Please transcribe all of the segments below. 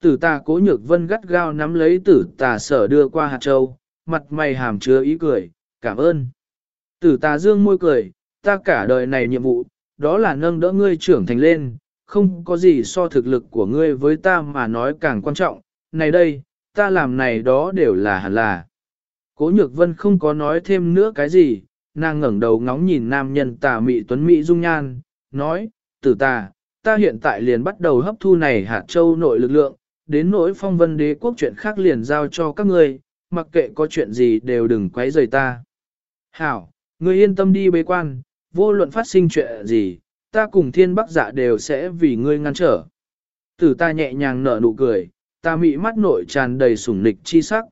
Tử tà cố nhược vân gắt gao nắm lấy tử tà sở đưa qua hạt châu, mặt mày hàm chứa ý cười, cảm ơn. Tử tà dương môi cười, ta cả đời này nhiệm vụ, đó là nâng đỡ ngươi trưởng thành lên, không có gì so thực lực của ngươi với ta mà nói càng quan trọng, này đây, ta làm này đó đều là hẳn là. Cố nhược vân không có nói thêm nữa cái gì, nàng ngẩng đầu ngóng nhìn nam nhân tà mị tuấn mỹ dung nhan, nói, tử tà, ta hiện tại liền bắt đầu hấp thu này hạt châu nội lực lượng, đến nỗi phong vân đế quốc chuyện khác liền giao cho các ngươi, mặc kệ có chuyện gì đều đừng quấy rầy ta. Hảo, ngươi yên tâm đi bế quan, vô luận phát sinh chuyện gì, ta cùng thiên bắc dạ đều sẽ vì ngươi ngăn trở. Tử ta nhẹ nhàng nở nụ cười, ta mị mắt nội tràn đầy sủng nịch chi sắc.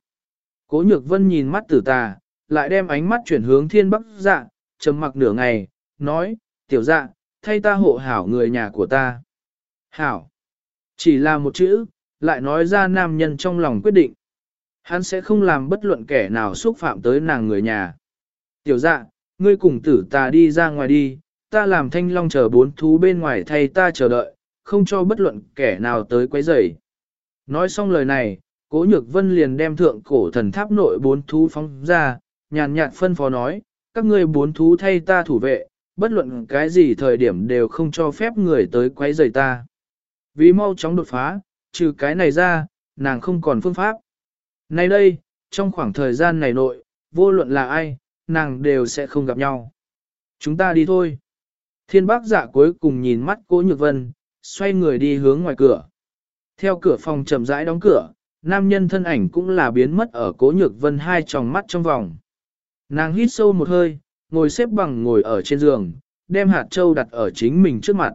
Cố nhược vân nhìn mắt tử ta, lại đem ánh mắt chuyển hướng thiên bắc dạ, trầm mặc nửa ngày, nói, tiểu dạ, thay ta hộ hảo người nhà của ta. Hảo. Chỉ là một chữ, lại nói ra nam nhân trong lòng quyết định. Hắn sẽ không làm bất luận kẻ nào xúc phạm tới nàng người nhà. Tiểu dạ, ngươi cùng tử ta đi ra ngoài đi, ta làm thanh long chờ bốn thú bên ngoài thay ta chờ đợi, không cho bất luận kẻ nào tới quấy rầy. Nói xong lời này, cố nhược vân liền đem thượng cổ thần tháp nội bốn thú phóng ra, nhàn nhạt phân phó nói, các ngươi bốn thú thay ta thủ vệ, bất luận cái gì thời điểm đều không cho phép người tới quấy rầy ta. Vì mau chóng đột phá, trừ cái này ra, nàng không còn phương pháp. Nay đây, trong khoảng thời gian này nội, vô luận là ai, nàng đều sẽ không gặp nhau. Chúng ta đi thôi. Thiên bác giả cuối cùng nhìn mắt cố nhược vân, xoay người đi hướng ngoài cửa. Theo cửa phòng chậm rãi đóng cửa, nam nhân thân ảnh cũng là biến mất ở cố nhược vân hai tròng mắt trong vòng. Nàng hít sâu một hơi, ngồi xếp bằng ngồi ở trên giường, đem hạt châu đặt ở chính mình trước mặt.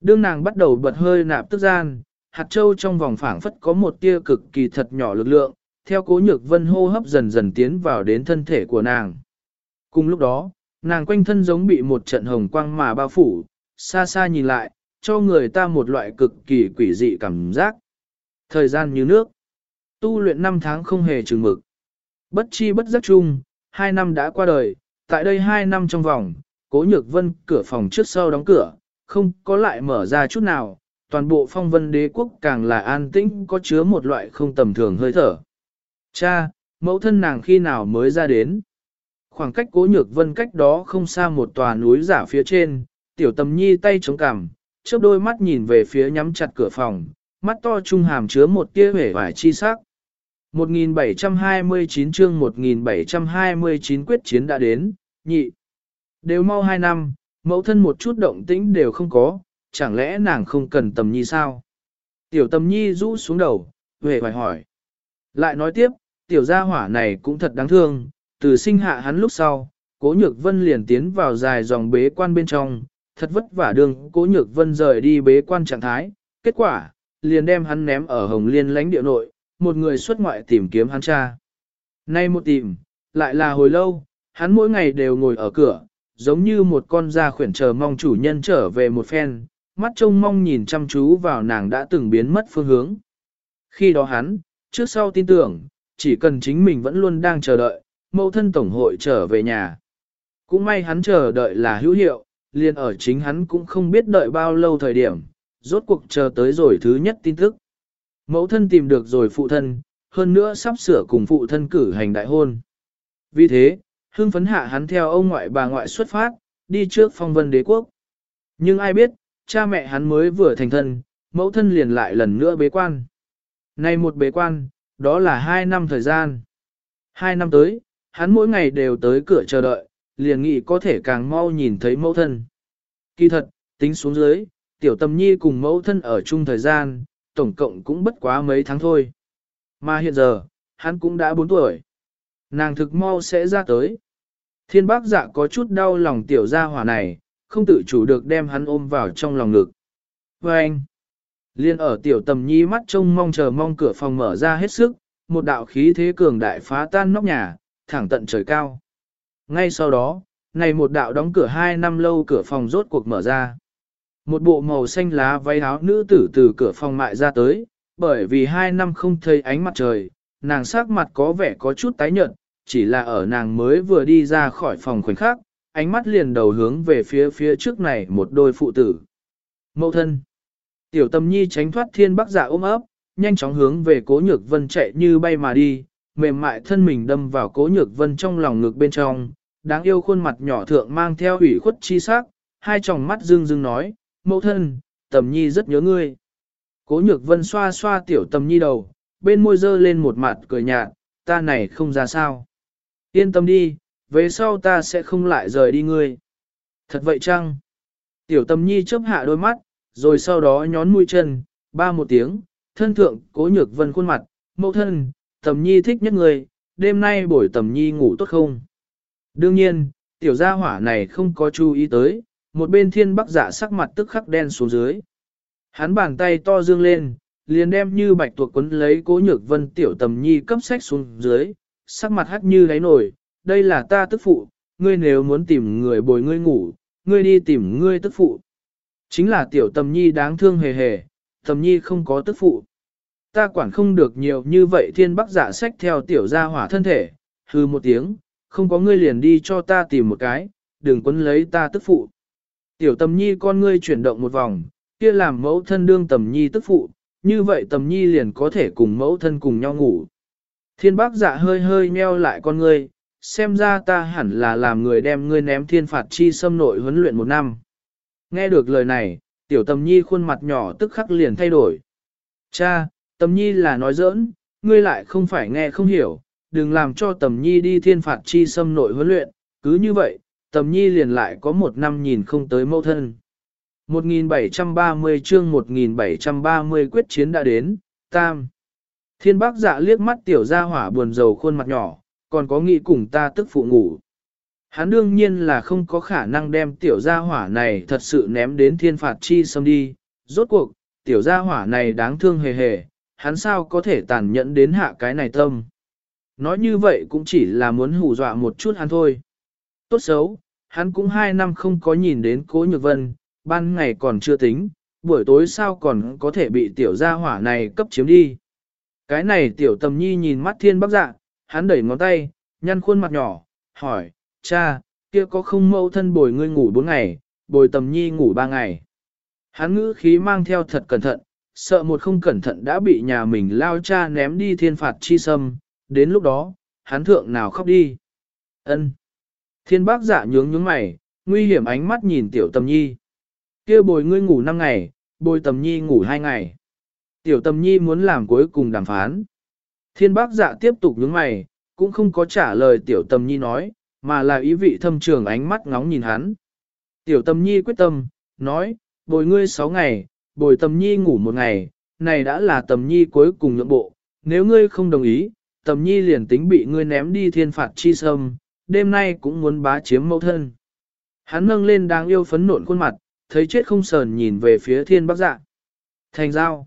Đương nàng bắt đầu bật hơi nạp tức gian, hạt châu trong vòng phảng phất có một tia cực kỳ thật nhỏ lực lượng, theo cố nhược vân hô hấp dần dần tiến vào đến thân thể của nàng. Cùng lúc đó, nàng quanh thân giống bị một trận hồng quang mà bao phủ, xa xa nhìn lại, cho người ta một loại cực kỳ quỷ dị cảm giác. Thời gian như nước, tu luyện 5 tháng không hề chừng mực. Bất chi bất giác chung, 2 năm đã qua đời, tại đây 2 năm trong vòng, cố nhược vân cửa phòng trước sau đóng cửa, không có lại mở ra chút nào, toàn bộ phong vân đế quốc càng là an tĩnh có chứa một loại không tầm thường hơi thở. Cha, mẫu thân nàng khi nào mới ra đến? Khoảng cách cố nhược vân cách đó không xa một tòa núi giả phía trên, tiểu tầm nhi tay chống cằm, chớp đôi mắt nhìn về phía nhắm chặt cửa phòng, mắt to trung hàm chứa một tia vẻ vải chi sắc. 1729 chương 1729 quyết chiến đã đến, nhị. Đều mau hai năm, mẫu thân một chút động tĩnh đều không có, chẳng lẽ nàng không cần tầm nhi sao? Tiểu tầm nhi rũ xuống đầu, về hoài hỏi. Lại nói tiếp, tiểu gia hỏa này cũng thật đáng thương, từ sinh hạ hắn lúc sau, cố nhược vân liền tiến vào dài dòng bế quan bên trong, thật vất vả đường cố nhược vân rời đi bế quan trạng thái, kết quả, liền đem hắn ném ở hồng liên lãnh địa nội, một người xuất ngoại tìm kiếm hắn cha. Nay một tìm, lại là hồi lâu, hắn mỗi ngày đều ngồi ở cửa, giống như một con da khuyển chờ mong chủ nhân trở về một phen, mắt trông mong nhìn chăm chú vào nàng đã từng biến mất phương hướng. Khi đó hắn, trước sau tin tưởng, chỉ cần chính mình vẫn luôn đang chờ đợi, mẫu thân tổng hội trở về nhà. Cũng may hắn chờ đợi là hữu hiệu, liền ở chính hắn cũng không biết đợi bao lâu thời điểm, rốt cuộc chờ tới rồi thứ nhất tin tức. Mẫu thân tìm được rồi phụ thân, hơn nữa sắp sửa cùng phụ thân cử hành đại hôn. Vì thế, hưng phấn hạ hắn theo ông ngoại bà ngoại xuất phát, đi trước phong vân đế quốc. Nhưng ai biết, cha mẹ hắn mới vừa thành thân, mẫu thân liền lại lần nữa bế quan. Nay một bế quan, đó là hai năm thời gian. Hai năm tới, hắn mỗi ngày đều tới cửa chờ đợi, liền nghĩ có thể càng mau nhìn thấy mẫu thân. Kỳ thật, tính xuống dưới, tiểu tâm nhi cùng mẫu thân ở chung thời gian, tổng cộng cũng bất quá mấy tháng thôi. Mà hiện giờ, hắn cũng đã 4 tuổi. Nàng thực mau sẽ ra tới. Thiên bác dạ có chút đau lòng tiểu gia hỏa này, không tự chủ được đem hắn ôm vào trong lòng ngực. Và anh, liên ở tiểu tầm nhi mắt trông mong chờ mong cửa phòng mở ra hết sức, một đạo khí thế cường đại phá tan nóc nhà, thẳng tận trời cao. Ngay sau đó, này một đạo đóng cửa hai năm lâu cửa phòng rốt cuộc mở ra. Một bộ màu xanh lá váy áo nữ tử từ cửa phòng mại ra tới, bởi vì hai năm không thấy ánh mặt trời, nàng sắc mặt có vẻ có chút tái nhợt, chỉ là ở nàng mới vừa đi ra khỏi phòng khoảnh khắc, ánh mắt liền đầu hướng về phía phía trước này một đôi phụ tử. Mậu thân. Tiểu tâm nhi tránh thoát thiên bắc giả ôm ấp, nhanh chóng hướng về cố nhược vân chạy như bay mà đi, mềm mại thân mình đâm vào cố nhược vân trong lòng ngực bên trong, đáng yêu khuôn mặt nhỏ thượng mang theo ủy khuất chi sắc, hai tròng mắt dương dương nói, mẫu thân, tầm nhi rất nhớ ngươi. Cố nhược vân xoa xoa tiểu tầm nhi đầu, bên môi dơ lên một mặt cười nhạt, ta này không ra sao. Yên tâm đi, về sau ta sẽ không lại rời đi ngươi. Thật vậy chăng? Tiểu tâm nhi chớp hạ đôi mắt, rồi sau đó nhón mũi chân, ba một tiếng, thân thượng cố nhược vân khuôn mặt, mẫu thân, tầm nhi thích nhất người, đêm nay buổi tầm nhi ngủ tốt không? Đương nhiên, tiểu gia hỏa này không có chú ý tới, một bên thiên bắc giả dạ sắc mặt tức khắc đen xuống dưới. Hắn bàn tay to dương lên, liền đem như bạch tuộc quấn lấy cố nhược vân tiểu tầm nhi cấp sách xuống dưới, sắc mặt hắt như đáy nổi, đây là ta tức phụ, ngươi nếu muốn tìm người bồi ngươi ngủ, ngươi đi tìm ngươi tức phụ. Chính là tiểu tầm nhi đáng thương hề hề, tầm nhi không có tức phụ. Ta quản không được nhiều như vậy thiên bắc giả sách theo tiểu gia hỏa thân thể, hư một tiếng, không có ngươi liền đi cho ta tìm một cái, đừng quấn lấy ta tức phụ. Tiểu tầm nhi con ngươi chuyển động một vòng, kia làm mẫu thân đương tầm nhi tức phụ, như vậy tầm nhi liền có thể cùng mẫu thân cùng nhau ngủ. Thiên bác dạ hơi hơi meo lại con ngươi, xem ra ta hẳn là làm người đem ngươi ném thiên phạt chi xâm nội huấn luyện một năm. Nghe được lời này, tiểu tầm nhi khuôn mặt nhỏ tức khắc liền thay đổi. Cha, tầm nhi là nói giỡn, ngươi lại không phải nghe không hiểu, đừng làm cho tầm nhi đi thiên phạt chi xâm nội huấn luyện, cứ như vậy, tầm nhi liền lại có một năm nhìn không tới mẫu thân. 1730 chương 1730 quyết chiến đã đến, tam. Thiên bác dạ liếc mắt tiểu gia hỏa buồn rầu khuôn mặt nhỏ, còn có nghĩ cùng ta tức phụ ngủ. Hắn đương nhiên là không có khả năng đem tiểu gia hỏa này thật sự ném đến thiên phạt chi xâm đi. Rốt cuộc, tiểu gia hỏa này đáng thương hề hề, hắn sao có thể tàn nhẫn đến hạ cái này tâm. Nói như vậy cũng chỉ là muốn hù dọa một chút hắn thôi. Tốt xấu, hắn cũng hai năm không có nhìn đến cố nhược vân, ban ngày còn chưa tính, buổi tối sao còn có thể bị tiểu gia hỏa này cấp chiếm đi. Cái này tiểu tầm nhi nhìn mắt thiên bắc dạ, hắn đẩy ngón tay, nhăn khuôn mặt nhỏ, hỏi, cha, kia có không mâu thân bồi ngươi ngủ bốn ngày, bồi tầm nhi ngủ ba ngày. Hắn ngữ khí mang theo thật cẩn thận, sợ một không cẩn thận đã bị nhà mình lao cha ném đi thiên phạt chi sâm, đến lúc đó, hắn thượng nào khóc đi. ân Thiên bác giả nhướng nhướng mày, nguy hiểm ánh mắt nhìn tiểu tầm nhi. kia bồi ngươi ngủ năm ngày, bồi tầm nhi ngủ hai ngày. Tiểu tầm nhi muốn làm cuối cùng đàm phán. Thiên bác dạ tiếp tục nhướng mày, cũng không có trả lời tiểu tầm nhi nói, mà là ý vị thâm trường ánh mắt ngóng nhìn hắn. Tiểu tầm nhi quyết tâm, nói, bồi ngươi sáu ngày, bồi tầm nhi ngủ một ngày, này đã là tầm nhi cuối cùng nhượng bộ, nếu ngươi không đồng ý, tầm nhi liền tính bị ngươi ném đi thiên phạt chi sâm, đêm nay cũng muốn bá chiếm mẫu thân. Hắn nâng lên đáng yêu phấn nộn khuôn mặt, thấy chết không sờn nhìn về phía thiên bác dạ. Thành giao.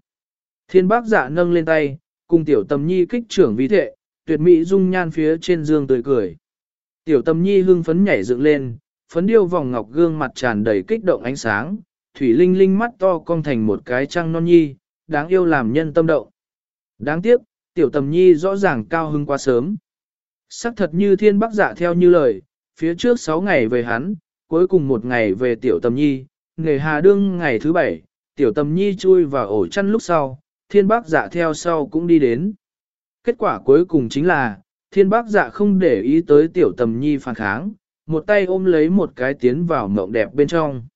Thiên bác dạ nâng lên tay, cùng tiểu tầm nhi kích trưởng vi thệ, tuyệt mỹ dung nhan phía trên dương tươi cười. Tiểu tầm nhi hưng phấn nhảy dựng lên, phấn điêu vòng ngọc gương mặt tràn đầy kích động ánh sáng, thủy linh linh mắt to cong thành một cái trăng non nhi, đáng yêu làm nhân tâm động. Đáng tiếc, tiểu tầm nhi rõ ràng cao hưng quá sớm. Sắc thật như thiên bắc giả theo như lời, phía trước 6 ngày về hắn, cuối cùng một ngày về tiểu tầm nhi, nghề hà đương ngày thứ bảy, tiểu tầm nhi chui vào ổ chăn lúc sau, thiên bác dạ theo sau cũng đi đến. Kết quả cuối cùng chính là, thiên bác dạ không để ý tới tiểu tầm nhi phản kháng, một tay ôm lấy một cái tiến vào mộng đẹp bên trong.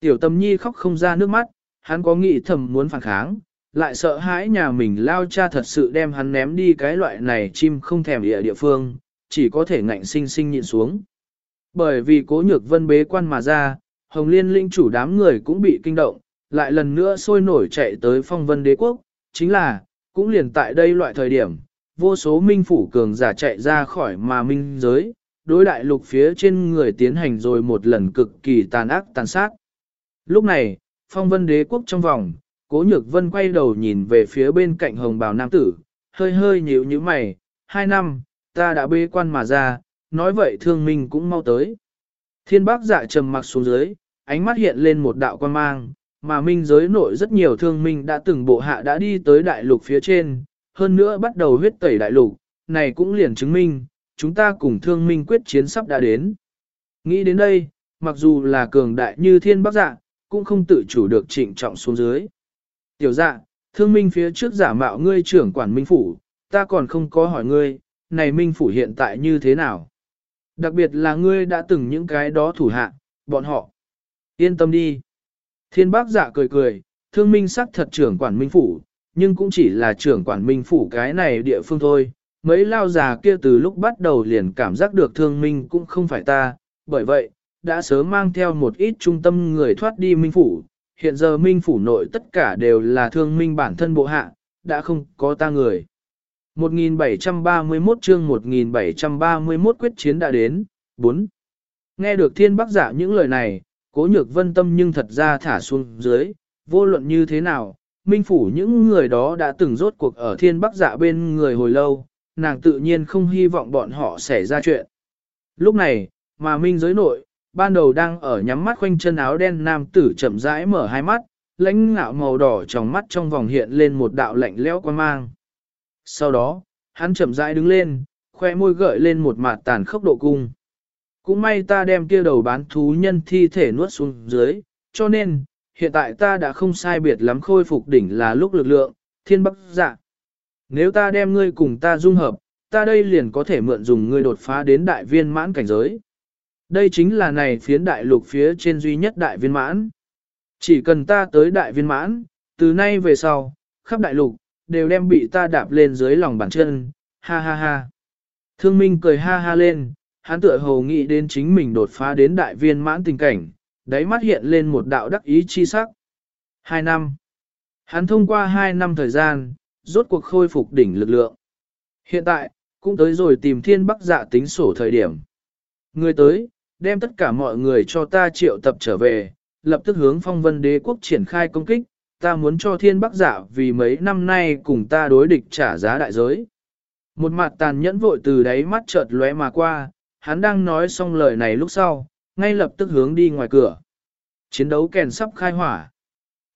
Tiểu tầm nhi khóc không ra nước mắt, hắn có nghĩ thầm muốn phản kháng, lại sợ hãi nhà mình lao cha thật sự đem hắn ném đi cái loại này chim không thèm địa địa phương, chỉ có thể ngạnh sinh sinh nhịn xuống. Bởi vì cố nhược vân bế quan mà ra, Hồng Liên linh chủ đám người cũng bị kinh động, lại lần nữa sôi nổi chạy tới phong vân đế quốc, chính là, cũng liền tại đây loại thời điểm, vô số minh phủ cường giả chạy ra khỏi mà minh giới, đối đại lục phía trên người tiến hành rồi một lần cực kỳ tàn ác tàn sát. Lúc này, phong vân đế quốc trong vòng, cố nhược vân quay đầu nhìn về phía bên cạnh hồng bào nam tử, hơi hơi nhíu như mày, hai năm, ta đã bế quan mà ra, nói vậy thương minh cũng mau tới. Thiên bác dạ trầm mặc xuống dưới, ánh mắt hiện lên một đạo quan mang, mà minh giới nội rất nhiều thương minh đã từng bộ hạ đã đi tới đại lục phía trên, hơn nữa bắt đầu huyết tẩy đại lục, này cũng liền chứng minh, chúng ta cùng thương minh quyết chiến sắp đã đến. Nghĩ đến đây, mặc dù là cường đại như thiên bác dạ, cũng không tự chủ được trịnh trọng xuống dưới. Tiểu dạ, Thương minh phía trước giả mạo ngươi trưởng quản minh phủ, ta còn không có hỏi ngươi, này minh phủ hiện tại như thế nào? Đặc biệt là ngươi đã từng những cái đó thủ hạ, bọn họ. Yên tâm đi. Thiên bác dạ cười cười, thương minh sắc thật trưởng quản minh phủ, nhưng cũng chỉ là trưởng quản minh phủ cái này địa phương thôi. Mấy lao già kia từ lúc bắt đầu liền cảm giác được thương minh cũng không phải ta, bởi vậy, đã sớm mang theo một ít trung tâm người thoát đi minh phủ. Hiện giờ minh phủ nội tất cả đều là thương minh bản thân bộ hạ, đã không có ta người. 1731 chương 1731 quyết chiến đã đến, 4. Nghe được thiên bác giả những lời này, cố nhược vân tâm nhưng thật ra thả xuống dưới, vô luận như thế nào, minh phủ những người đó đã từng rốt cuộc ở thiên bắc dạ bên người hồi lâu, nàng tự nhiên không hy vọng bọn họ xảy ra chuyện. Lúc này, mà minh giới nội, ban đầu đang ở nhắm mắt khoanh chân áo đen nam tử chậm rãi mở hai mắt, lãnh ngạo màu đỏ trong mắt trong vòng hiện lên một đạo lạnh lẽo quan mang. Sau đó, hắn chậm rãi đứng lên, khoe môi gợi lên một mặt tàn khốc độ cung. Cũng may ta đem kia đầu bán thú nhân thi thể nuốt xuống dưới, cho nên, hiện tại ta đã không sai biệt lắm khôi phục đỉnh là lúc lực lượng, thiên bắc dạ. Nếu ta đem ngươi cùng ta dung hợp, ta đây liền có thể mượn dùng ngươi đột phá đến đại viên mãn cảnh giới. Đây chính là này phiến đại lục phía trên duy nhất đại viên mãn. Chỉ cần ta tới đại viên mãn, từ nay về sau, khắp đại lục, đều đem bị ta đạp lên dưới lòng bàn chân, ha ha ha. Thương Minh cười ha ha lên, hắn tựa hồ nghĩ đến chính mình đột phá đến đại viên mãn tình cảnh, đáy mắt hiện lên một đạo đắc ý chi sắc. Hai năm. Hắn thông qua hai năm thời gian, rốt cuộc khôi phục đỉnh lực lượng. Hiện tại, cũng tới rồi tìm thiên bắc dạ tính sổ thời điểm. Người tới, đem tất cả mọi người cho ta triệu tập trở về, lập tức hướng phong vân đế quốc triển khai công kích, ta muốn cho thiên bắc dạ vì mấy năm nay cùng ta đối địch trả giá đại giới. Một mặt tàn nhẫn vội từ đáy mắt chợt lóe mà qua, hắn đang nói xong lời này lúc sau, ngay lập tức hướng đi ngoài cửa. Chiến đấu kèn sắp khai hỏa.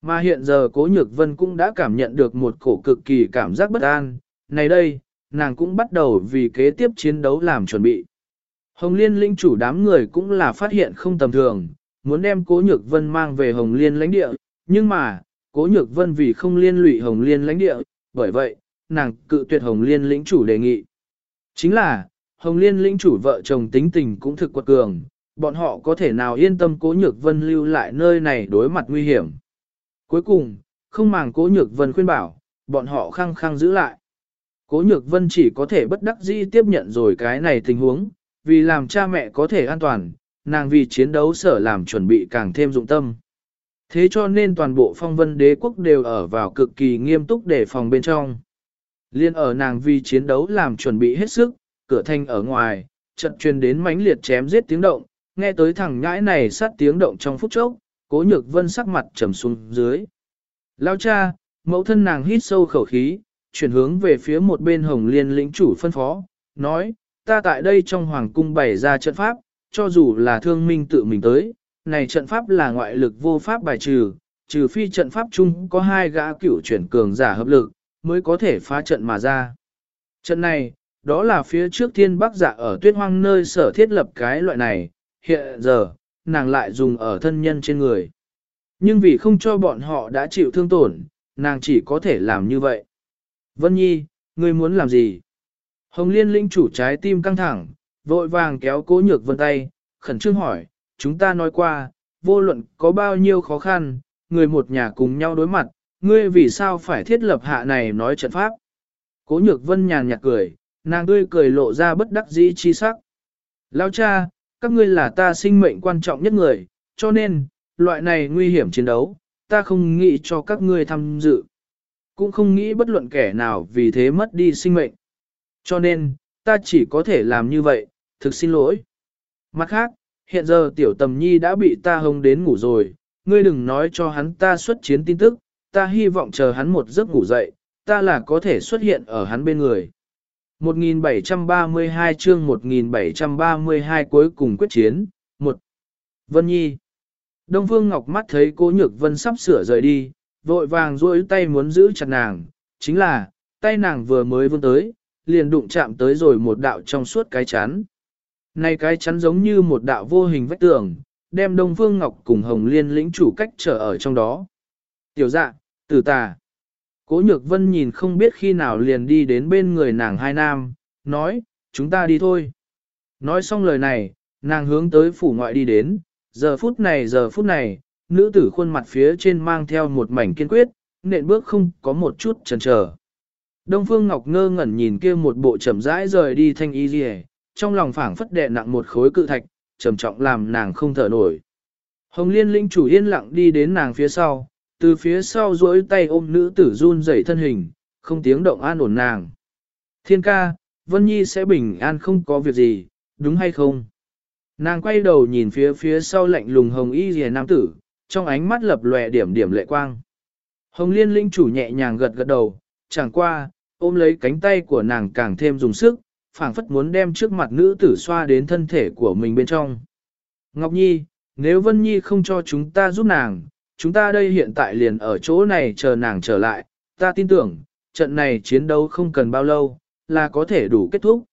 Mà hiện giờ Cố Nhược Vân cũng đã cảm nhận được một cổ cực kỳ cảm giác bất an, này đây, nàng cũng bắt đầu vì kế tiếp chiến đấu làm chuẩn bị. Hồng Liên linh chủ đám người cũng là phát hiện không tầm thường, muốn đem Cố Nhược Vân mang về Hồng Liên lãnh địa, nhưng mà, Cố Nhược Vân vì không liên lụy Hồng Liên lãnh địa, bởi vậy, nàng cự tuyệt Hồng Liên lĩnh chủ đề nghị. Chính là, Hồng Liên lĩnh chủ vợ chồng tính tình cũng thực quật cường, bọn họ có thể nào yên tâm Cố Nhược Vân lưu lại nơi này đối mặt nguy hiểm. Cuối cùng, không màng Cố Nhược Vân khuyên bảo, bọn họ khăng khăng giữ lại. Cố Nhược Vân chỉ có thể bất đắc dĩ tiếp nhận rồi cái này tình huống, vì làm cha mẹ có thể an toàn, nàng vì chiến đấu sở làm chuẩn bị càng thêm dụng tâm. Thế cho nên toàn bộ phong vân đế quốc đều ở vào cực kỳ nghiêm túc để phòng bên trong. Liên ở nàng vì chiến đấu làm chuẩn bị hết sức, cửa thanh ở ngoài, trận truyền đến mãnh liệt chém giết tiếng động, nghe tới thằng nhãi này sát tiếng động trong phút chốc, cố nhược vân sắc mặt trầm xuống dưới. Lao cha, mẫu thân nàng hít sâu khẩu khí, chuyển hướng về phía một bên hồng liên lĩnh chủ phân phó, nói, ta tại đây trong hoàng cung bày ra trận pháp, cho dù là thương minh tự mình tới, này trận pháp là ngoại lực vô pháp bài trừ, trừ phi trận pháp chung có hai gã cửu chuyển cường giả hợp lực, mới có thể phá trận mà ra. Trận này, đó là phía trước thiên bắc giả ở tuyết hoang nơi sở thiết lập cái loại này, hiện giờ, nàng lại dùng ở thân nhân trên người. Nhưng vì không cho bọn họ đã chịu thương tổn, nàng chỉ có thể làm như vậy. Vân Nhi, ngươi muốn làm gì? Hồng Liên linh chủ trái tim căng thẳng, vội vàng kéo cố nhược vân tay, khẩn trương hỏi, chúng ta nói qua, vô luận có bao nhiêu khó khăn, người một nhà cùng nhau đối mặt, ngươi vì sao phải thiết lập hạ này nói trận pháp. Cố nhược vân nhàn nhạt cười, nàng tươi cười lộ ra bất đắc dĩ chi sắc. Lao cha, các ngươi là ta sinh mệnh quan trọng nhất người, cho nên, loại này nguy hiểm chiến đấu, ta không nghĩ cho các ngươi tham dự. Cũng không nghĩ bất luận kẻ nào vì thế mất đi sinh mệnh. Cho nên, ta chỉ có thể làm như vậy, thực xin lỗi. Mặt khác, hiện giờ tiểu tầm nhi đã bị ta hông đến ngủ rồi, ngươi đừng nói cho hắn ta xuất chiến tin tức, ta hy vọng chờ hắn một giấc ngủ dậy, ta là có thể xuất hiện ở hắn bên người. 1732 chương 1732 cuối cùng quyết chiến, 1. Vân Nhi Đông Phương Ngọc mắt thấy cố nhược vân sắp sửa rời đi, vội vàng duỗi tay muốn giữ chặt nàng, chính là, tay nàng vừa mới vươn tới, liền đụng chạm tới rồi một đạo trong suốt cái chắn. Này cái chắn giống như một đạo vô hình vách tường, đem Đông Phương Ngọc cùng Hồng Liên lĩnh chủ cách trở ở trong đó. Tiểu dạ, tử tà. Cố nhược vân nhìn không biết khi nào liền đi đến bên người nàng hai nam, nói, chúng ta đi thôi. Nói xong lời này, nàng hướng tới phủ ngoại đi đến, giờ phút này giờ phút này, nữ tử khuôn mặt phía trên mang theo một mảnh kiên quyết, nện bước không có một chút chần chờ. Đông Phương Ngọc ngơ ngẩn nhìn kia một bộ chậm rãi rời đi thanh y rìa, trong lòng phảng phất đè nặng một khối cự thạch, trầm trọng làm nàng không thở nổi. Hồng Liên linh chủ yên lặng đi đến nàng phía sau, từ phía sau duỗi tay ôm nữ tử run rẩy thân hình, không tiếng động an ổn nàng. Thiên ca, Vân Nhi sẽ bình an không có việc gì, đúng hay không? Nàng quay đầu nhìn phía phía sau lạnh lùng hồng y rìa nam tử, trong ánh mắt lập lòe điểm điểm lệ quang. Hồng liên linh chủ nhẹ nhàng gật gật đầu, chẳng qua, ôm lấy cánh tay của nàng càng thêm dùng sức, phảng phất muốn đem trước mặt nữ tử xoa đến thân thể của mình bên trong. Ngọc Nhi, nếu Vân Nhi không cho chúng ta giúp nàng, chúng ta đây hiện tại liền ở chỗ này chờ nàng trở lại, ta tin tưởng, trận này chiến đấu không cần bao lâu, là có thể đủ kết thúc.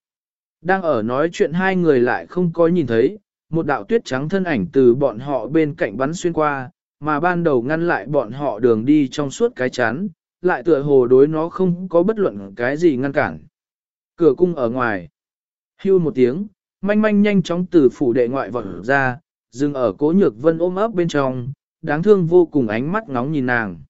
Đang ở nói chuyện hai người lại không có nhìn thấy, một đạo tuyết trắng thân ảnh từ bọn họ bên cạnh bắn xuyên qua, mà ban đầu ngăn lại bọn họ đường đi trong suốt cái chắn, lại tựa hồ đối nó không có bất luận cái gì ngăn cản. Cửa cung ở ngoài. Hưu một tiếng, manh manh nhanh chóng từ phủ đệ ngoại vọt ra, dừng ở cố nhược vân ôm ấp bên trong, đáng thương vô cùng ánh mắt ngóng nhìn nàng.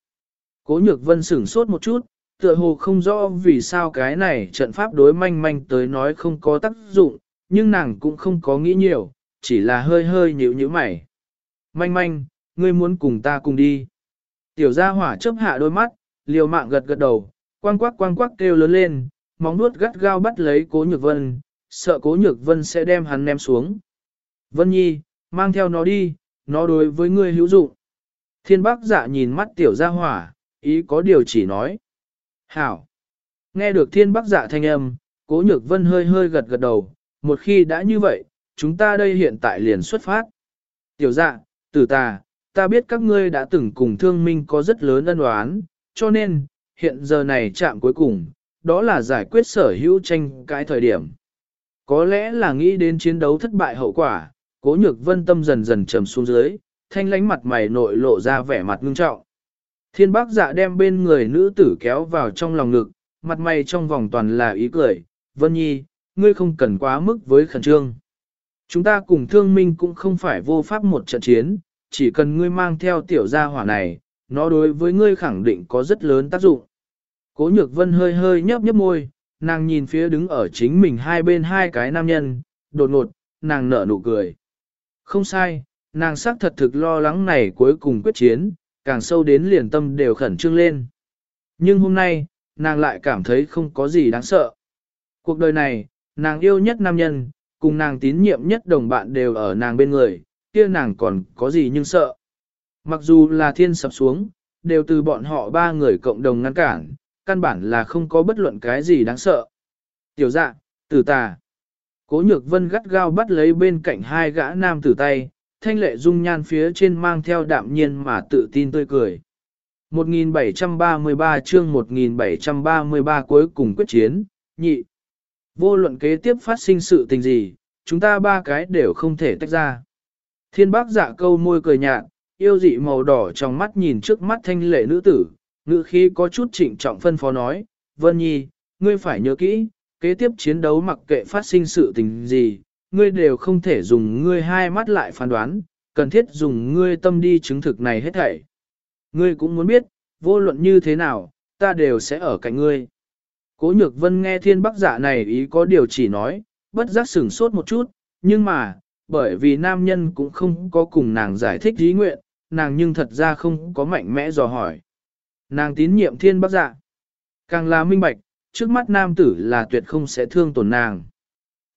Cố nhược vân sửng sốt một chút, tựa hồ không rõ vì sao cái này trận pháp đối manh manh tới nói không có tác dụng, nhưng nàng cũng không có nghĩ nhiều, chỉ là hơi hơi nhíu nhíu mày. Manh manh, ngươi muốn cùng ta cùng đi. Tiểu gia hỏa chớp hạ đôi mắt, liều mạng gật gật đầu, quang quắc quang quắc kêu lớn lên, móng nuốt gắt gao bắt lấy cố nhược vân, sợ cố nhược vân sẽ đem hắn ném xuống. Vân nhi, mang theo nó đi, nó đối với ngươi hữu dụng. Thiên bác dạ nhìn mắt tiểu gia hỏa, ý có điều chỉ nói. Hảo. Nghe được thiên bác dạ thanh âm, cố nhược vân hơi hơi gật gật đầu, một khi đã như vậy, chúng ta đây hiện tại liền xuất phát. Tiểu dạ, tử ta, ta biết các ngươi đã từng cùng thương minh có rất lớn ân oán, cho nên, hiện giờ này chạm cuối cùng, đó là giải quyết sở hữu tranh cái thời điểm. Có lẽ là nghĩ đến chiến đấu thất bại hậu quả, cố nhược vân tâm dần dần trầm xuống dưới, thanh lánh mặt mày nội lộ ra vẻ mặt ngưng trọng. Thiên bác dạ đem bên người nữ tử kéo vào trong lòng ngực, mặt mày trong vòng toàn là ý cười, Vân Nhi, ngươi không cần quá mức với khẩn trương. Chúng ta cùng thương minh cũng không phải vô pháp một trận chiến, chỉ cần ngươi mang theo tiểu gia hỏa này, nó đối với ngươi khẳng định có rất lớn tác dụng. Cố nhược vân hơi hơi nhấp nhấp môi, nàng nhìn phía đứng ở chính mình hai bên hai cái nam nhân, đột ngột, nàng nở nụ cười. Không sai, nàng xác thật thực lo lắng này cuối cùng quyết chiến, càng sâu đến liền tâm đều khẩn trương lên. Nhưng hôm nay, nàng lại cảm thấy không có gì đáng sợ. Cuộc đời này, nàng yêu nhất nam nhân, cùng nàng tín nhiệm nhất đồng bạn đều ở nàng bên người, kia nàng còn có gì nhưng sợ. Mặc dù là thiên sập xuống, đều từ bọn họ ba người cộng đồng ngăn cản, căn bản là không có bất luận cái gì đáng sợ. Tiểu dạ, tử tà. Cố nhược vân gắt gao bắt lấy bên cạnh hai gã nam tử tay, thanh lệ dung nhan phía trên mang theo đạm nhiên mà tự tin tươi cười. 1733 chương 1733 cuối cùng quyết chiến, nhị. Vô luận kế tiếp phát sinh sự tình gì, chúng ta ba cái đều không thể tách ra. Thiên bác dạ câu môi cười nhạt, yêu dị màu đỏ trong mắt nhìn trước mắt thanh lệ nữ tử, ngữ khí có chút trịnh trọng phân phó nói, Vân Nhi, ngươi phải nhớ kỹ, kế tiếp chiến đấu mặc kệ phát sinh sự tình gì, ngươi đều không thể dùng ngươi hai mắt lại phán đoán, cần thiết dùng ngươi tâm đi chứng thực này hết thảy. Ngươi cũng muốn biết, vô luận như thế nào, ta đều sẽ ở cạnh ngươi. Cố nhược vân nghe thiên bắc giả dạ này ý có điều chỉ nói, bất giác sửng sốt một chút, nhưng mà, bởi vì nam nhân cũng không có cùng nàng giải thích ý nguyện, nàng nhưng thật ra không có mạnh mẽ dò hỏi. Nàng tín nhiệm thiên bắc dạ. Càng là minh bạch, trước mắt nam tử là tuyệt không sẽ thương tổn nàng.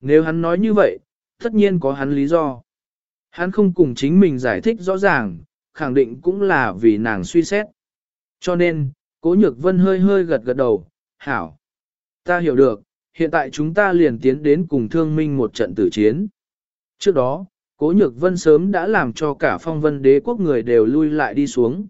Nếu hắn nói như vậy, tất nhiên có hắn lý do. Hắn không cùng chính mình giải thích rõ ràng, khẳng định cũng là vì nàng suy xét. Cho nên, cố nhược vân hơi hơi gật gật đầu, hảo. Ta hiểu được, hiện tại chúng ta liền tiến đến cùng thương minh một trận tử chiến. Trước đó, cố nhược vân sớm đã làm cho cả phong vân đế quốc người đều lui lại đi xuống.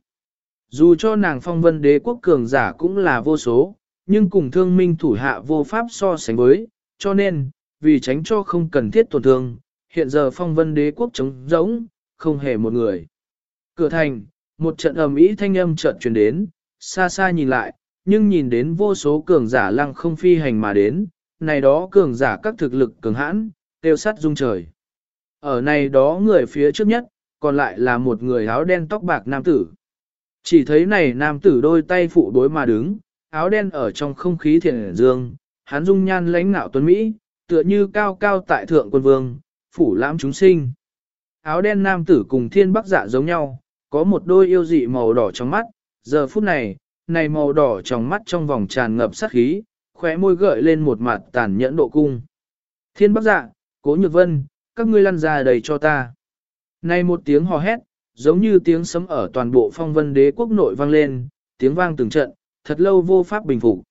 Dù cho nàng phong vân đế quốc cường giả cũng là vô số, nhưng cùng thương minh thủ hạ vô pháp so sánh với, cho nên, vì tránh cho không cần thiết tổn thương, hiện giờ phong vân đế quốc trống rỗng, không hề một người. Cửa thành, một trận ầm ĩ thanh âm chợt truyền đến, xa xa nhìn lại, nhưng nhìn đến vô số cường giả lăng không phi hành mà đến, này đó cường giả các thực lực cường hãn, tiêu sắt dung trời. Ở này đó người phía trước nhất, còn lại là một người áo đen tóc bạc nam tử. Chỉ thấy này nam tử đôi tay phụ đối mà đứng, áo đen ở trong không khí thiền dương, hắn dung nhan lãnh nạo tuấn Mỹ, tựa như cao cao tại thượng quân vương, phủ lãm chúng sinh. Áo đen nam tử cùng thiên bắc dạ giống nhau, có một đôi yêu dị màu đỏ trong mắt, giờ phút này, này màu đỏ trong mắt trong vòng tràn ngập sát khí, khóe môi gợi lên một mặt tàn nhẫn độ cung. Thiên bắc dạ, cố nhược vân, các ngươi lăn ra đầy cho ta. Này một tiếng hò hét, giống như tiếng sấm ở toàn bộ phong vân đế quốc nội vang lên, tiếng vang từng trận, thật lâu vô pháp bình phục.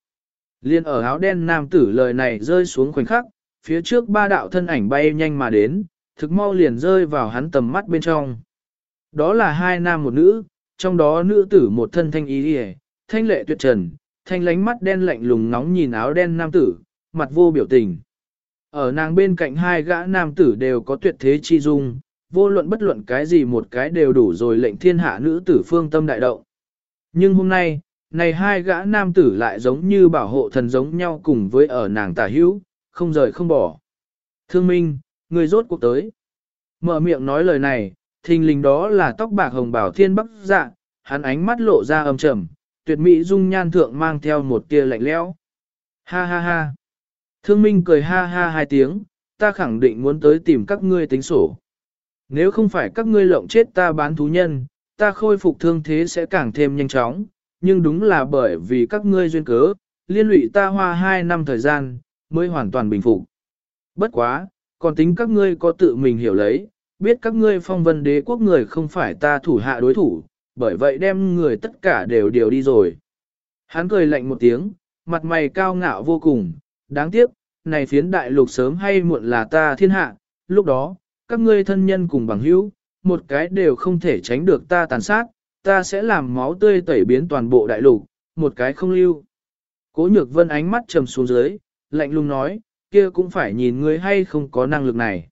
Liên ở áo đen nam tử lời này rơi xuống khoảnh khắc, phía trước ba đạo thân ảnh bay nhanh mà đến, thực mau liền rơi vào hắn tầm mắt bên trong. Đó là hai nam một nữ, trong đó nữ tử một thân thanh ý hề, thanh lệ tuyệt trần, thanh lánh mắt đen lạnh lùng nóng nhìn áo đen nam tử, mặt vô biểu tình. Ở nàng bên cạnh hai gã nam tử đều có tuyệt thế chi dung, vô luận bất luận cái gì một cái đều đủ rồi lệnh thiên hạ nữ tử phương tâm đại động. Nhưng hôm nay, này hai gã nam tử lại giống như bảo hộ thần giống nhau cùng với ở nàng tả hữu, không rời không bỏ. Thương minh, người rốt cuộc tới. Mở miệng nói lời này, thình lình đó là tóc bạc hồng bảo thiên bắc dạ, hắn ánh mắt lộ ra âm trầm, tuyệt mỹ dung nhan thượng mang theo một tia lạnh lẽo. Ha ha ha. Thương minh cười ha ha hai tiếng, ta khẳng định muốn tới tìm các ngươi tính sổ. Nếu không phải các ngươi lộng chết ta bán thú nhân, ta khôi phục thương thế sẽ càng thêm nhanh chóng, nhưng đúng là bởi vì các ngươi duyên cớ, liên lụy ta hoa hai năm thời gian, mới hoàn toàn bình phục. Bất quá, còn tính các ngươi có tự mình hiểu lấy, biết các ngươi phong vân đế quốc người không phải ta thủ hạ đối thủ, bởi vậy đem người tất cả đều điều đi rồi. Hắn cười lạnh một tiếng, mặt mày cao ngạo vô cùng, đáng tiếc, này phiến đại lục sớm hay muộn là ta thiên hạ, lúc đó, các ngươi thân nhân cùng bằng hữu, một cái đều không thể tránh được ta tàn sát, ta sẽ làm máu tươi tẩy biến toàn bộ đại lục, một cái không lưu. Cố nhược vân ánh mắt trầm xuống dưới, lạnh lùng nói, kia cũng phải nhìn ngươi hay không có năng lực này.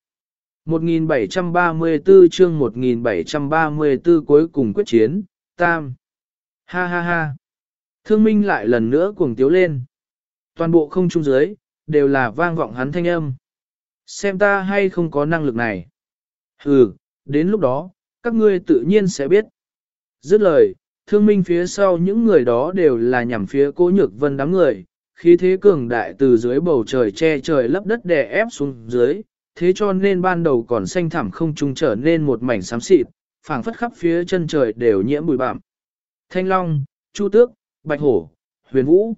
1734 chương 1734 cuối cùng quyết chiến, tam. Ha ha ha. Thương minh lại lần nữa cuồng tiếu lên. Toàn bộ không trung dưới, đều là vang vọng hắn thanh âm. Xem ta hay không có năng lực này. Ừ, đến lúc đó, các ngươi tự nhiên sẽ biết. Dứt lời, thương minh phía sau những người đó đều là nhằm phía cố nhược vân đám người, khí thế cường đại từ dưới bầu trời che trời lấp đất đè ép xuống dưới, thế cho nên ban đầu còn xanh thẳm không trung trở nên một mảnh xám xịt, phảng phất khắp phía chân trời đều nhiễm bụi bặm. Thanh Long, Chu Tước, Bạch Hổ, Huyền Vũ.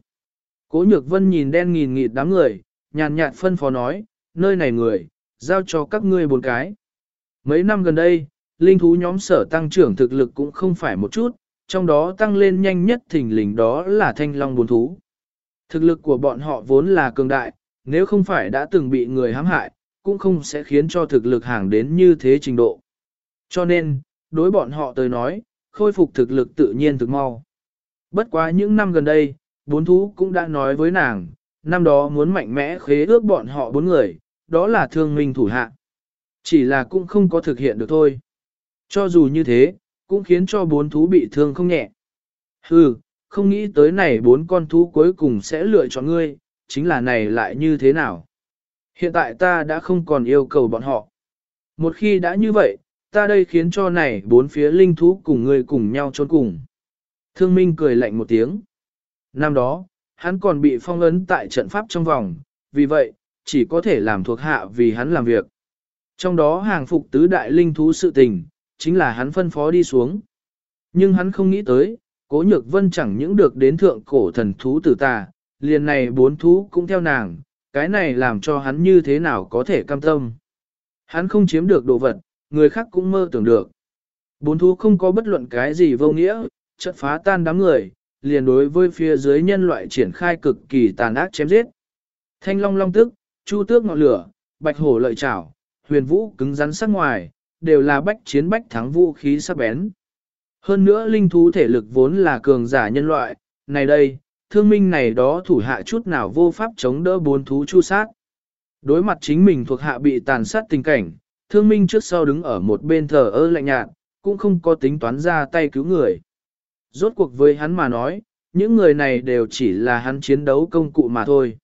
Cố Nhược Vân nhìn đen nghìn nghịt đám người, nhàn nhạt phân phó nói, nơi này người, giao cho các ngươi bốn cái. Mấy năm gần đây, linh thú nhóm sở tăng trưởng thực lực cũng không phải một chút, trong đó tăng lên nhanh nhất thỉnh lình đó là thanh long bốn thú. Thực lực của bọn họ vốn là cường đại, nếu không phải đã từng bị người hãm hại, cũng không sẽ khiến cho thực lực hàng đến như thế trình độ. Cho nên, đối bọn họ tới nói, khôi phục thực lực tự nhiên thực mau. Bất quá những năm gần đây, bốn thú cũng đã nói với nàng, năm đó muốn mạnh mẽ khế ước bọn họ bốn người, đó là thương minh thủ hạ. Chỉ là cũng không có thực hiện được thôi. Cho dù như thế, cũng khiến cho bốn thú bị thương không nhẹ. Hừ, không nghĩ tới này bốn con thú cuối cùng sẽ lựa chọn ngươi, chính là này lại như thế nào. Hiện tại ta đã không còn yêu cầu bọn họ. Một khi đã như vậy, ta đây khiến cho này bốn phía linh thú cùng ngươi cùng nhau trốn cùng. Thương Minh cười lạnh một tiếng. Năm đó, hắn còn bị phong ấn tại trận pháp trong vòng, vì vậy, chỉ có thể làm thuộc hạ vì hắn làm việc. Trong đó hàng phục tứ đại linh thú sự tình, chính là hắn phân phó đi xuống. Nhưng hắn không nghĩ tới, cố nhược vân chẳng những được đến thượng cổ thần thú tử tà, liền này bốn thú cũng theo nàng, cái này làm cho hắn như thế nào có thể cam tâm. Hắn không chiếm được đồ vật, người khác cũng mơ tưởng được. Bốn thú không có bất luận cái gì vô nghĩa, trận phá tan đám người, liền đối với phía dưới nhân loại triển khai cực kỳ tàn ác chém giết. Thanh long long tức, chu tước ngọn lửa, bạch hổ lợi chảo, huyền vũ cứng rắn sắc ngoài, đều là bách chiến bách thắng vũ khí sắc bén. Hơn nữa linh thú thể lực vốn là cường giả nhân loại, này đây, thương minh này đó thủ hạ chút nào vô pháp chống đỡ bốn thú chu sát. Đối mặt chính mình thuộc hạ bị tàn sát tình cảnh, thương minh trước sau đứng ở một bên thờ ơ lạnh nhạt, cũng không có tính toán ra tay cứu người. Rốt cuộc với hắn mà nói, những người này đều chỉ là hắn chiến đấu công cụ mà thôi.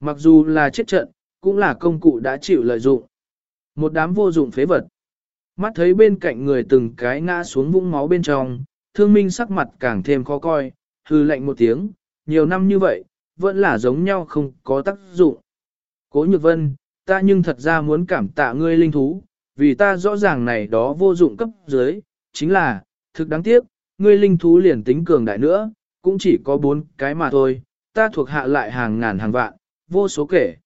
Mặc dù là chết trận, cũng là công cụ đã chịu lợi dụng. Một đám vô dụng phế vật. Mắt thấy bên cạnh người từng cái ngã xuống vũng máu bên trong, thương minh sắc mặt càng thêm khó coi, hư lạnh một tiếng, nhiều năm như vậy, vẫn là giống nhau không có tác dụng. Cố nhược vân, ta nhưng thật ra muốn cảm tạ ngươi linh thú, vì ta rõ ràng này đó vô dụng cấp dưới, chính là, thực đáng tiếc, ngươi linh thú liền tính cường đại nữa, cũng chỉ có bốn cái mà thôi, ta thuộc hạ lại hàng ngàn hàng vạn, vô số kể.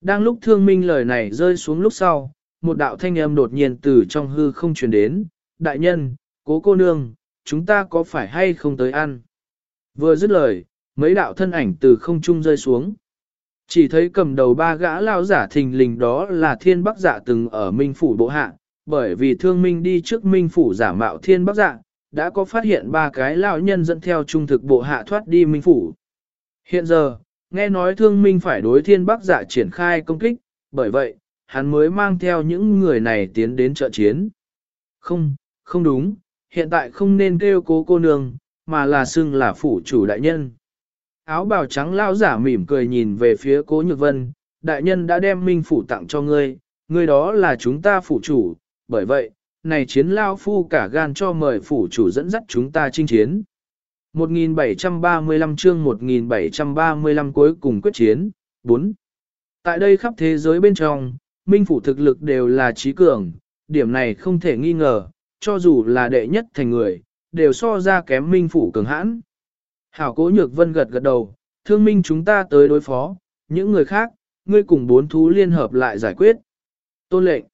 Đang lúc thương minh lời này rơi xuống lúc sau, một đạo thanh âm đột nhiên từ trong hư không truyền đến, đại nhân, cố cô nương, chúng ta có phải hay không tới ăn? Vừa dứt lời, mấy đạo thân ảnh từ không trung rơi xuống. Chỉ thấy cầm đầu ba gã lao giả thình lình đó là thiên bắc dạ từng ở minh phủ bộ hạ, bởi vì thương minh đi trước minh phủ giả mạo thiên bắc dạ, đã có phát hiện ba cái lao nhân dẫn theo trung thực bộ hạ thoát đi minh phủ. Hiện giờ, nghe nói thương minh phải đối thiên bắc dạ triển khai công kích, bởi vậy, hắn mới mang theo những người này tiến đến trợ chiến. Không, không đúng, hiện tại không nên kêu cố cô nương, mà là xưng là phủ chủ đại nhân. Áo bào trắng lao giả mỉm cười nhìn về phía cố nhược vân, đại nhân đã đem minh phủ tặng cho ngươi, ngươi đó là chúng ta phủ chủ, bởi vậy, này chiến lao phu cả gan cho mời phủ chủ dẫn dắt chúng ta chinh chiến. 1735 chương 1735 cuối cùng quyết chiến, 4. Tại đây khắp thế giới bên trong, minh phủ thực lực đều là trí cường, điểm này không thể nghi ngờ, cho dù là đệ nhất thành người, đều so ra kém minh phủ cường hãn. Hảo cố nhược vân gật gật đầu, thương minh chúng ta tới đối phó, những người khác, ngươi cùng bốn thú liên hợp lại giải quyết. Tôn lệnh.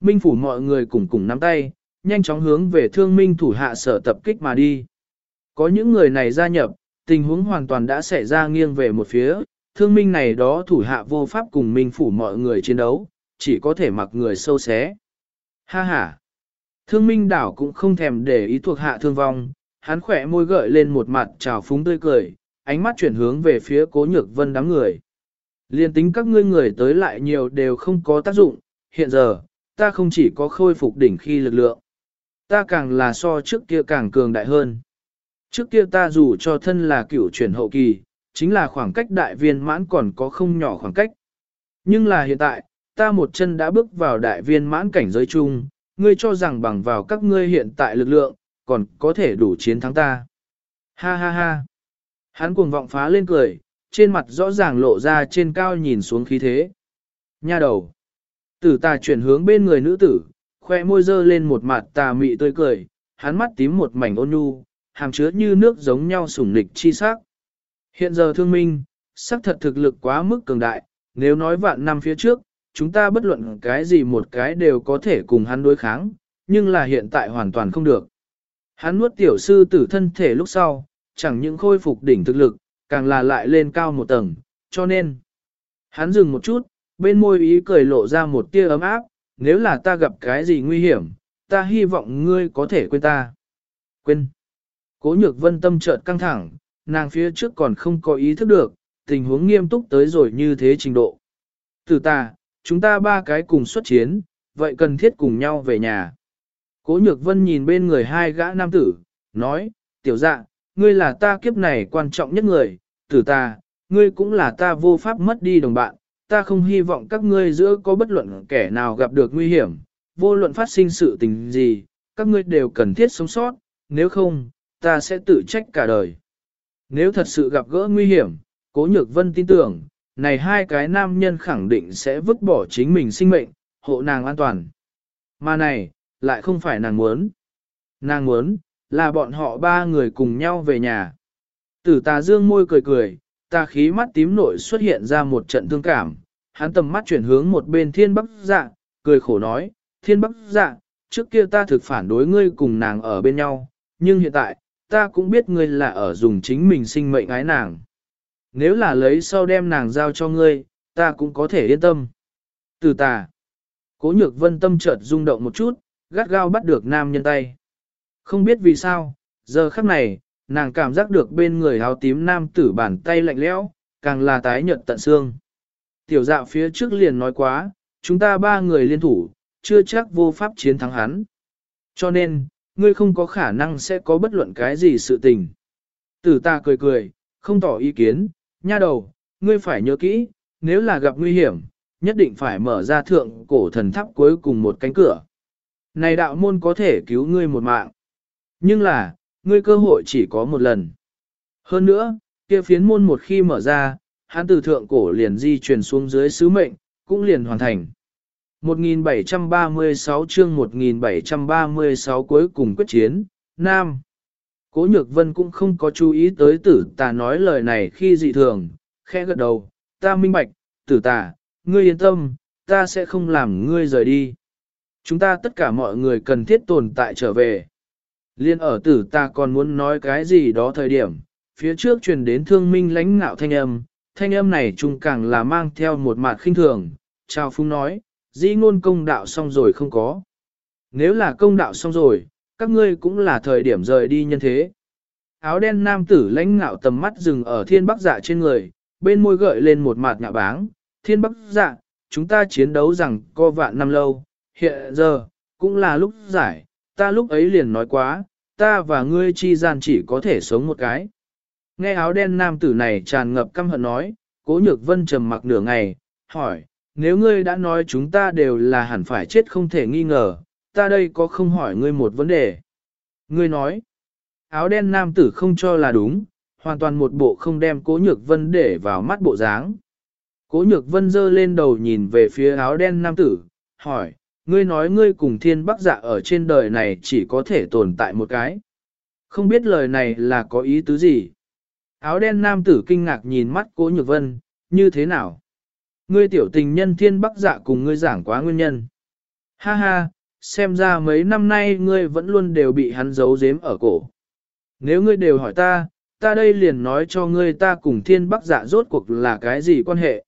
Minh phủ mọi người cùng cùng nắm tay, nhanh chóng hướng về thương minh thủ hạ sở tập kích mà đi. Có những người này gia nhập, tình huống hoàn toàn đã xảy ra nghiêng về một phía, thương minh này đó thủ hạ vô pháp cùng minh phủ mọi người chiến đấu, chỉ có thể mặc người sâu xé. Ha ha! Thương minh đảo cũng không thèm để ý thuộc hạ thương vong, hắn khỏe môi gợi lên một mặt trào phúng tươi cười, ánh mắt chuyển hướng về phía cố nhược vân đám người. Liên tính các ngươi người tới lại nhiều đều không có tác dụng, hiện giờ, ta không chỉ có khôi phục đỉnh khi lực lượng, ta càng là so trước kia càng cường đại hơn. Trước kia ta dù cho thân là cựu chuyển hậu kỳ, chính là khoảng cách đại viên mãn còn có không nhỏ khoảng cách. Nhưng là hiện tại, ta một chân đã bước vào đại viên mãn cảnh giới chung, ngươi cho rằng bằng vào các ngươi hiện tại lực lượng, còn có thể đủ chiến thắng ta. Ha ha ha. Hắn cuồng vọng phá lên cười, trên mặt rõ ràng lộ ra trên cao nhìn xuống khí thế. Nha đầu. Tử tà chuyển hướng bên người nữ tử, khoe môi dơ lên một mặt tà mị tươi cười, hắn mắt tím một mảnh ôn nhu, hàm chứa như nước giống nhau sủng nịch chi sắc. Hiện giờ thương minh, sắc thật thực lực quá mức cường đại, nếu nói vạn năm phía trước, chúng ta bất luận cái gì một cái đều có thể cùng hắn đối kháng, nhưng là hiện tại hoàn toàn không được. Hắn nuốt tiểu sư tử thân thể lúc sau, chẳng những khôi phục đỉnh thực lực, càng là lại lên cao một tầng, cho nên. Hắn dừng một chút, bên môi ý cười lộ ra một tia ấm áp, nếu là ta gặp cái gì nguy hiểm, ta hy vọng ngươi có thể quên ta. Quên. Cố nhược vân tâm chợt căng thẳng, nàng phía trước còn không có ý thức được, tình huống nghiêm túc tới rồi như thế trình độ. Từ ta, chúng ta ba cái cùng xuất chiến, vậy cần thiết cùng nhau về nhà. Cố nhược vân nhìn bên người hai gã nam tử, nói, tiểu dạ, ngươi là ta kiếp này quan trọng nhất người, tử ta, ngươi cũng là ta vô pháp mất đi đồng bạn, ta không hy vọng các ngươi giữa có bất luận kẻ nào gặp được nguy hiểm, vô luận phát sinh sự tình gì, các ngươi đều cần thiết sống sót, nếu không, ta sẽ tự trách cả đời. Nếu thật sự gặp gỡ nguy hiểm, cố nhược vân tin tưởng, này hai cái nam nhân khẳng định sẽ vứt bỏ chính mình sinh mệnh, hộ nàng an toàn. Mà này, lại không phải nàng muốn. Nàng muốn, là bọn họ ba người cùng nhau về nhà. Tử tà dương môi cười cười, tà khí mắt tím nội xuất hiện ra một trận thương cảm, hắn tầm mắt chuyển hướng một bên thiên bắc dạ, cười khổ nói, thiên bắc dạ, trước kia ta thực phản đối ngươi cùng nàng ở bên nhau, nhưng hiện tại, ta cũng biết ngươi là ở dùng chính mình sinh mệnh ái nàng. Nếu là lấy sau đem nàng giao cho ngươi, ta cũng có thể yên tâm. Từ tà, cố nhược vân tâm chợt rung động một chút, gắt gao bắt được nam nhân tay. Không biết vì sao, giờ khắc này, nàng cảm giác được bên người áo tím nam tử bàn tay lạnh lẽo, càng là tái nhợt tận xương. Tiểu dạo phía trước liền nói quá, chúng ta ba người liên thủ, chưa chắc vô pháp chiến thắng hắn. Cho nên, ngươi không có khả năng sẽ có bất luận cái gì sự tình. Tử ta cười cười, không tỏ ý kiến, nha đầu, ngươi phải nhớ kỹ, nếu là gặp nguy hiểm, nhất định phải mở ra thượng cổ thần tháp cuối cùng một cánh cửa. Này đạo môn có thể cứu ngươi một mạng. Nhưng là, ngươi cơ hội chỉ có một lần. Hơn nữa, kia phiến môn một khi mở ra, hắn từ thượng cổ liền di chuyển xuống dưới sứ mệnh, cũng liền hoàn thành. 1736 chương 1736 cuối cùng quyết chiến, Nam. Cố Nhược Vân cũng không có chú ý tới tử tà nói lời này khi dị thường, khẽ gật đầu, ta minh bạch, tử tà, ngươi yên tâm, ta sẽ không làm ngươi rời đi. Chúng ta tất cả mọi người cần thiết tồn tại trở về. Liên ở tử ta còn muốn nói cái gì đó thời điểm, phía trước truyền đến thương minh lãnh ngạo thanh âm, thanh âm này chung càng là mang theo một mặt khinh thường, Chào Phung nói, di ngôn công đạo xong rồi không có. Nếu là công đạo xong rồi, các ngươi cũng là thời điểm rời đi nhân thế. Áo đen nam tử lãnh ngạo tầm mắt dừng ở thiên bắc dạ trên người, bên môi gợi lên một mặt ngạ báng, thiên bắc dạ, chúng ta chiến đấu rằng co vạn năm lâu, hiện giờ, cũng là lúc giải, ta lúc ấy liền nói quá, ta và ngươi chi gian chỉ có thể sống một cái. Nghe áo đen nam tử này tràn ngập căm hận nói, cố nhược vân trầm mặc nửa ngày, hỏi, nếu ngươi đã nói chúng ta đều là hẳn phải chết không thể nghi ngờ, ta đây có không hỏi ngươi một vấn đề. Ngươi nói, áo đen nam tử không cho là đúng, hoàn toàn một bộ không đem cố nhược vân để vào mắt bộ dáng. Cố nhược vân dơ lên đầu nhìn về phía áo đen nam tử, hỏi, ngươi nói ngươi cùng thiên bắc dạ ở trên đời này chỉ có thể tồn tại một cái. Không biết lời này là có ý tứ gì. Áo đen nam tử kinh ngạc nhìn mắt cố nhược vân, như thế nào? Ngươi tiểu tình nhân thiên bắc dạ cùng ngươi giảng quá nguyên nhân. Ha ha, xem ra mấy năm nay ngươi vẫn luôn đều bị hắn giấu giếm ở cổ. Nếu ngươi đều hỏi ta, ta đây liền nói cho ngươi ta cùng thiên bắc dạ rốt cuộc là cái gì quan hệ.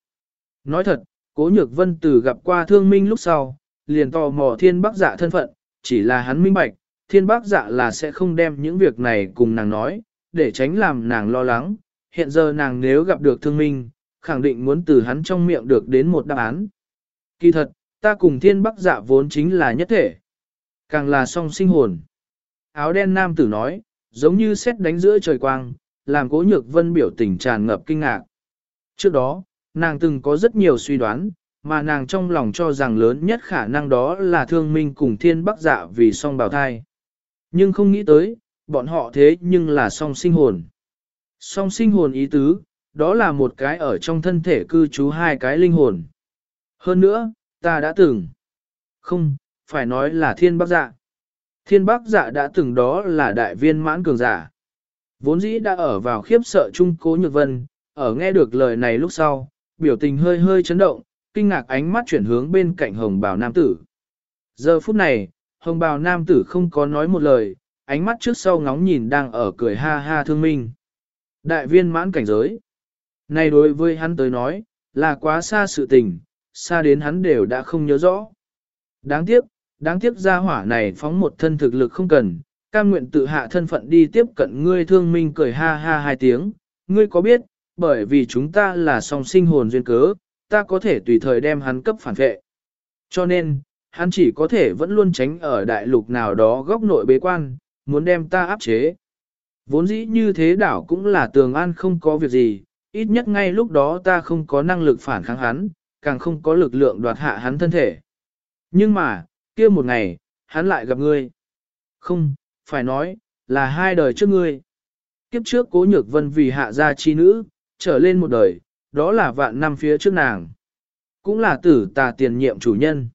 Nói thật, cố nhược vân từ gặp qua thương minh lúc sau, liền tò mò thiên bắc dạ thân phận, chỉ là hắn minh bạch, thiên bắc dạ là sẽ không đem những việc này cùng nàng nói, để tránh làm nàng lo lắng. Hiện giờ nàng nếu gặp được thương minh, khẳng định muốn từ hắn trong miệng được đến một đáp án. Kỳ thật, ta cùng thiên bắc dạ vốn chính là nhất thể. Càng là song sinh hồn. Áo đen nam tử nói, giống như xét đánh giữa trời quang, làm cố nhược vân biểu tình tràn ngập kinh ngạc. Trước đó, nàng từng có rất nhiều suy đoán, mà nàng trong lòng cho rằng lớn nhất khả năng đó là thương minh cùng thiên bắc dạ vì song bào thai. Nhưng không nghĩ tới, bọn họ thế nhưng là song sinh hồn. Song sinh hồn ý tứ, đó là một cái ở trong thân thể cư trú hai cái linh hồn. Hơn nữa, ta đã từng. Không, phải nói là thiên bắc dạ. Thiên bắc dạ đã từng đó là đại viên mãn cường giả. Vốn dĩ đã ở vào khiếp sợ trung cố nhược vân, ở nghe được lời này lúc sau, biểu tình hơi hơi chấn động, kinh ngạc ánh mắt chuyển hướng bên cạnh hồng bào nam tử. Giờ phút này, hồng bào nam tử không có nói một lời, ánh mắt trước sau ngóng nhìn đang ở cười ha ha thương minh. Đại viên mãn cảnh giới. Này đối với hắn tới nói, là quá xa sự tình, xa đến hắn đều đã không nhớ rõ. Đáng tiếc, đáng tiếc gia hỏa này phóng một thân thực lực không cần, cam nguyện tự hạ thân phận đi tiếp cận ngươi thương minh cười ha ha hai tiếng, ngươi có biết, bởi vì chúng ta là song sinh hồn duyên cớ, ta có thể tùy thời đem hắn cấp phản vệ. Cho nên, hắn chỉ có thể vẫn luôn tránh ở đại lục nào đó góc nội bế quan, muốn đem ta áp chế. Vốn dĩ như thế đảo cũng là tường an không có việc gì, ít nhất ngay lúc đó ta không có năng lực phản kháng hắn, càng không có lực lượng đoạt hạ hắn thân thể. Nhưng mà, kia một ngày, hắn lại gặp ngươi. Không, phải nói, là hai đời trước ngươi. Kiếp trước cố nhược vân vì hạ gia chi nữ, trở lên một đời, đó là vạn năm phía trước nàng. Cũng là tử tà tiền nhiệm chủ nhân.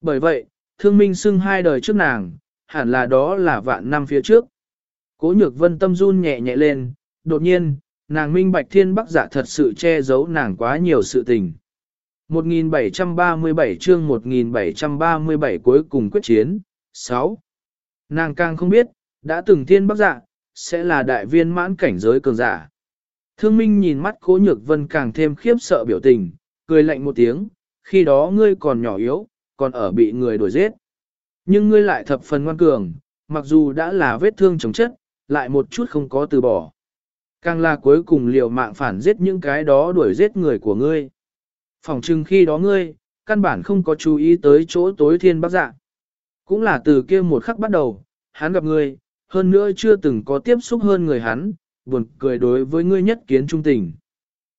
Bởi vậy, thương minh xưng hai đời trước nàng, hẳn là đó là vạn năm phía trước. Cố nhược vân tâm run nhẹ nhẹ lên, đột nhiên, nàng minh bạch thiên bắc giả thật sự che giấu nàng quá nhiều sự tình. 1737 chương 1737 cuối cùng quyết chiến, 6. Nàng càng không biết, đã từng thiên bắc dạ, sẽ là đại viên mãn cảnh giới cường giả. Thương Minh nhìn mắt Cố Nhược Vân càng thêm khiếp sợ biểu tình, cười lạnh một tiếng, khi đó ngươi còn nhỏ yếu, còn ở bị người đuổi giết. Nhưng ngươi lại thập phần ngoan cường, mặc dù đã là vết thương chống chất, lại một chút không có từ bỏ. Càng là cuối cùng liều mạng phản giết những cái đó đuổi giết người của ngươi. Phòng trưng khi đó ngươi, căn bản không có chú ý tới chỗ tối thiên bắc dạ. Cũng là từ kia một khắc bắt đầu, hắn gặp ngươi, hơn nữa chưa từng có tiếp xúc hơn người hắn, buồn cười đối với ngươi nhất kiến trung tình.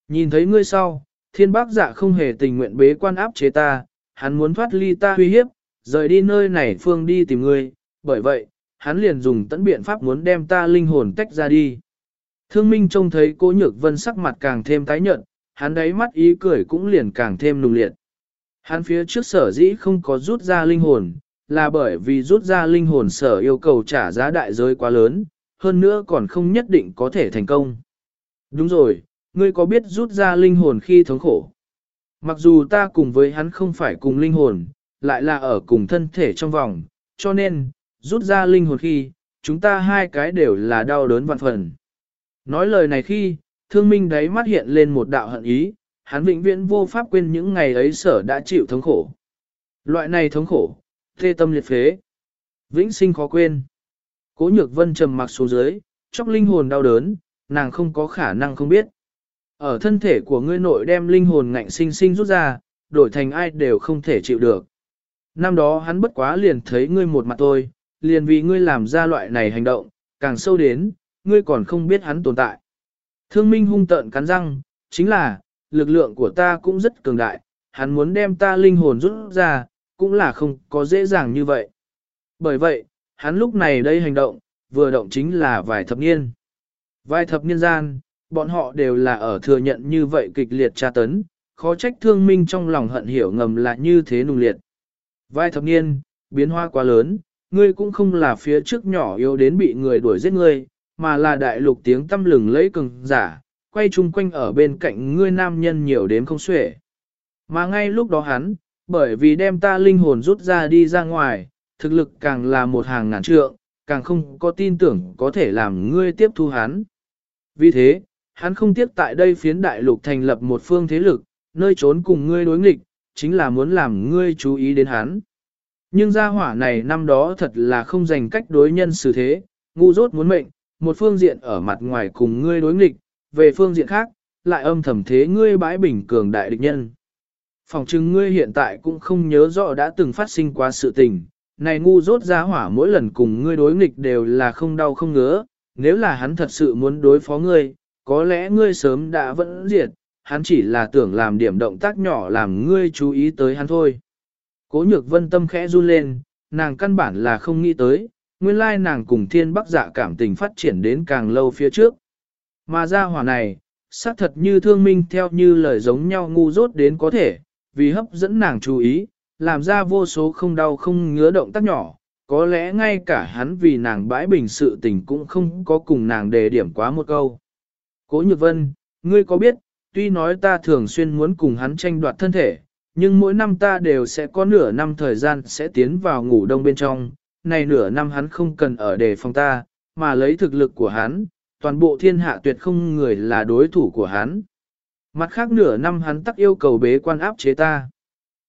Nhìn thấy ngươi sau, thiên bác dạ không hề tình nguyện bế quan áp chế ta, hắn muốn thoát ly ta uy hiếp, rời đi nơi này phương đi tìm ngươi, bởi vậy, hắn liền dùng tận biện pháp muốn đem ta linh hồn tách ra đi. Thương Minh trông thấy cố nhược vân sắc mặt càng thêm tái nhợt, hắn đáy mắt ý cười cũng liền càng thêm nùng liệt. Hắn phía trước sở dĩ không có rút ra linh hồn, là bởi vì rút ra linh hồn sở yêu cầu trả giá đại giới quá lớn, hơn nữa còn không nhất định có thể thành công. Đúng rồi, ngươi có biết rút ra linh hồn khi thống khổ? Mặc dù ta cùng với hắn không phải cùng linh hồn, lại là ở cùng thân thể trong vòng, cho nên, rút ra linh hồn khi, chúng ta hai cái đều là đau đớn vạn phần. Nói lời này khi, thương minh đáy mắt hiện lên một đạo hận ý, hắn vĩnh viễn vô pháp quên những ngày ấy sở đã chịu thống khổ. Loại này thống khổ, thê tâm liệt phế, vĩnh sinh khó quên. Cố nhược vân trầm mặc xuống dưới, chóc linh hồn đau đớn, nàng không có khả năng không biết. Ở thân thể của ngươi nội đem linh hồn ngạnh sinh sinh rút ra, đổi thành ai đều không thể chịu được. Năm đó hắn bất quá liền thấy ngươi một mặt thôi, liền vì ngươi làm ra loại này hành động, càng sâu đến, ngươi còn không biết hắn tồn tại. Thương minh hung tợn cắn răng, chính là, lực lượng của ta cũng rất cường đại, hắn muốn đem ta linh hồn rút ra, cũng là không có dễ dàng như vậy. Bởi vậy, hắn lúc này đây hành động, vừa động chính là vài thập niên. Vài thập niên gian, bọn họ đều là ở thừa nhận như vậy kịch liệt tra tấn, khó trách thương minh trong lòng hận hiểu ngầm là như thế nung liệt. Vài thập niên, biến hoa quá lớn, ngươi cũng không là phía trước nhỏ yếu đến bị người đuổi giết ngươi, mà là đại lục tiếng tâm lừng lấy cường giả, quay chung quanh ở bên cạnh ngươi nam nhân nhiều đến không xuể. Mà ngay lúc đó hắn, bởi vì đem ta linh hồn rút ra đi ra ngoài, thực lực càng là một hàng ngàn trượng, càng không có tin tưởng có thể làm ngươi tiếp thu hắn. Vì thế, hắn không tiếc tại đây phiến đại lục thành lập một phương thế lực, nơi trốn cùng ngươi đối nghịch, chính là muốn làm ngươi chú ý đến hắn. Nhưng gia hỏa này năm đó thật là không dành cách đối nhân xử thế, ngu dốt muốn mệnh, một phương diện ở mặt ngoài cùng ngươi đối nghịch, về phương diện khác, lại âm thầm thế ngươi bãi bình cường đại địch nhân. Phòng chứng ngươi hiện tại cũng không nhớ rõ đã từng phát sinh quá sự tình, này ngu dốt gia hỏa mỗi lần cùng ngươi đối nghịch đều là không đau không ngứa, nếu là hắn thật sự muốn đối phó ngươi, có lẽ ngươi sớm đã vẫn diệt, hắn chỉ là tưởng làm điểm động tác nhỏ làm ngươi chú ý tới hắn thôi. Cố nhược vân tâm khẽ run lên, nàng căn bản là không nghĩ tới, nguyên lai nàng cùng thiên bắc dạ cảm tình phát triển đến càng lâu phía trước. Mà ra hỏa này, xác thật như thương minh theo như lời giống nhau ngu dốt đến có thể, vì hấp dẫn nàng chú ý, làm ra vô số không đau không ngứa động tác nhỏ, có lẽ ngay cả hắn vì nàng bãi bình sự tình cũng không có cùng nàng đề điểm quá một câu. Cố Nhược Vân, ngươi có biết, tuy nói ta thường xuyên muốn cùng hắn tranh đoạt thân thể, nhưng mỗi năm ta đều sẽ có nửa năm thời gian sẽ tiến vào ngủ đông bên trong, này nửa năm hắn không cần ở đề phòng ta, mà lấy thực lực của hắn, toàn bộ thiên hạ tuyệt không người là đối thủ của hắn. Mặt khác nửa năm hắn tắc yêu cầu bế quan áp chế ta.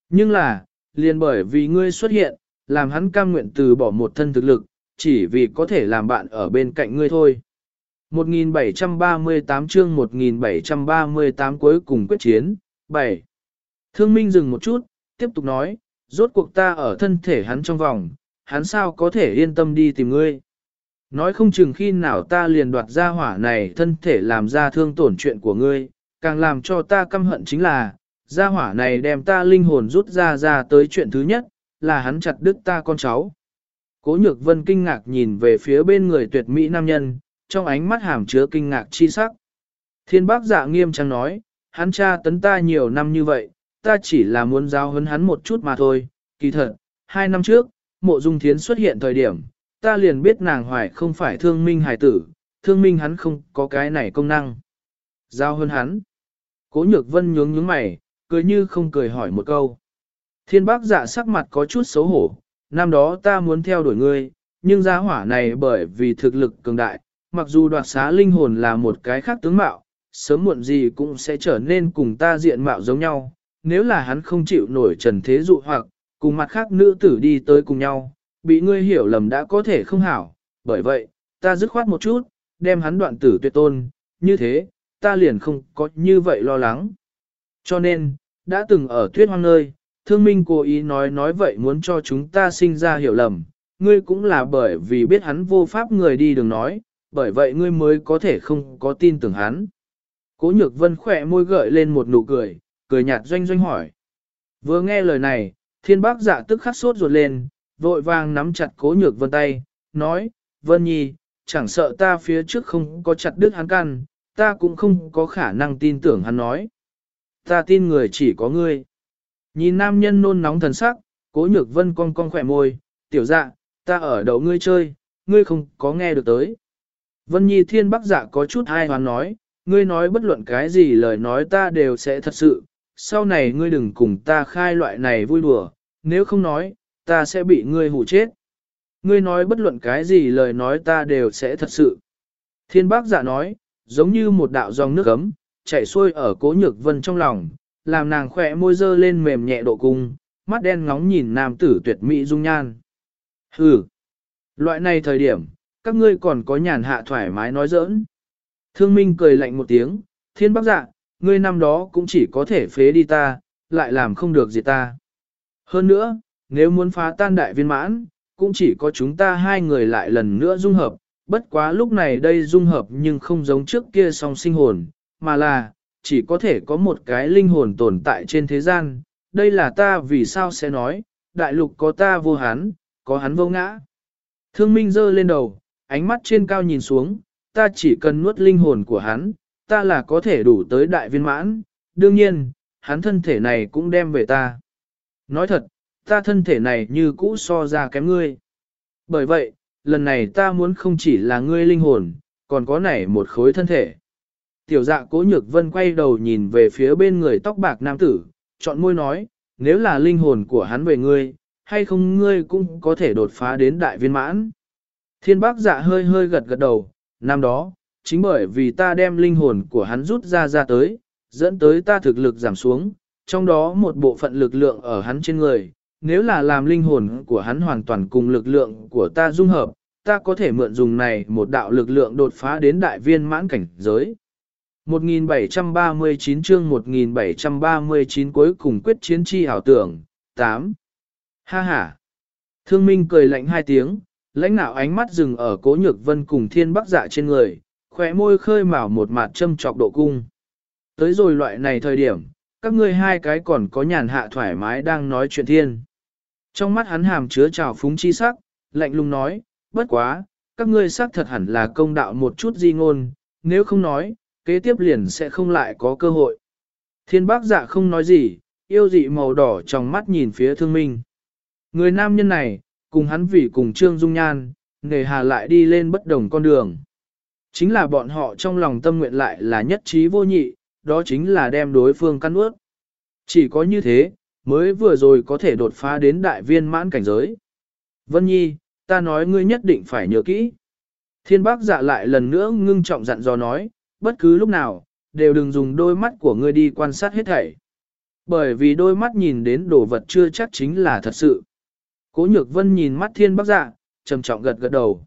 Nhưng là, liền bởi vì ngươi xuất hiện, làm hắn cam nguyện từ bỏ một thân thực lực, chỉ vì có thể làm bạn ở bên cạnh ngươi thôi. 1738 chương 1738 cuối cùng quyết chiến, 7. Thương Minh dừng một chút, tiếp tục nói, rốt cuộc ta ở thân thể hắn trong vòng, hắn sao có thể yên tâm đi tìm ngươi. Nói không chừng khi nào ta liền đoạt ra hỏa này thân thể làm ra thương tổn chuyện của ngươi, càng làm cho ta căm hận chính là, gia hỏa này đem ta linh hồn rút ra ra tới chuyện thứ nhất, là hắn chặt đứt ta con cháu. Cố nhược vân kinh ngạc nhìn về phía bên người tuyệt mỹ nam nhân, trong ánh mắt hàm chứa kinh ngạc chi sắc. Thiên bác dạ nghiêm trang nói, hắn cha tấn ta nhiều năm như vậy, ta chỉ là muốn giáo huấn hắn một chút mà thôi, kỳ thật, hai năm trước, mộ dung thiến xuất hiện thời điểm, ta liền biết nàng hoài không phải thương minh hài tử, thương minh hắn không có cái này công năng. Giao hơn hắn. Cố nhược vân nhướng nhướng mày, cười như không cười hỏi một câu. Thiên bác dạ sắc mặt có chút xấu hổ, năm đó ta muốn theo đuổi ngươi, nhưng giá hỏa này bởi vì thực lực cường đại, mặc dù đoạt xá linh hồn là một cái khác tướng mạo, sớm muộn gì cũng sẽ trở nên cùng ta diện mạo giống nhau, nếu là hắn không chịu nổi trần thế dụ hoặc, cùng mặt khác nữ tử đi tới cùng nhau, bị ngươi hiểu lầm đã có thể không hảo, bởi vậy, ta dứt khoát một chút, đem hắn đoạn tử tuyệt tôn, như thế, ta liền không có như vậy lo lắng. Cho nên, đã từng ở tuyết hoang nơi, thương minh cố ý nói nói vậy muốn cho chúng ta sinh ra hiểu lầm, ngươi cũng là bởi vì biết hắn vô pháp người đi đường nói, bởi vậy ngươi mới có thể không có tin tưởng hắn. Cố nhược vân khỏe môi gợi lên một nụ cười, cười nhạt doanh doanh hỏi. Vừa nghe lời này, thiên bác dạ tức khắc sốt ruột lên, vội vàng nắm chặt cố nhược vân tay, nói, vân nhi, chẳng sợ ta phía trước không có chặt đứt hắn căn, ta cũng không có khả năng tin tưởng hắn nói. Ta tin người chỉ có ngươi. Nhìn nam nhân nôn nóng thần sắc, cố nhược vân cong cong khỏe môi, tiểu dạ, ta ở đầu ngươi chơi, ngươi không có nghe được tới. Vân Nhi Thiên Bác Dạ có chút ai hoán nói, ngươi nói bất luận cái gì lời nói ta đều sẽ thật sự, sau này ngươi đừng cùng ta khai loại này vui đùa, nếu không nói, ta sẽ bị ngươi hủ chết. Ngươi nói bất luận cái gì lời nói ta đều sẽ thật sự. Thiên Bác Dạ nói, giống như một đạo dòng nước ấm, chảy xuôi ở cố nhược vân trong lòng, làm nàng khỏe môi dơ lên mềm nhẹ độ cung, mắt đen ngóng nhìn nam tử tuyệt mỹ dung nhan. Hừ, loại này thời điểm, các ngươi còn có nhàn hạ thoải mái nói giỡn. Thương Minh cười lạnh một tiếng, thiên bác dạ, ngươi năm đó cũng chỉ có thể phế đi ta, lại làm không được gì ta. Hơn nữa, nếu muốn phá tan đại viên mãn, cũng chỉ có chúng ta hai người lại lần nữa dung hợp, bất quá lúc này đây dung hợp nhưng không giống trước kia song sinh hồn, mà là, chỉ có thể có một cái linh hồn tồn tại trên thế gian, đây là ta vì sao sẽ nói, đại lục có ta vô hắn, có hắn vô ngã. Thương Minh giơ lên đầu, ánh mắt trên cao nhìn xuống, ta chỉ cần nuốt linh hồn của hắn, ta là có thể đủ tới đại viên mãn, đương nhiên, hắn thân thể này cũng đem về ta. Nói thật, ta thân thể này như cũ so ra kém ngươi. Bởi vậy, lần này ta muốn không chỉ là ngươi linh hồn, còn có nảy một khối thân thể. Tiểu dạ cố nhược vân quay đầu nhìn về phía bên người tóc bạc nam tử, chọn môi nói, nếu là linh hồn của hắn về ngươi, hay không ngươi cũng có thể đột phá đến đại viên mãn. Thiên bác dạ hơi hơi gật gật đầu, năm đó, chính bởi vì ta đem linh hồn của hắn rút ra ra tới, dẫn tới ta thực lực giảm xuống, trong đó một bộ phận lực lượng ở hắn trên người, nếu là làm linh hồn của hắn hoàn toàn cùng lực lượng của ta dung hợp, ta có thể mượn dùng này một đạo lực lượng đột phá đến đại viên mãn cảnh giới. 1739 chương 1739 cuối cùng quyết chiến chi ảo tưởng, 8. Ha ha. Thương Minh cười lạnh hai tiếng, lãnh nạo ánh mắt dừng ở cố nhược vân cùng thiên bắc dạ trên người, khỏe môi khơi mào một mặt châm trọc độ cung. Tới rồi loại này thời điểm, các ngươi hai cái còn có nhàn hạ thoải mái đang nói chuyện thiên. Trong mắt hắn hàm chứa trào phúng chi sắc, lạnh lùng nói, bất quá, các ngươi xác thật hẳn là công đạo một chút di ngôn, nếu không nói, kế tiếp liền sẽ không lại có cơ hội. Thiên bác dạ không nói gì, yêu dị màu đỏ trong mắt nhìn phía thương minh. Người nam nhân này, cùng hắn vì cùng Trương Dung Nhan, nghề hà lại đi lên bất đồng con đường. Chính là bọn họ trong lòng tâm nguyện lại là nhất trí vô nhị, đó chính là đem đối phương căn ướt. Chỉ có như thế, mới vừa rồi có thể đột phá đến đại viên mãn cảnh giới. Vân Nhi, ta nói ngươi nhất định phải nhớ kỹ. Thiên bác dạ lại lần nữa ngưng trọng dặn dò nói, bất cứ lúc nào, đều đừng dùng đôi mắt của ngươi đi quan sát hết thảy. Bởi vì đôi mắt nhìn đến đồ vật chưa chắc chính là thật sự. Cố nhược vân nhìn mắt thiên bác dạ, trầm trọng gật gật đầu.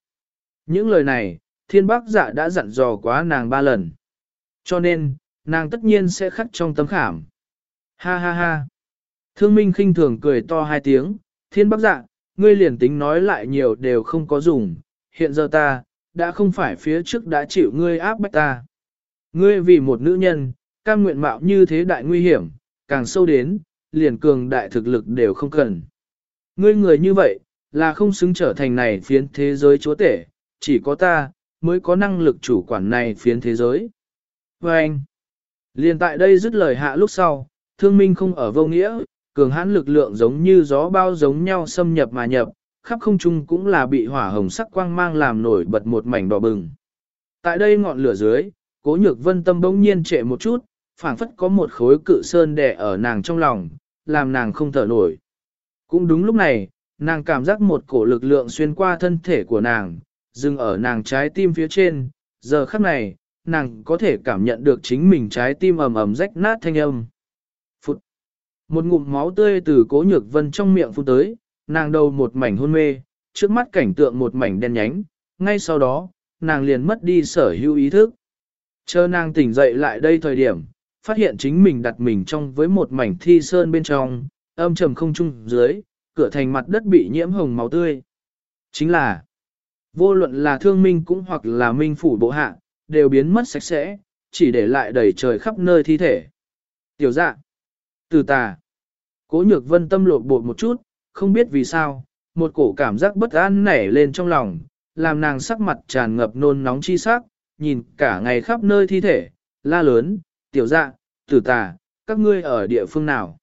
Những lời này, thiên bác dạ đã dặn dò quá nàng ba lần. Cho nên, nàng tất nhiên sẽ khắc trong tấm khảm. Ha ha ha. Thương minh khinh thường cười to hai tiếng, thiên bác dạ, ngươi liền tính nói lại nhiều đều không có dùng, hiện giờ ta, đã không phải phía trước đã chịu ngươi áp bách ta. Ngươi vì một nữ nhân, cam nguyện mạo như thế đại nguy hiểm, càng sâu đến, liền cường đại thực lực đều không cần. Ngươi người như vậy, là không xứng trở thành này phiến thế giới chúa tể, chỉ có ta, mới có năng lực chủ quản này phiến thế giới. Và anh, liền tại đây dứt lời hạ lúc sau, thương minh không ở vô nghĩa, cường hãn lực lượng giống như gió bao giống nhau xâm nhập mà nhập, khắp không trung cũng là bị hỏa hồng sắc quang mang làm nổi bật một mảnh đỏ bừng. Tại đây ngọn lửa dưới, cố nhược vân tâm bỗng nhiên trệ một chút, phảng phất có một khối cự sơn đè ở nàng trong lòng, làm nàng không thở nổi. Cũng đúng lúc này, nàng cảm giác một cổ lực lượng xuyên qua thân thể của nàng, dừng ở nàng trái tim phía trên, giờ khắc này, nàng có thể cảm nhận được chính mình trái tim ầm ầm rách nát thanh âm. Phụt! Một ngụm máu tươi từ cố nhược vân trong miệng phun tới, nàng đầu một mảnh hôn mê, trước mắt cảnh tượng một mảnh đen nhánh, ngay sau đó, nàng liền mất đi sở hữu ý thức. Chờ nàng tỉnh dậy lại đây thời điểm, phát hiện chính mình đặt mình trong với một mảnh thi sơn bên trong, âm trầm không trung dưới, cửa thành mặt đất bị nhiễm hồng máu tươi. Chính là, Vô luận là thương minh cũng hoặc là minh phủ bộ hạ, đều biến mất sạch sẽ, chỉ để lại đầy trời khắp nơi thi thể. Tiểu dạ, từ tà, cố nhược vân tâm lột bột một chút, không biết vì sao, một cổ cảm giác bất an nảy lên trong lòng, làm nàng sắc mặt tràn ngập nôn nóng chi sắc, nhìn cả ngày khắp nơi thi thể, la lớn, tiểu dạ, tử tà, các ngươi ở địa phương nào.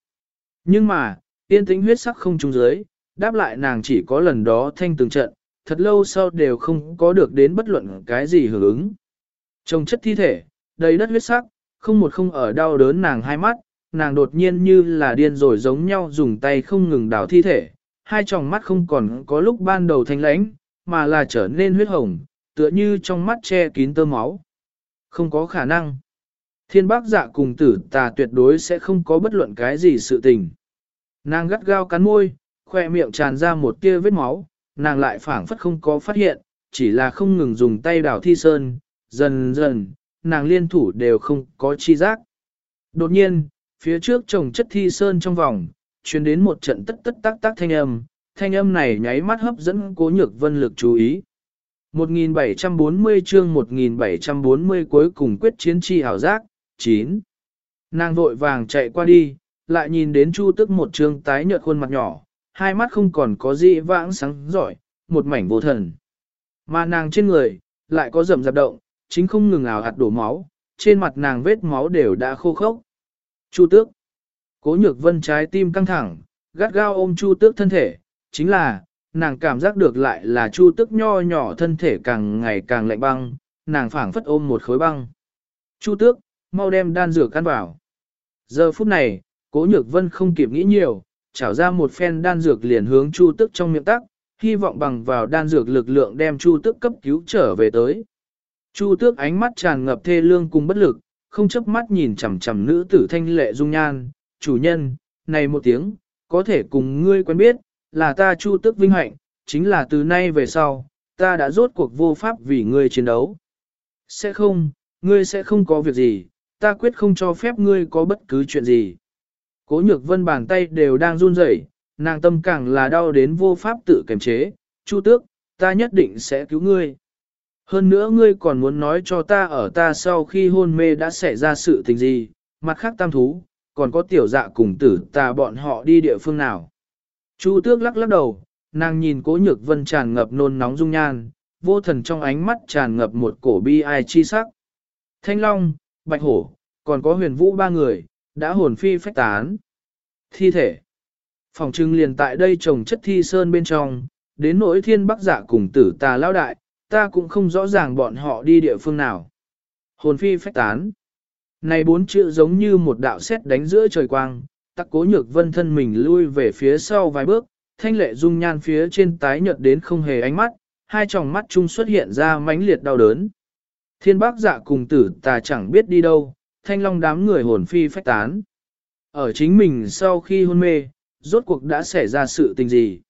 Nhưng mà, yên tĩnh huyết sắc không trung dưới, đáp lại nàng chỉ có lần đó thanh từng trận, thật lâu sau đều không có được đến bất luận cái gì hưởng ứng. Trong chất thi thể, đầy đất huyết sắc, không một không ở đau đớn nàng hai mắt, nàng đột nhiên như là điên rồi giống nhau dùng tay không ngừng đào thi thể, hai tròng mắt không còn có lúc ban đầu thanh lãnh, mà là trở nên huyết hồng, tựa như trong mắt che kín tơ máu. Không có khả năng. Thiên bác dạ cùng tử tà tuyệt đối sẽ không có bất luận cái gì sự tình. Nàng gắt gao cắn môi, khoe miệng tràn ra một tia vết máu, nàng lại phảng phất không có phát hiện, chỉ là không ngừng dùng tay đào thi sơn, dần dần, nàng liên thủ đều không có chi giác. Đột nhiên, phía trước trồng chất thi sơn trong vòng, truyền đến một trận tất tất tác tác thanh âm, thanh âm này nháy mắt hấp dẫn cố nhược vân lực chú ý. 1740 chương 1740 cuối cùng quyết chiến chi hảo giác, 9. Nàng vội vàng chạy qua đi, lại nhìn đến Chu tức một trương tái nhợt khuôn mặt nhỏ, hai mắt không còn có gì vãng sáng giỏi, một mảnh vô thần. Mà nàng trên người, lại có rầm rạp động, chính không ngừng ảo hạt đổ máu, trên mặt nàng vết máu đều đã khô khốc. Chu tước. Cố nhược vân trái tim căng thẳng, gắt gao ôm chu tước thân thể, chính là, nàng cảm giác được lại là chu tước nho nhỏ thân thể càng ngày càng lạnh băng, nàng phảng phất ôm một khối băng. Chu tước, mau đem đan dược căn vào. Giờ phút này, cố nhược vân không kịp nghĩ nhiều, chảo ra một phen đan dược liền hướng chu tước trong miệng tắc, hy vọng bằng vào đan dược lực lượng đem chu tước cấp cứu trở về tới. Chu tước ánh mắt tràn ngập thê lương cùng bất lực, không chấp mắt nhìn chằm chằm nữ tử thanh lệ dung nhan, chủ nhân, này một tiếng, có thể cùng ngươi quen biết, là ta chu tước vinh hạnh, chính là từ nay về sau, ta đã rốt cuộc vô pháp vì ngươi chiến đấu. Sẽ không, ngươi sẽ không có việc gì, ta quyết không cho phép ngươi có bất cứ chuyện gì. Cố nhược vân bàn tay đều đang run rẩy, nàng tâm càng là đau đến vô pháp tự kiềm chế, chu tước, ta nhất định sẽ cứu ngươi. Hơn nữa ngươi còn muốn nói cho ta ở ta sau khi hôn mê đã xảy ra sự tình gì, mặt khác tam thú, còn có tiểu dạ cùng tử ta bọn họ đi địa phương nào. Chu tước lắc lắc đầu, nàng nhìn cố nhược vân tràn ngập nôn nóng dung nhan, vô thần trong ánh mắt tràn ngập một cổ bi ai chi sắc. Thanh Long, Bạch Hổ, còn có huyền vũ ba người, đã hồn phi phách tán. Thi thể. Phòng trưng liền tại đây trồng chất thi sơn bên trong, đến nỗi thiên bắc giả cùng tử tà lao đại, ta cũng không rõ ràng bọn họ đi địa phương nào. Hồn phi phách tán. Này bốn chữ giống như một đạo sét đánh giữa trời quang, tắc cố nhược vân thân mình lui về phía sau vài bước, thanh lệ dung nhan phía trên tái nhợt đến không hề ánh mắt, hai tròng mắt chung xuất hiện ra mãnh liệt đau đớn. Thiên bác dạ cùng tử tà chẳng biết đi đâu, thanh long đám người hồn phi phách tán. Ở chính mình sau khi hôn mê, rốt cuộc đã xảy ra sự tình gì?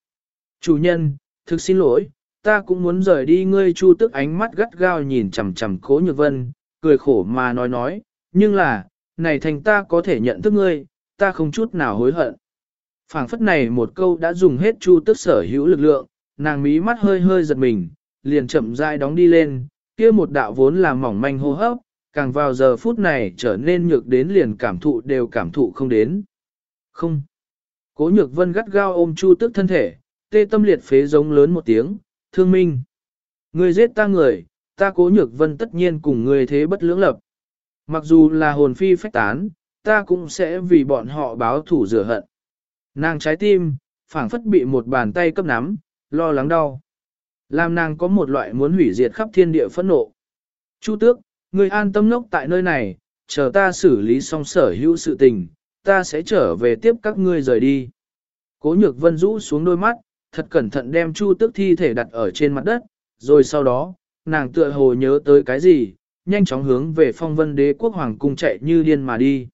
Chủ nhân, thực xin lỗi, ta cũng muốn rời đi ngươi chu tức ánh mắt gắt gao nhìn chằm chằm cố nhược vân, cười khổ mà nói nói, nhưng là, này thành ta có thể nhận thức ngươi, ta không chút nào hối hận. phảng phất này một câu đã dùng hết chu tức sở hữu lực lượng, nàng mí mắt hơi hơi giật mình, liền chậm rãi đóng đi lên, kia một đạo vốn là mỏng manh hô hấp, càng vào giờ phút này trở nên nhược đến liền cảm thụ đều cảm thụ không đến. Không. Cố nhược vân gắt gao ôm chu tức thân thể, tê tâm liệt phế giống lớn một tiếng, thương minh. Ngươi giết ta người, ta cố nhược vân tất nhiên cùng ngươi thế bất lưỡng lập. Mặc dù là hồn phi phách tán, ta cũng sẽ vì bọn họ báo thủ rửa hận. Nàng trái tim, phảng phất bị một bàn tay cấp nắm, lo lắng đau. Làm nàng có một loại muốn hủy diệt khắp thiên địa phẫn nộ. Chu tước, ngươi an tâm nốc tại nơi này, chờ ta xử lý xong sở hữu sự tình, ta sẽ trở về tiếp các ngươi rời đi. Cố nhược vân rũ xuống đôi mắt, thật cẩn thận đem chu tước thi thể đặt ở trên mặt đất, rồi sau đó, nàng tựa hồ nhớ tới cái gì, nhanh chóng hướng về phong vân đế quốc hoàng cung chạy như điên mà đi.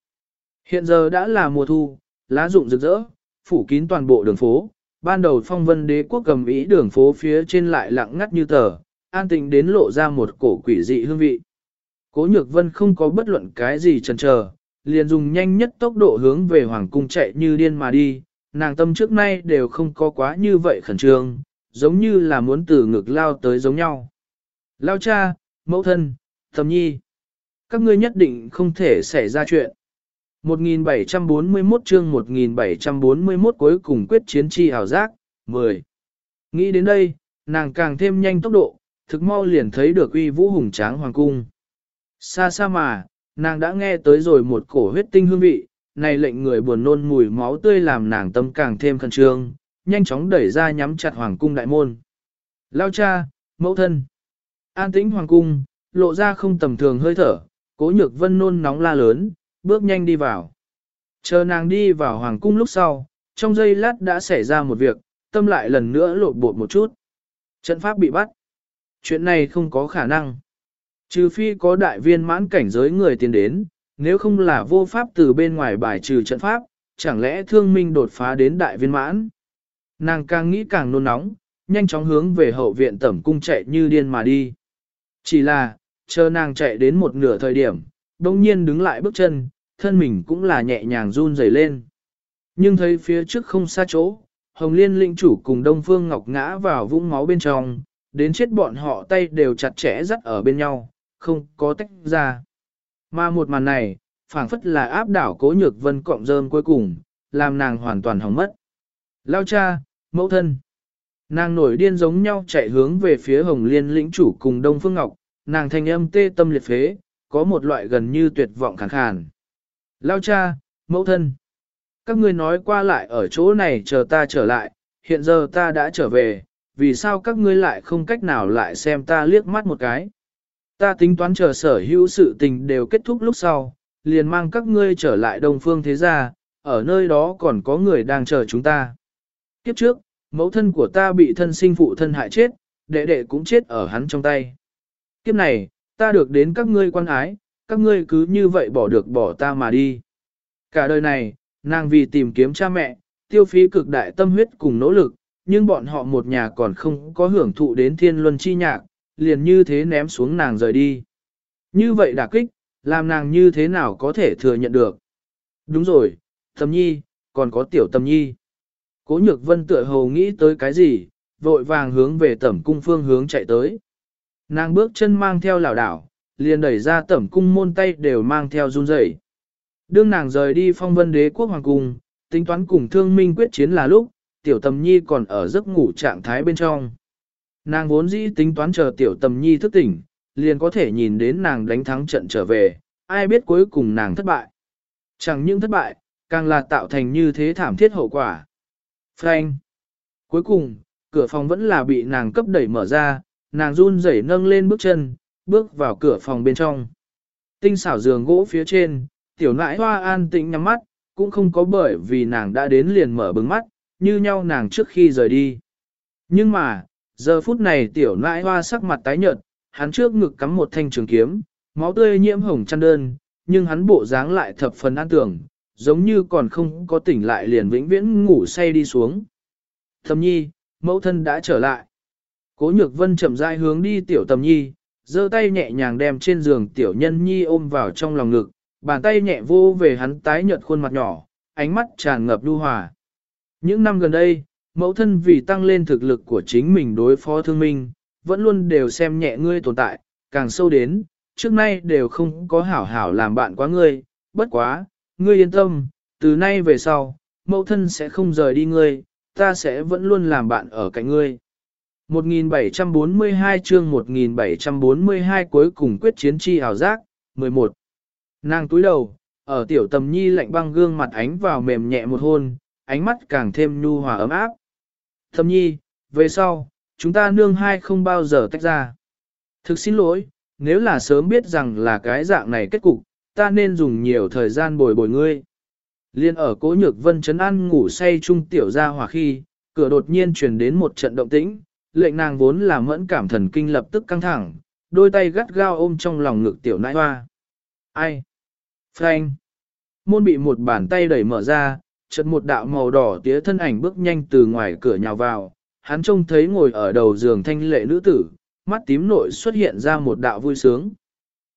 Hiện giờ đã là mùa thu, lá rụng rực rỡ, phủ kín toàn bộ đường phố, ban đầu phong vân đế quốc cầm ý đường phố phía trên lại lặng ngắt như tờ, an tĩnh đến lộ ra một cổ quỷ dị hương vị. Cố nhược vân không có bất luận cái gì chần chờ, liền dùng nhanh nhất tốc độ hướng về hoàng cung chạy như điên mà đi, nàng tâm trước nay đều không có quá như vậy khẩn trương, giống như là muốn từ ngực lao tới giống nhau. Lao cha, mẫu thân, thầm nhi. Các ngươi nhất định không thể xảy ra chuyện. 1741 chương 1741 cuối cùng quyết chiến chi hào giác, 10. Nghĩ đến đây, nàng càng thêm nhanh tốc độ, thực mau liền thấy được uy vũ hùng tráng hoàng cung. Xa xa mà, nàng đã nghe tới rồi một cổ huyết tinh hương vị, này lệnh người buồn nôn mùi máu tươi làm nàng tâm càng thêm khẩn trương, nhanh chóng đẩy ra nhắm chặt hoàng cung đại môn. Lao cha, mẫu thân. An tĩnh hoàng cung, lộ ra không tầm thường hơi thở, cố nhược vân nôn nóng la lớn, bước nhanh đi vào. Chờ nàng đi vào hoàng cung lúc sau, trong giây lát đã xảy ra một việc, tâm lại lần nữa lộn bột một chút. Trận pháp bị bắt. Chuyện này không có khả năng. Trừ phi có đại viên mãn cảnh giới người tiến đến, nếu không là vô pháp từ bên ngoài bài trừ trận pháp, chẳng lẽ thương minh đột phá đến đại viên mãn. Nàng càng nghĩ càng nôn nóng, nhanh chóng hướng về hậu viện tẩm cung chạy như điên mà đi. Chỉ là, chờ nàng chạy đến một nửa thời điểm, đông nhiên đứng lại bước chân, thân mình cũng là nhẹ nhàng run rẩy lên. Nhưng thấy phía trước không xa chỗ, Hồng Liên linh chủ cùng Đông Phương Ngọc ngã vào vũng máu bên trong, đến chết bọn họ tay đều chặt chẽ dắt ở bên nhau, không có tách ra. Mà một màn này, phảng phất là áp đảo cố nhược vân cọng rơm cuối cùng, làm nàng hoàn toàn hỏng mất. Lao cha, mẫu thân. Nàng nổi điên giống nhau chạy hướng về phía Hồng Liên lĩnh chủ cùng Đông Phương Ngọc, nàng thanh âm tê tâm liệt phế, có một loại gần như tuyệt vọng khàn khàn. Lao cha, mẫu thân. Các ngươi nói qua lại ở chỗ này chờ ta trở lại, hiện giờ ta đã trở về, vì sao các ngươi lại không cách nào lại xem ta liếc mắt một cái. Ta tính toán chờ sở hữu sự tình đều kết thúc lúc sau, liền mang các ngươi trở lại đông phương thế gia, ở nơi đó còn có người đang chờ chúng ta. Kiếp trước, mẫu thân của ta bị thân sinh phụ thân hại chết, đệ đệ cũng chết ở hắn trong tay. Kiếp này, ta được đến các ngươi quan ái, các ngươi cứ như vậy bỏ được bỏ ta mà đi. Cả đời này, nàng vì tìm kiếm cha mẹ, tiêu phí cực đại tâm huyết cùng nỗ lực, nhưng bọn họ một nhà còn không có hưởng thụ đến thiên luân chi nhạc, liền như thế ném xuống nàng rời đi. Như vậy đả kích, làm nàng như thế nào có thể thừa nhận được. Đúng rồi, tâm nhi, còn có tiểu tâm nhi. Cố nhược vân tựa hồ nghĩ tới cái gì, vội vàng hướng về tẩm cung phương hướng chạy tới. Nàng bước chân mang theo lảo đảo, liền đẩy ra tẩm cung môn tay đều mang theo run rẩy. Đương nàng rời đi phong vân đế quốc hoàng cung, tính toán cùng thương minh quyết chiến là lúc, tiểu tầm nhi còn ở giấc ngủ trạng thái bên trong. Nàng vốn dĩ tính toán chờ tiểu tầm nhi thức tỉnh, liền có thể nhìn đến nàng đánh thắng trận trở về, ai biết cuối cùng nàng thất bại. Chẳng những thất bại, càng là tạo thành như thế thảm thiết hậu quả. Frank. Cuối cùng, cửa phòng vẫn là bị nàng cấp đẩy mở ra, nàng run rẩy nâng lên bước chân, bước vào cửa phòng bên trong. Tinh xảo giường gỗ phía trên, tiểu nãi hoa an tĩnh nhắm mắt, cũng không có bởi vì nàng đã đến liền mở bừng mắt, như nhau nàng trước khi rời đi. Nhưng mà, giờ phút này tiểu nãi hoa sắc mặt tái nhợt, hắn trước ngực cắm một thanh trường kiếm, máu tươi nhiễm hồng chăn đơn, nhưng hắn bộ dáng lại thập phần an tưởng, giống như còn không có tỉnh lại liền vĩnh viễn ngủ say đi xuống. Thầm nhi, mẫu thân đã trở lại. Cố nhược vân chậm rãi hướng đi tiểu tầm nhi, giơ tay nhẹ nhàng đem trên giường tiểu nhân nhi ôm vào trong lòng ngực, bàn tay nhẹ vô về hắn tái nhợt khuôn mặt nhỏ, ánh mắt tràn ngập lưu hòa. Những năm gần đây, mẫu thân vì tăng lên thực lực của chính mình đối phó thương minh, vẫn luôn đều xem nhẹ ngươi tồn tại, càng sâu đến, trước nay đều không có hảo hảo làm bạn quá ngươi, bất quá, ngươi yên tâm, từ nay về sau, mẫu thân sẽ không rời đi ngươi, ta sẽ vẫn luôn làm bạn ở cạnh ngươi. 1742 chương 1742 cuối cùng quyết chiến chi hào giác, 11. Nàng túi đầu, ở tiểu tầm nhi lạnh băng gương mặt ánh vào mềm nhẹ một hôn, ánh mắt càng thêm nhu hòa ấm áp. Thầm nhi, về sau, chúng ta nương hai không bao giờ tách ra. Thực xin lỗi, nếu là sớm biết rằng là cái dạng này kết cục, ta nên dùng nhiều thời gian bồi bồi ngươi. Liên ở cố nhược vân chấn ăn ngủ say trung tiểu ra hòa khi, cửa đột nhiên truyền đến một trận động tĩnh, lệnh nàng vốn là mẫn cảm thần kinh lập tức căng thẳng, đôi tay gắt gao ôm trong lòng ngực tiểu nãi hoa. Ai? Frank! Môn bị một bàn tay đẩy mở ra, chợt một đạo màu đỏ tía thân ảnh bước nhanh từ ngoài cửa nhào vào, hắn trông thấy ngồi ở đầu giường thanh lệ nữ tử, mắt tím nội xuất hiện ra một đạo vui sướng.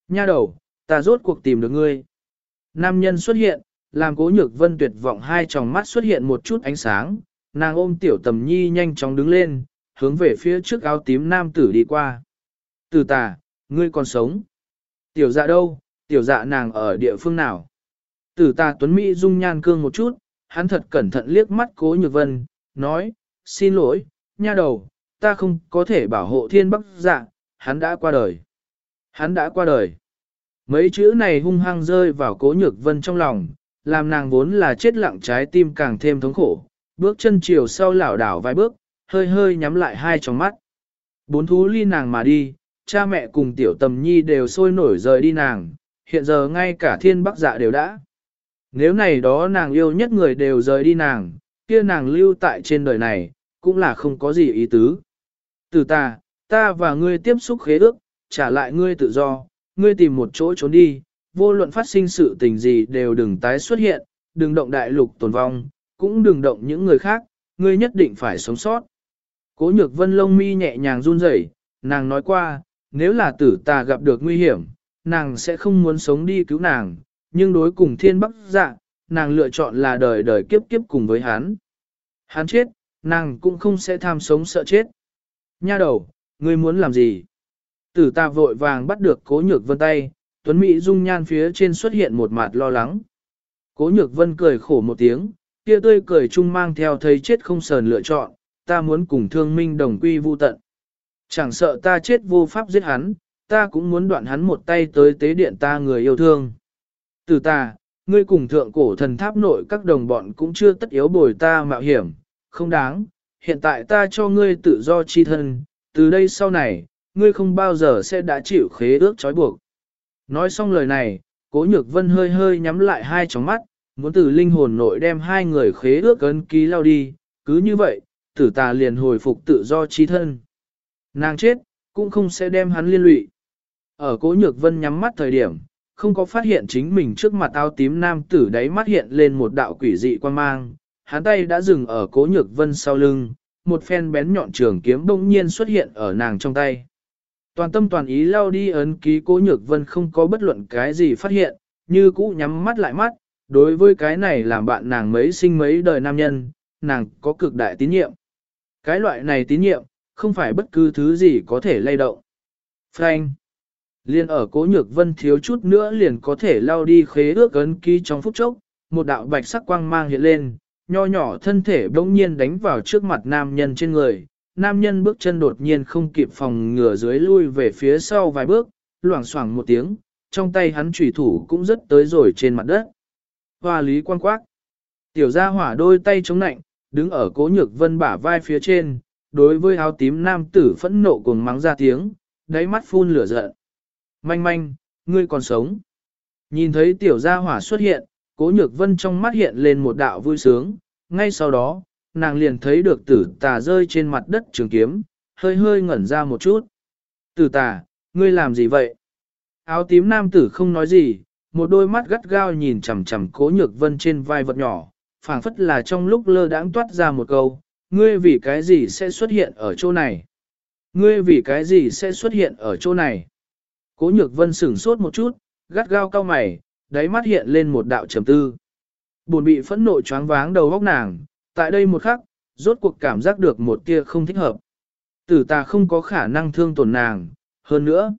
Nha đầu, ta rốt cuộc tìm được ngươi. Nam nhân xuất hiện, làm cố nhược vân tuyệt vọng hai tròng mắt xuất hiện một chút ánh sáng, nàng ôm tiểu tầm nhi nhanh chóng đứng lên, hướng về phía trước áo tím nam tử đi qua. Tử tà, ngươi còn sống. Tiểu dạ đâu, tiểu dạ nàng ở địa phương nào? Tử tà tuấn Mỹ dung nhan cương một chút, hắn thật cẩn thận liếc mắt cố nhược vân, nói, xin lỗi, nha đầu, ta không có thể bảo hộ thiên bắc dạ, hắn đã qua đời. Hắn đã qua đời. Mấy chữ này hung hăng rơi vào cố nhược vân trong lòng, làm nàng vốn là chết lặng trái tim càng thêm thống khổ, bước chân chiều sau lảo đảo vài bước, hơi hơi nhắm lại hai tròng mắt. Bốn thú ly nàng mà đi, cha mẹ cùng tiểu tầm nhi đều sôi nổi rời đi nàng, hiện giờ ngay cả thiên bắc dạ đều đã. Nếu này đó nàng yêu nhất người đều rời đi nàng, kia nàng lưu tại trên đời này, cũng là không có gì ý tứ. Từ ta, ta và ngươi tiếp xúc khế ước, trả lại ngươi tự do, ngươi tìm một chỗ trốn đi, vô luận phát sinh sự tình gì đều đừng tái xuất hiện, đừng động đại lục tồn vong, cũng đừng động những người khác, ngươi nhất định phải sống sót. Cố nhược vân lông mi nhẹ nhàng run rẩy, nàng nói qua, nếu là tử ta gặp được nguy hiểm, nàng sẽ không muốn sống đi cứu nàng, nhưng đối cùng thiên bắc dạ, nàng lựa chọn là đời đời kiếp kiếp cùng với hắn. Hắn chết, nàng cũng không sẽ tham sống sợ chết. Nha đầu, ngươi muốn làm gì? Tử ta vội vàng bắt được cố nhược vân tay, tuấn mỹ dung nhan phía trên xuất hiện một mặt lo lắng. Cố nhược vân cười khổ một tiếng, kia tươi cười chung mang theo thấy chết không sờn lựa chọn, ta muốn cùng thương minh đồng quy vu tận. Chẳng sợ ta chết vô pháp giết hắn, ta cũng muốn đoạn hắn một tay tới tế điện ta người yêu thương. Từ ta, ngươi cùng thượng cổ thần tháp nội các đồng bọn cũng chưa tất yếu bồi ta mạo hiểm, không đáng, hiện tại ta cho ngươi tự do chi thân, từ đây sau này, ngươi không bao giờ sẽ đã chịu khế ước trói buộc. Nói xong lời này, cố nhược vân hơi hơi nhắm lại hai tròng mắt, muốn từ linh hồn nội đem hai người khế ước cấn ký lao đi, cứ như vậy, tử tà liền hồi phục tự do chi thân. Nàng chết, cũng không sẽ đem hắn liên lụy. Ở cố nhược vân nhắm mắt thời điểm, không có phát hiện chính mình trước mặt áo tím nam tử đáy mắt hiện lên một đạo quỷ dị quan mang, hắn tay đã dừng ở cố nhược vân sau lưng, một phen bén nhọn trường kiếm bỗng nhiên xuất hiện ở nàng trong tay. Toàn tâm toàn ý lao đi ấn ký cố nhược vân không có bất luận cái gì phát hiện, như cũ nhắm mắt lại mắt, đối với cái này làm bạn nàng mấy sinh mấy đời nam nhân, nàng có cực đại tín nhiệm. Cái loại này tín nhiệm, không phải bất cứ thứ gì có thể lay động. Frank Liên ở cố nhược vân thiếu chút nữa liền có thể lao đi khế ước ấn ký trong phút chốc, một đạo bạch sắc quang mang hiện lên, nho nhỏ thân thể bỗng nhiên đánh vào trước mặt nam nhân trên người. Nam nhân bước chân đột nhiên không kịp phòng ngừa dưới lui về phía sau vài bước, loảng xoảng một tiếng, trong tay hắn chủy thủ cũng rất tới rồi trên mặt đất. Hoa lý quan quát. Tiểu gia hỏa đôi tay chống nạnh, đứng ở cố nhược vân bả vai phía trên, đối với áo tím nam tử phẫn nộ cùng mắng ra tiếng, đáy mắt phun lửa giận. Manh manh, ngươi còn sống. Nhìn thấy tiểu gia hỏa xuất hiện, cố nhược vân trong mắt hiện lên một đạo vui sướng, ngay sau đó, nàng liền thấy được tử tà rơi trên mặt đất trường kiếm, hơi hơi ngẩn ra một chút. Tử tà, ngươi làm gì vậy? Áo tím nam tử không nói gì, một đôi mắt gắt gao nhìn chằm chằm cố nhược vân trên vai vật nhỏ, phảng phất là trong lúc lơ đãng toát ra một câu, ngươi vì cái gì sẽ xuất hiện ở chỗ này? Ngươi vì cái gì sẽ xuất hiện ở chỗ này? Cố nhược vân sửng sốt một chút, gắt gao cao mày, đáy mắt hiện lên một đạo trầm tư. Buồn bị phẫn nộ choáng váng đầu góc nàng, tại đây một khắc, rốt cuộc cảm giác được một tia không thích hợp. Tử ta không có khả năng thương tổn nàng, hơn nữa.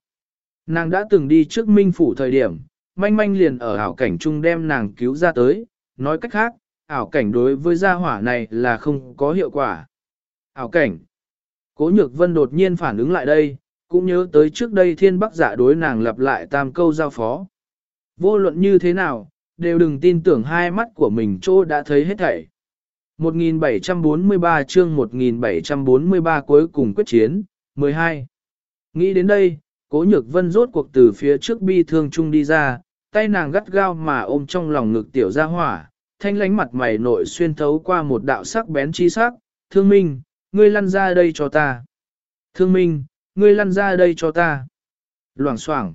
Nàng đã từng đi trước minh phủ thời điểm, manh manh liền ở ảo cảnh chung đem nàng cứu ra tới, nói cách khác, ảo cảnh đối với gia hỏa này là không có hiệu quả. Ảo cảnh. Cố nhược vân đột nhiên phản ứng lại đây, cũng nhớ tới trước đây thiên bắc giả đối nàng lặp lại tam câu giao phó. Vô luận như thế nào, đều đừng tin tưởng hai mắt của mình chỗ đã thấy hết thảy. 1743 chương 1743 cuối cùng quyết chiến, 12. Nghĩ đến đây, cố nhược vân rốt cuộc từ phía trước bi thương chung đi ra, tay nàng gắt gao mà ôm trong lòng ngực tiểu ra hỏa, thanh lánh mặt mày nội xuyên thấu qua một đạo sắc bén chi sắc, thương minh, ngươi lăn ra đây cho ta. Thương minh, ngươi lăn ra đây cho ta. Loảng xoảng.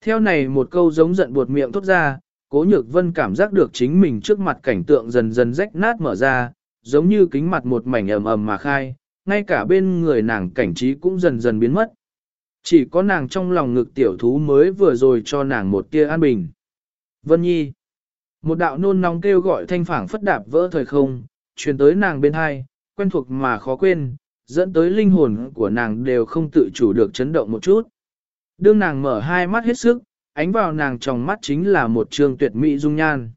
Theo này một câu giống giận buột miệng thốt ra, cố nhược vân cảm giác được chính mình trước mặt cảnh tượng dần dần rách nát mở ra, giống như kính mặt một mảnh ầm ầm mà khai, ngay cả bên người nàng cảnh trí cũng dần dần biến mất. Chỉ có nàng trong lòng ngực tiểu thú mới vừa rồi cho nàng một tia an bình. Vân Nhi. Một đạo nôn nóng kêu gọi thanh phảng phất đạp vỡ thời không, truyền tới nàng bên hai, quen thuộc mà khó quên, dẫn tới linh hồn của nàng đều không tự chủ được chấn động một chút. Đương nàng mở hai mắt hết sức, ánh vào nàng trong mắt chính là một trường tuyệt mỹ dung nhan.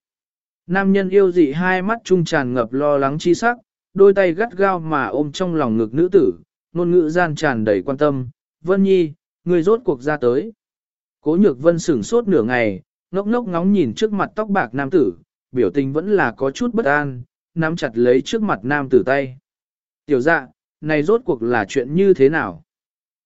Nam nhân yêu dị hai mắt trung tràn ngập lo lắng chi sắc, đôi tay gắt gao mà ôm trong lòng ngực nữ tử, ngôn ngữ gian tràn đầy quan tâm. Vân Nhi, người rốt cuộc ra tới. Cố nhược vân sửng sốt nửa ngày, ngốc ngốc ngóng nhìn trước mặt tóc bạc nam tử, biểu tình vẫn là có chút bất an, nắm chặt lấy trước mặt nam tử tay. Tiểu dạ, này rốt cuộc là chuyện như thế nào?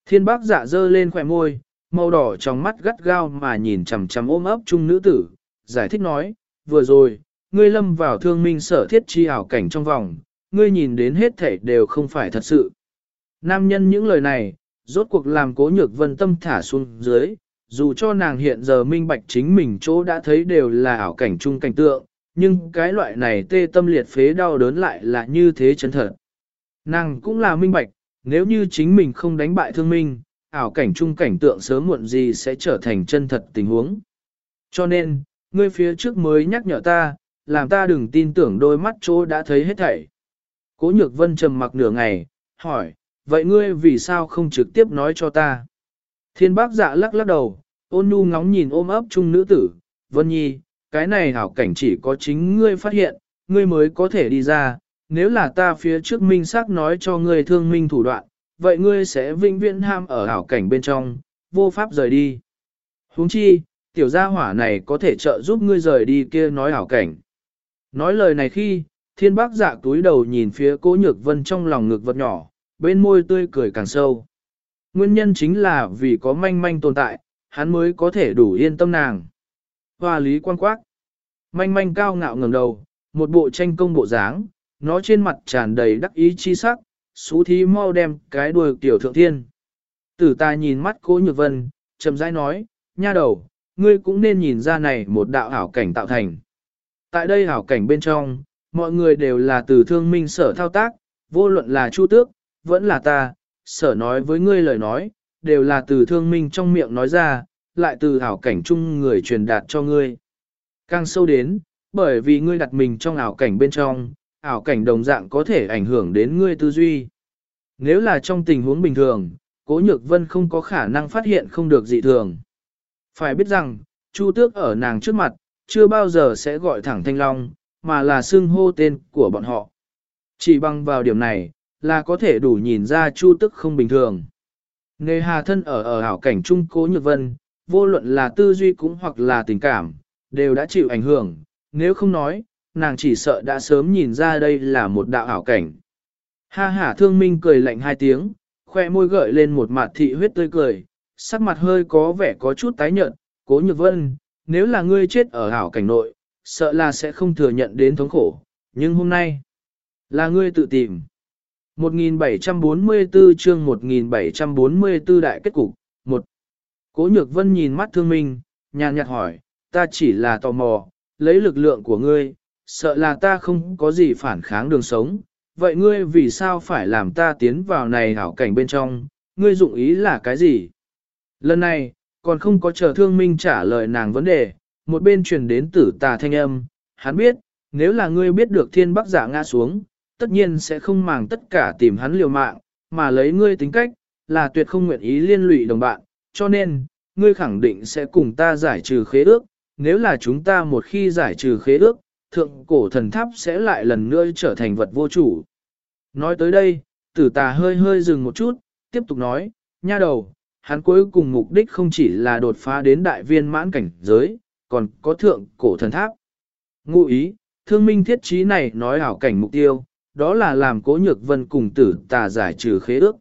Thiên bác dạ dơ lên khỏe môi, màu đỏ trong mắt gắt gao mà nhìn chằm chằm ôm ấp chung nữ tử, giải thích nói, vừa rồi, ngươi lâm vào thương minh sở thiết chi ảo cảnh trong vòng, ngươi nhìn đến hết thể đều không phải thật sự. Nam nhân những lời này, rốt cuộc làm cố nhược vân tâm thả xuống dưới, dù cho nàng hiện giờ minh bạch chính mình chỗ đã thấy đều là ảo cảnh chung cảnh tượng, nhưng cái loại này tê tâm liệt phế đau đớn lại là như thế chân thật. Nàng cũng là minh bạch, nếu như chính mình không đánh bại thương minh, ảo cảnh chung cảnh tượng sớm muộn gì sẽ trở thành chân thật tình huống. Cho nên, ngươi phía trước mới nhắc nhở ta, làm ta đừng tin tưởng đôi mắt chỗ đã thấy hết thảy. Cố nhược vân trầm mặc nửa ngày, hỏi, vậy ngươi vì sao không trực tiếp nói cho ta? Thiên bác dạ lắc lắc đầu, ôn nhu ngóng nhìn ôm ấp chung nữ tử, vân nhi, cái này hảo cảnh chỉ có chính ngươi phát hiện, ngươi mới có thể đi ra, nếu là ta phía trước minh xác nói cho ngươi thương minh thủ đoạn, vậy ngươi sẽ vinh viễn ham ở ảo cảnh bên trong, vô pháp rời đi. huống chi, tiểu gia hỏa này có thể trợ giúp ngươi rời đi kia nói ảo cảnh. Nói lời này khi, thiên bác dạ túi đầu nhìn phía cố nhược vân trong lòng ngực vật nhỏ, bên môi tươi cười càng sâu. Nguyên nhân chính là vì có manh manh tồn tại, hắn mới có thể đủ yên tâm nàng. Hoa lý quan quát. Manh manh cao ngạo ngẩng đầu, một bộ tranh công bộ dáng, nó trên mặt tràn đầy đắc ý chi sắc, xú thí mau đem cái đuôi tiểu thượng thiên. Tử ta nhìn mắt cố nhược vân, chậm rãi nói, nha đầu, ngươi cũng nên nhìn ra này một đạo hảo cảnh tạo thành. Tại đây hảo cảnh bên trong, mọi người đều là từ thương minh sở thao tác, vô luận là chu tước, vẫn là ta, sở nói với ngươi lời nói, đều là từ thương minh trong miệng nói ra, lại từ hảo cảnh chung người truyền đạt cho ngươi. Càng sâu đến, bởi vì ngươi đặt mình trong ảo cảnh bên trong, ảo cảnh đồng dạng có thể ảnh hưởng đến ngươi tư duy. Nếu là trong tình huống bình thường, Cố Nhược Vân không có khả năng phát hiện không được dị thường. Phải biết rằng, Chu Tước ở nàng trước mặt, chưa bao giờ sẽ gọi thẳng Thanh Long, mà là xưng hô tên của bọn họ. Chỉ bằng vào điểm này, là có thể đủ nhìn ra Chu Tước không bình thường. Nề hà thân ở ở ảo cảnh trung Cố Nhược Vân, vô luận là tư duy cũng hoặc là tình cảm, đều đã chịu ảnh hưởng, nếu không nói, nàng chỉ sợ đã sớm nhìn ra đây là một đạo ảo cảnh. Ha ha thương minh cười lạnh hai tiếng, khoe môi gợi lên một mặt thị huyết tươi cười, sắc mặt hơi có vẻ có chút tái nhợt, cố nhược vân, nếu là ngươi chết ở ảo cảnh nội, sợ là sẽ không thừa nhận đến thống khổ, nhưng hôm nay, là ngươi tự tìm. 1744 chương 1744 đại kết cục, 1. Cố nhược vân nhìn mắt thương minh, nhàn nhạt hỏi, ta chỉ là tò mò, lấy lực lượng của ngươi, sợ là ta không có gì phản kháng đường sống, vậy ngươi vì sao phải làm ta tiến vào này hảo cảnh bên trong, ngươi dụng ý là cái gì? Lần này, còn không có chờ thương minh trả lời nàng vấn đề, một bên truyền đến tử tà thanh âm, hắn biết, nếu là ngươi biết được thiên bắc giả ngã xuống, tất nhiên sẽ không màng tất cả tìm hắn liều mạng, mà lấy ngươi tính cách, là tuyệt không nguyện ý liên lụy đồng bạn, cho nên, ngươi khẳng định sẽ cùng ta giải trừ khế ước, nếu là chúng ta một khi giải trừ khế ước, thượng cổ thần tháp sẽ lại lần nữa trở thành vật vô chủ. Nói tới đây, tử tà hơi hơi dừng một chút, tiếp tục nói, nha đầu, hắn cuối cùng mục đích không chỉ là đột phá đến đại viên mãn cảnh giới, còn có thượng cổ thần tháp. Ngụ ý, thương minh thiết trí này nói hảo cảnh mục tiêu, đó là làm cố nhược vân cùng tử tà giải trừ khế ước.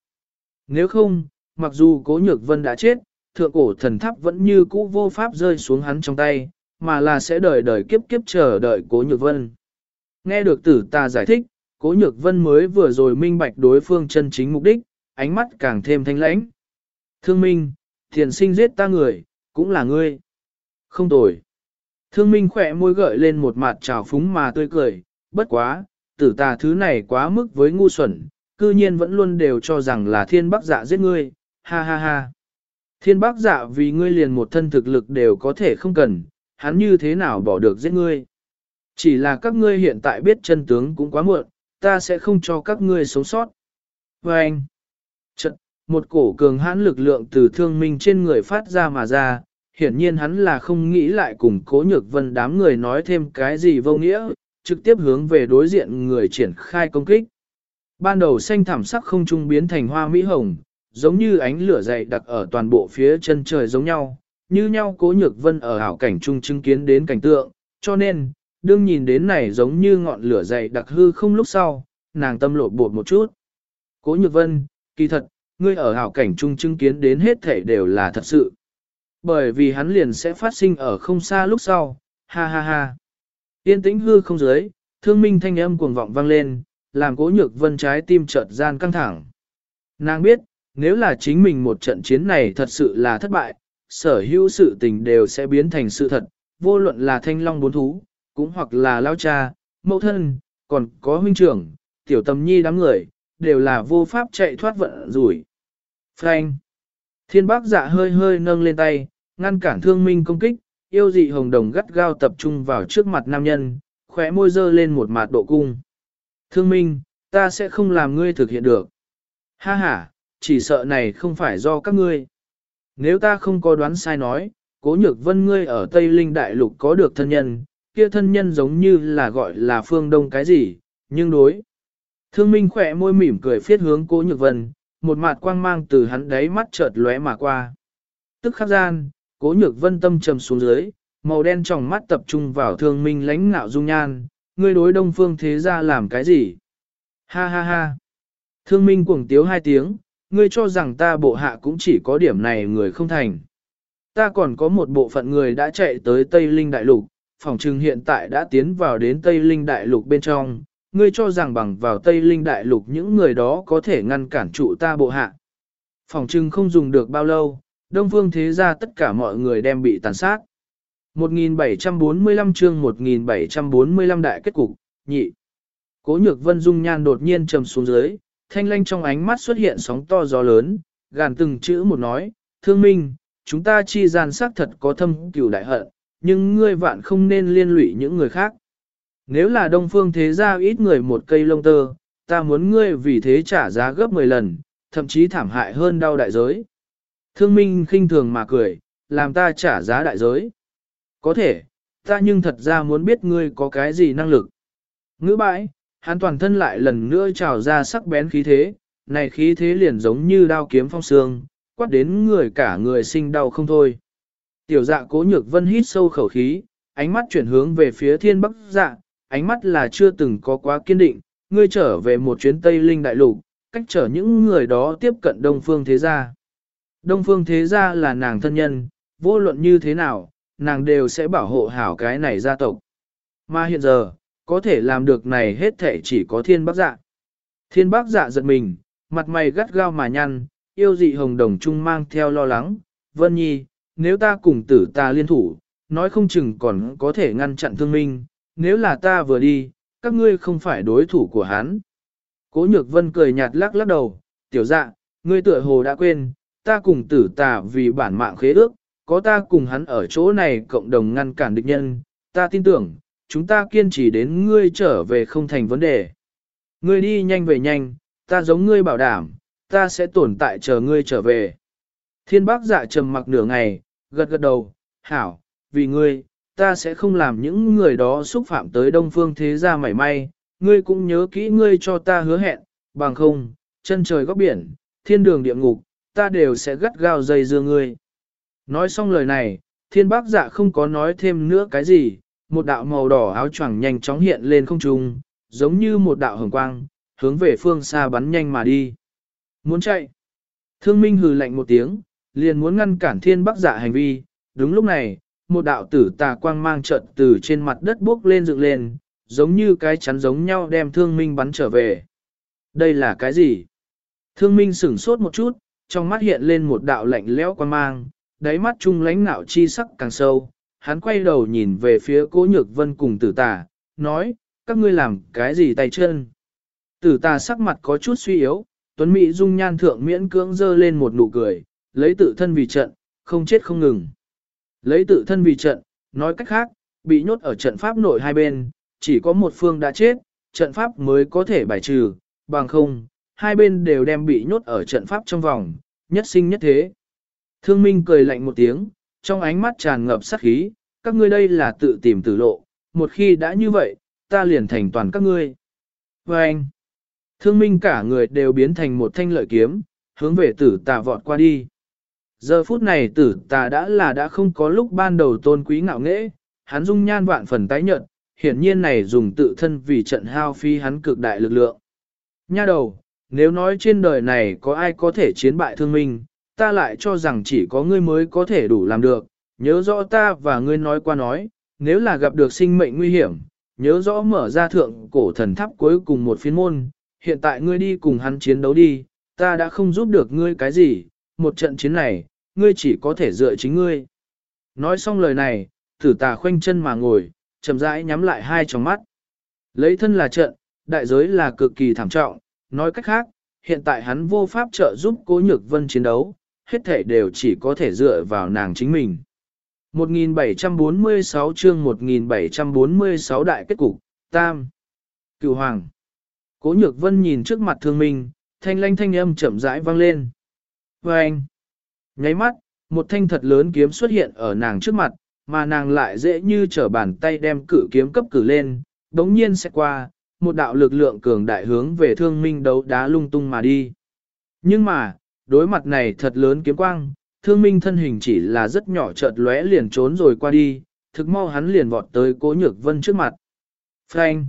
Nếu không, mặc dù cố nhược vân đã chết, thượng cổ thần tháp vẫn như cũ vô pháp rơi xuống hắn trong tay, mà là sẽ đợi đợi kiếp kiếp chờ đợi cố nhược vân. Nghe được tử ta giải thích, cố nhược vân mới vừa rồi minh bạch đối phương chân chính mục đích, ánh mắt càng thêm thanh lãnh. Thương minh, thiền sinh giết ta người, cũng là ngươi. Không tồi. Thương minh khỏe môi gợi lên một mặt trào phúng mà tươi cười, bất quá, tử tà thứ này quá mức với ngu xuẩn, cư nhiên vẫn luôn đều cho rằng là thiên bắc dạ giết ngươi, ha ha ha. Thiên bác dạ vì ngươi liền một thân thực lực đều có thể không cần, hắn như thế nào bỏ được giết ngươi. Chỉ là các ngươi hiện tại biết chân tướng cũng quá muộn, ta sẽ không cho các ngươi sống sót. Và anh, trận, một cổ cường hãn lực lượng từ thương minh trên người phát ra mà ra, hiển nhiên hắn là không nghĩ lại cùng cố nhược vân đám người nói thêm cái gì vô nghĩa, trực tiếp hướng về đối diện người triển khai công kích. Ban đầu xanh thảm sắc không trung biến thành hoa mỹ hồng, giống như ánh lửa dày đặc ở toàn bộ phía chân trời giống nhau, như nhau cố nhược vân ở hảo cảnh Chung chứng kiến đến cảnh tượng, cho nên, đương nhìn đến này giống như ngọn lửa dày đặc hư không lúc sau, nàng tâm lộ bột một chút. Cố nhược vân, kỳ thật, ngươi ở hảo cảnh Chung chứng kiến đến hết thể đều là thật sự. Bởi vì hắn liền sẽ phát sinh ở không xa lúc sau, ha ha ha. Yên tĩnh hư không dưới, thương minh thanh âm cuồng vọng vang lên, làm cố nhược vân trái tim chợt gian căng thẳng. Nàng biết, nếu là chính mình một trận chiến này thật sự là thất bại, sở hữu sự tình đều sẽ biến thành sự thật, vô luận là thanh long bốn thú, cũng hoặc là lao cha, mẫu thân, còn có huynh trưởng, tiểu tầm nhi đám người, đều là vô pháp chạy thoát vận rủi. Frank! Thiên bác dạ hơi hơi nâng lên tay, ngăn cản thương minh công kích, yêu dị hồng đồng gắt gao tập trung vào trước mặt nam nhân, khóe môi dơ lên một mặt độ cung. Thương minh, ta sẽ không làm ngươi thực hiện được. Ha ha, chỉ sợ này không phải do các ngươi. Nếu ta không có đoán sai nói, cố nhược vân ngươi ở Tây Linh Đại Lục có được thân nhân, kia thân nhân giống như là gọi là phương đông cái gì, nhưng đối. Thương minh khỏe môi mỉm cười phiết hướng cố nhược vân, một mặt quang mang từ hắn đáy mắt chợt lóe mà qua. Tức khắc gian, cố nhược vân tâm trầm xuống dưới, màu đen trong mắt tập trung vào thương minh lãnh ngạo dung nhan, ngươi đối đông phương thế ra làm cái gì? Ha ha ha! Thương minh cuồng tiếu hai tiếng, ngươi cho rằng ta bộ hạ cũng chỉ có điểm này người không thành. Ta còn có một bộ phận người đã chạy tới Tây Linh Đại Lục, phòng trừng hiện tại đã tiến vào đến Tây Linh Đại Lục bên trong, ngươi cho rằng bằng vào Tây Linh Đại Lục những người đó có thể ngăn cản trụ ta bộ hạ. Phòng trừng không dùng được bao lâu, Đông Phương thế ra tất cả mọi người đem bị tàn sát. 1745 chương 1745 đại kết cục, nhị. Cố nhược vân dung nhan đột nhiên trầm xuống dưới, thanh lanh trong ánh mắt xuất hiện sóng to gió lớn, gàn từng chữ một nói, thương minh, chúng ta chi gian xác thật có thâm cửu đại hận, nhưng ngươi vạn không nên liên lụy những người khác. Nếu là đông phương thế gia ít người một cây lông tơ, ta muốn ngươi vì thế trả giá gấp 10 lần, thậm chí thảm hại hơn đau đại giới. Thương minh khinh thường mà cười, làm ta trả giá đại giới. Có thể, ta nhưng thật ra muốn biết ngươi có cái gì năng lực. Ngữ bãi, hắn toàn thân lại lần nữa trào ra sắc bén khí thế, này khí thế liền giống như đao kiếm phong sương, quát đến người cả người sinh đau không thôi. Tiểu dạ cố nhược vân hít sâu khẩu khí, ánh mắt chuyển hướng về phía thiên bắc dạ, ánh mắt là chưa từng có quá kiên định, ngươi trở về một chuyến Tây Linh Đại Lục, cách trở những người đó tiếp cận Đông Phương Thế Gia. Đông Phương Thế Gia là nàng thân nhân, vô luận như thế nào, nàng đều sẽ bảo hộ hảo cái này gia tộc. Mà hiện giờ, có thể làm được này hết thể chỉ có thiên bác dạ. Thiên bác dạ giật mình, mặt mày gắt gao mà nhăn, yêu dị hồng đồng trung mang theo lo lắng, Vân Nhi, nếu ta cùng tử ta liên thủ, nói không chừng còn có thể ngăn chặn thương minh, nếu là ta vừa đi, các ngươi không phải đối thủ của hắn. Cố nhược vân cười nhạt lắc lắc đầu, tiểu dạ, ngươi tựa hồ đã quên, ta cùng tử tà vì bản mạng khế ước, có ta cùng hắn ở chỗ này cộng đồng ngăn cản địch nhân, ta tin tưởng, chúng ta kiên trì đến ngươi trở về không thành vấn đề. Ngươi đi nhanh về nhanh, ta giống ngươi bảo đảm, ta sẽ tồn tại chờ ngươi trở về. Thiên bác dạ trầm mặc nửa ngày, gật gật đầu, hảo, vì ngươi, ta sẽ không làm những người đó xúc phạm tới đông phương thế gia mảy may, ngươi cũng nhớ kỹ ngươi cho ta hứa hẹn, bằng không, chân trời góc biển, thiên đường địa ngục, ta đều sẽ gắt gao dây dưa ngươi. Nói xong lời này, thiên bác dạ không có nói thêm nữa cái gì, một đạo màu đỏ áo choàng nhanh chóng hiện lên không trung, giống như một đạo hồng quang, hướng về phương xa bắn nhanh mà đi. Muốn chạy. Thương Minh hừ lạnh một tiếng, liền muốn ngăn cản thiên bắc dạ hành vi. Đúng lúc này, một đạo tử tà quang mang trận từ trên mặt đất bước lên dựng lên, giống như cái chắn giống nhau đem thương minh bắn trở về. Đây là cái gì? Thương minh sửng sốt một chút, trong mắt hiện lên một đạo lạnh lẽo quang mang, đáy mắt trung lãnh nạo chi sắc càng sâu. Hắn quay đầu nhìn về phía cố nhược vân cùng tử tà, nói, các ngươi làm cái gì tay chân? Tử tà sắc mặt có chút suy yếu, Tuấn Mỹ dung nhan thượng miễn cưỡng dơ lên một nụ cười, lấy tự thân vì trận, không chết không ngừng. Lấy tự thân vì trận, nói cách khác, bị nhốt ở trận pháp nội hai bên, chỉ có một phương đã chết, trận pháp mới có thể bài trừ, bằng không, hai bên đều đem bị nhốt ở trận pháp trong vòng, nhất sinh nhất thế. Thương Minh cười lạnh một tiếng, trong ánh mắt tràn ngập sát khí, các ngươi đây là tự tìm tử lộ, một khi đã như vậy, ta liền thành toàn các ngươi. Và anh, thương minh cả người đều biến thành một thanh lợi kiếm, hướng về tử tà vọt qua đi. Giờ phút này tử tà đã là đã không có lúc ban đầu tôn quý ngạo nghễ, hắn dung nhan vạn phần tái nhợt, hiển nhiên này dùng tự thân vì trận hao phi hắn cực đại lực lượng. Nha đầu, nếu nói trên đời này có ai có thể chiến bại thương minh, ta lại cho rằng chỉ có ngươi mới có thể đủ làm được, nhớ rõ ta và ngươi nói qua nói, nếu là gặp được sinh mệnh nguy hiểm, nhớ rõ mở ra thượng cổ thần tháp cuối cùng một phiên môn, hiện tại ngươi đi cùng hắn chiến đấu đi, ta đã không giúp được ngươi cái gì, một trận chiến này, ngươi chỉ có thể dựa chính ngươi. Nói xong lời này, thử tà khoanh chân mà ngồi, chậm rãi nhắm lại hai tròng mắt. Lấy thân là trận, đại giới là cực kỳ thảm trọng, nói cách khác, hiện tại hắn vô pháp trợ giúp cố nhược vân chiến đấu, hết thể đều chỉ có thể dựa vào nàng chính mình. 1746 chương 1746 đại kết cục, Tam. Cựu Hoàng. Cố nhược vân nhìn trước mặt thương minh, thanh lanh thanh âm chậm rãi vang lên. Và anh. Nháy mắt, một thanh thật lớn kiếm xuất hiện ở nàng trước mặt, mà nàng lại dễ như trở bàn tay đem cử kiếm cấp cử lên, đống nhiên sẽ qua, một đạo lực lượng cường đại hướng về thương minh đấu đá lung tung mà đi. Nhưng mà, đối mặt này thật lớn kiếm quang, thương minh thân hình chỉ là rất nhỏ chợt lóe liền trốn rồi qua đi, thực mau hắn liền vọt tới cố nhược vân trước mặt. Phanh!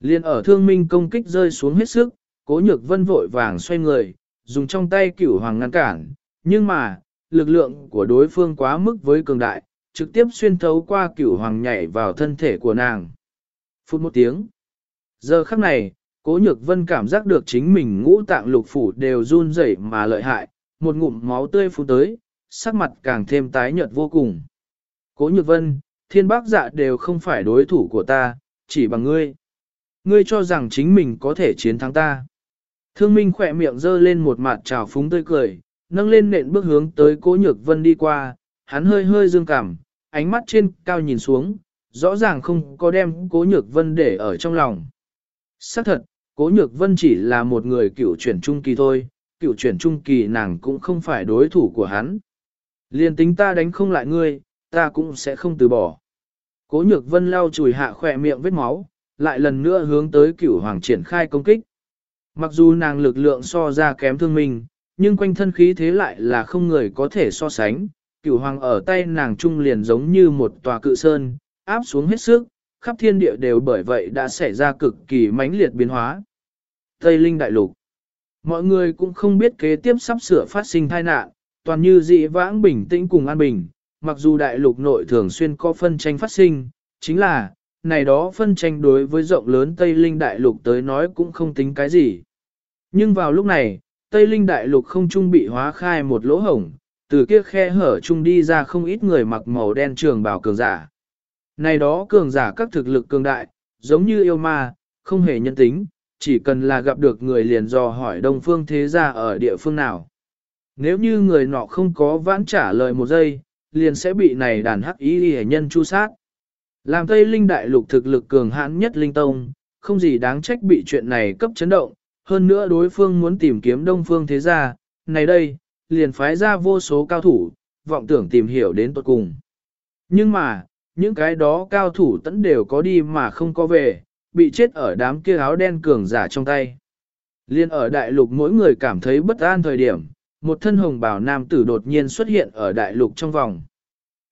Liền ở thương minh công kích rơi xuống hết sức, cố nhược vân vội vàng xoay người, dùng trong tay cửu hoàng ngăn cản, nhưng mà, lực lượng của đối phương quá mức với cường đại, trực tiếp xuyên thấu qua cửu hoàng nhảy vào thân thể của nàng. Phút một tiếng. Giờ khắc này, cố nhược vân cảm giác được chính mình ngũ tạng lục phủ đều run rẩy mà lợi hại, một ngụm máu tươi phun tới, sắc mặt càng thêm tái nhợt vô cùng. Cố nhược vân, thiên bác dạ đều không phải đối thủ của ta, chỉ bằng ngươi. Ngươi cho rằng chính mình có thể chiến thắng ta. Thương Minh khỏe miệng dơ lên một mặt trào phúng tươi cười, nâng lên nện bước hướng tới cố nhược vân đi qua, hắn hơi hơi dương cảm, ánh mắt trên cao nhìn xuống, rõ ràng không có đem cố nhược vân để ở trong lòng. Xác thật, cố nhược vân chỉ là một người cựu chuyển trung kỳ thôi, cựu chuyển trung kỳ nàng cũng không phải đối thủ của hắn. Liên tính ta đánh không lại ngươi, ta cũng sẽ không từ bỏ. Cố nhược vân lau chùi hạ khỏe miệng vết máu, lại lần nữa hướng tới cửu hoàng triển khai công kích. Mặc dù nàng lực lượng so ra kém thương mình, nhưng quanh thân khí thế lại là không người có thể so sánh. Cửu hoàng ở tay nàng trung liền giống như một tòa cự sơn, áp xuống hết sức, khắp thiên địa đều bởi vậy đã xảy ra cực kỳ mãnh liệt biến hóa. Tây Linh Đại Lục Mọi người cũng không biết kế tiếp sắp sửa phát sinh tai nạn, toàn như dị vãng bình tĩnh cùng an bình, mặc dù đại lục nội thường xuyên có phân tranh phát sinh, chính là, này đó phân tranh đối với rộng lớn Tây Linh đại lục tới nói cũng không tính cái gì. Nhưng vào lúc này, Tây Linh đại lục không trung bị hóa khai một lỗ hổng, từ kia khe hở chung đi ra không ít người mặc màu đen trường bào cường giả. Này đó cường giả các thực lực cường đại, giống như yêu ma, không hề nhân tính, chỉ cần là gặp được người liền dò hỏi đông phương thế gia ở địa phương nào. Nếu như người nọ không có vãn trả lời một giây, liền sẽ bị này đàn hắc ý hề nhân chu sát. Làm Tây Linh Đại Lục thực lực cường hãn nhất Linh Tông, không gì đáng trách bị chuyện này cấp chấn động, hơn nữa đối phương muốn tìm kiếm đông phương thế gia, này đây, liền phái ra vô số cao thủ, vọng tưởng tìm hiểu đến tuật cùng. Nhưng mà, những cái đó cao thủ tẫn đều có đi mà không có về, bị chết ở đám kia áo đen cường giả trong tay. Liên ở đại lục mỗi người cảm thấy bất an thời điểm, một thân hồng bào nam tử đột nhiên xuất hiện ở đại lục trong vòng.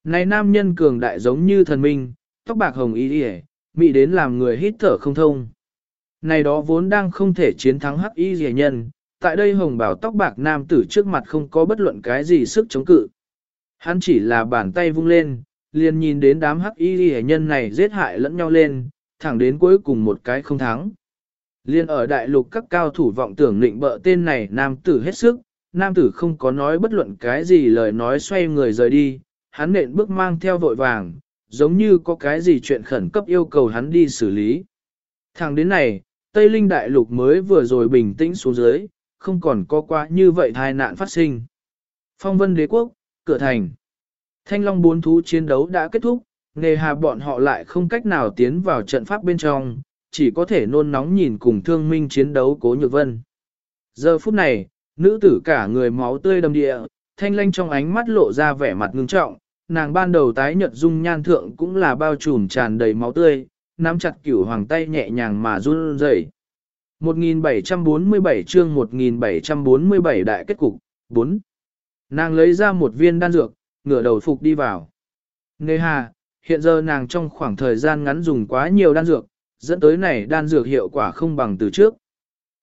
Này nam nhân cường đại giống như thần minh, tóc bạc hồng y yề, mị đến làm người hít thở không thông. Này đó vốn đang không thể chiến thắng hắc y yề nhân, tại đây hồng bào tóc bạc nam tử trước mặt không có bất luận cái gì sức chống cự. Hắn chỉ là bàn tay vung lên, liền nhìn đến đám hắc y hệ nhân này giết hại lẫn nhau lên, thẳng đến cuối cùng một cái không thắng. Liên ở đại lục các cao thủ vọng tưởng định bợ tên này nam tử hết sức, nam tử không có nói bất luận cái gì lời nói xoay người rời đi, hắn nện bước mang theo vội vàng, giống như có cái gì chuyện khẩn cấp yêu cầu hắn đi xử lý. Thẳng đến này, Tây Linh Đại Lục mới vừa rồi bình tĩnh xuống dưới, không còn có quá như vậy tai nạn phát sinh. Phong vân đế quốc, cửa thành. Thanh Long bốn thú chiến đấu đã kết thúc, nghề hà bọn họ lại không cách nào tiến vào trận pháp bên trong, chỉ có thể nôn nóng nhìn cùng thương minh chiến đấu cố nhược vân. Giờ phút này, nữ tử cả người máu tươi đầm địa, thanh lanh trong ánh mắt lộ ra vẻ mặt ngưng trọng, nàng ban đầu tái nhợt dung nhan thượng cũng là bao trùm tràn đầy máu tươi, nắm chặt cửu hoàng tay nhẹ nhàng mà run rẩy. 1747 chương 1747 đại kết cục, 4. Nàng lấy ra một viên đan dược, ngửa đầu phục đi vào. nê hà, hiện giờ nàng trong khoảng thời gian ngắn dùng quá nhiều đan dược, dẫn tới này đan dược hiệu quả không bằng từ trước.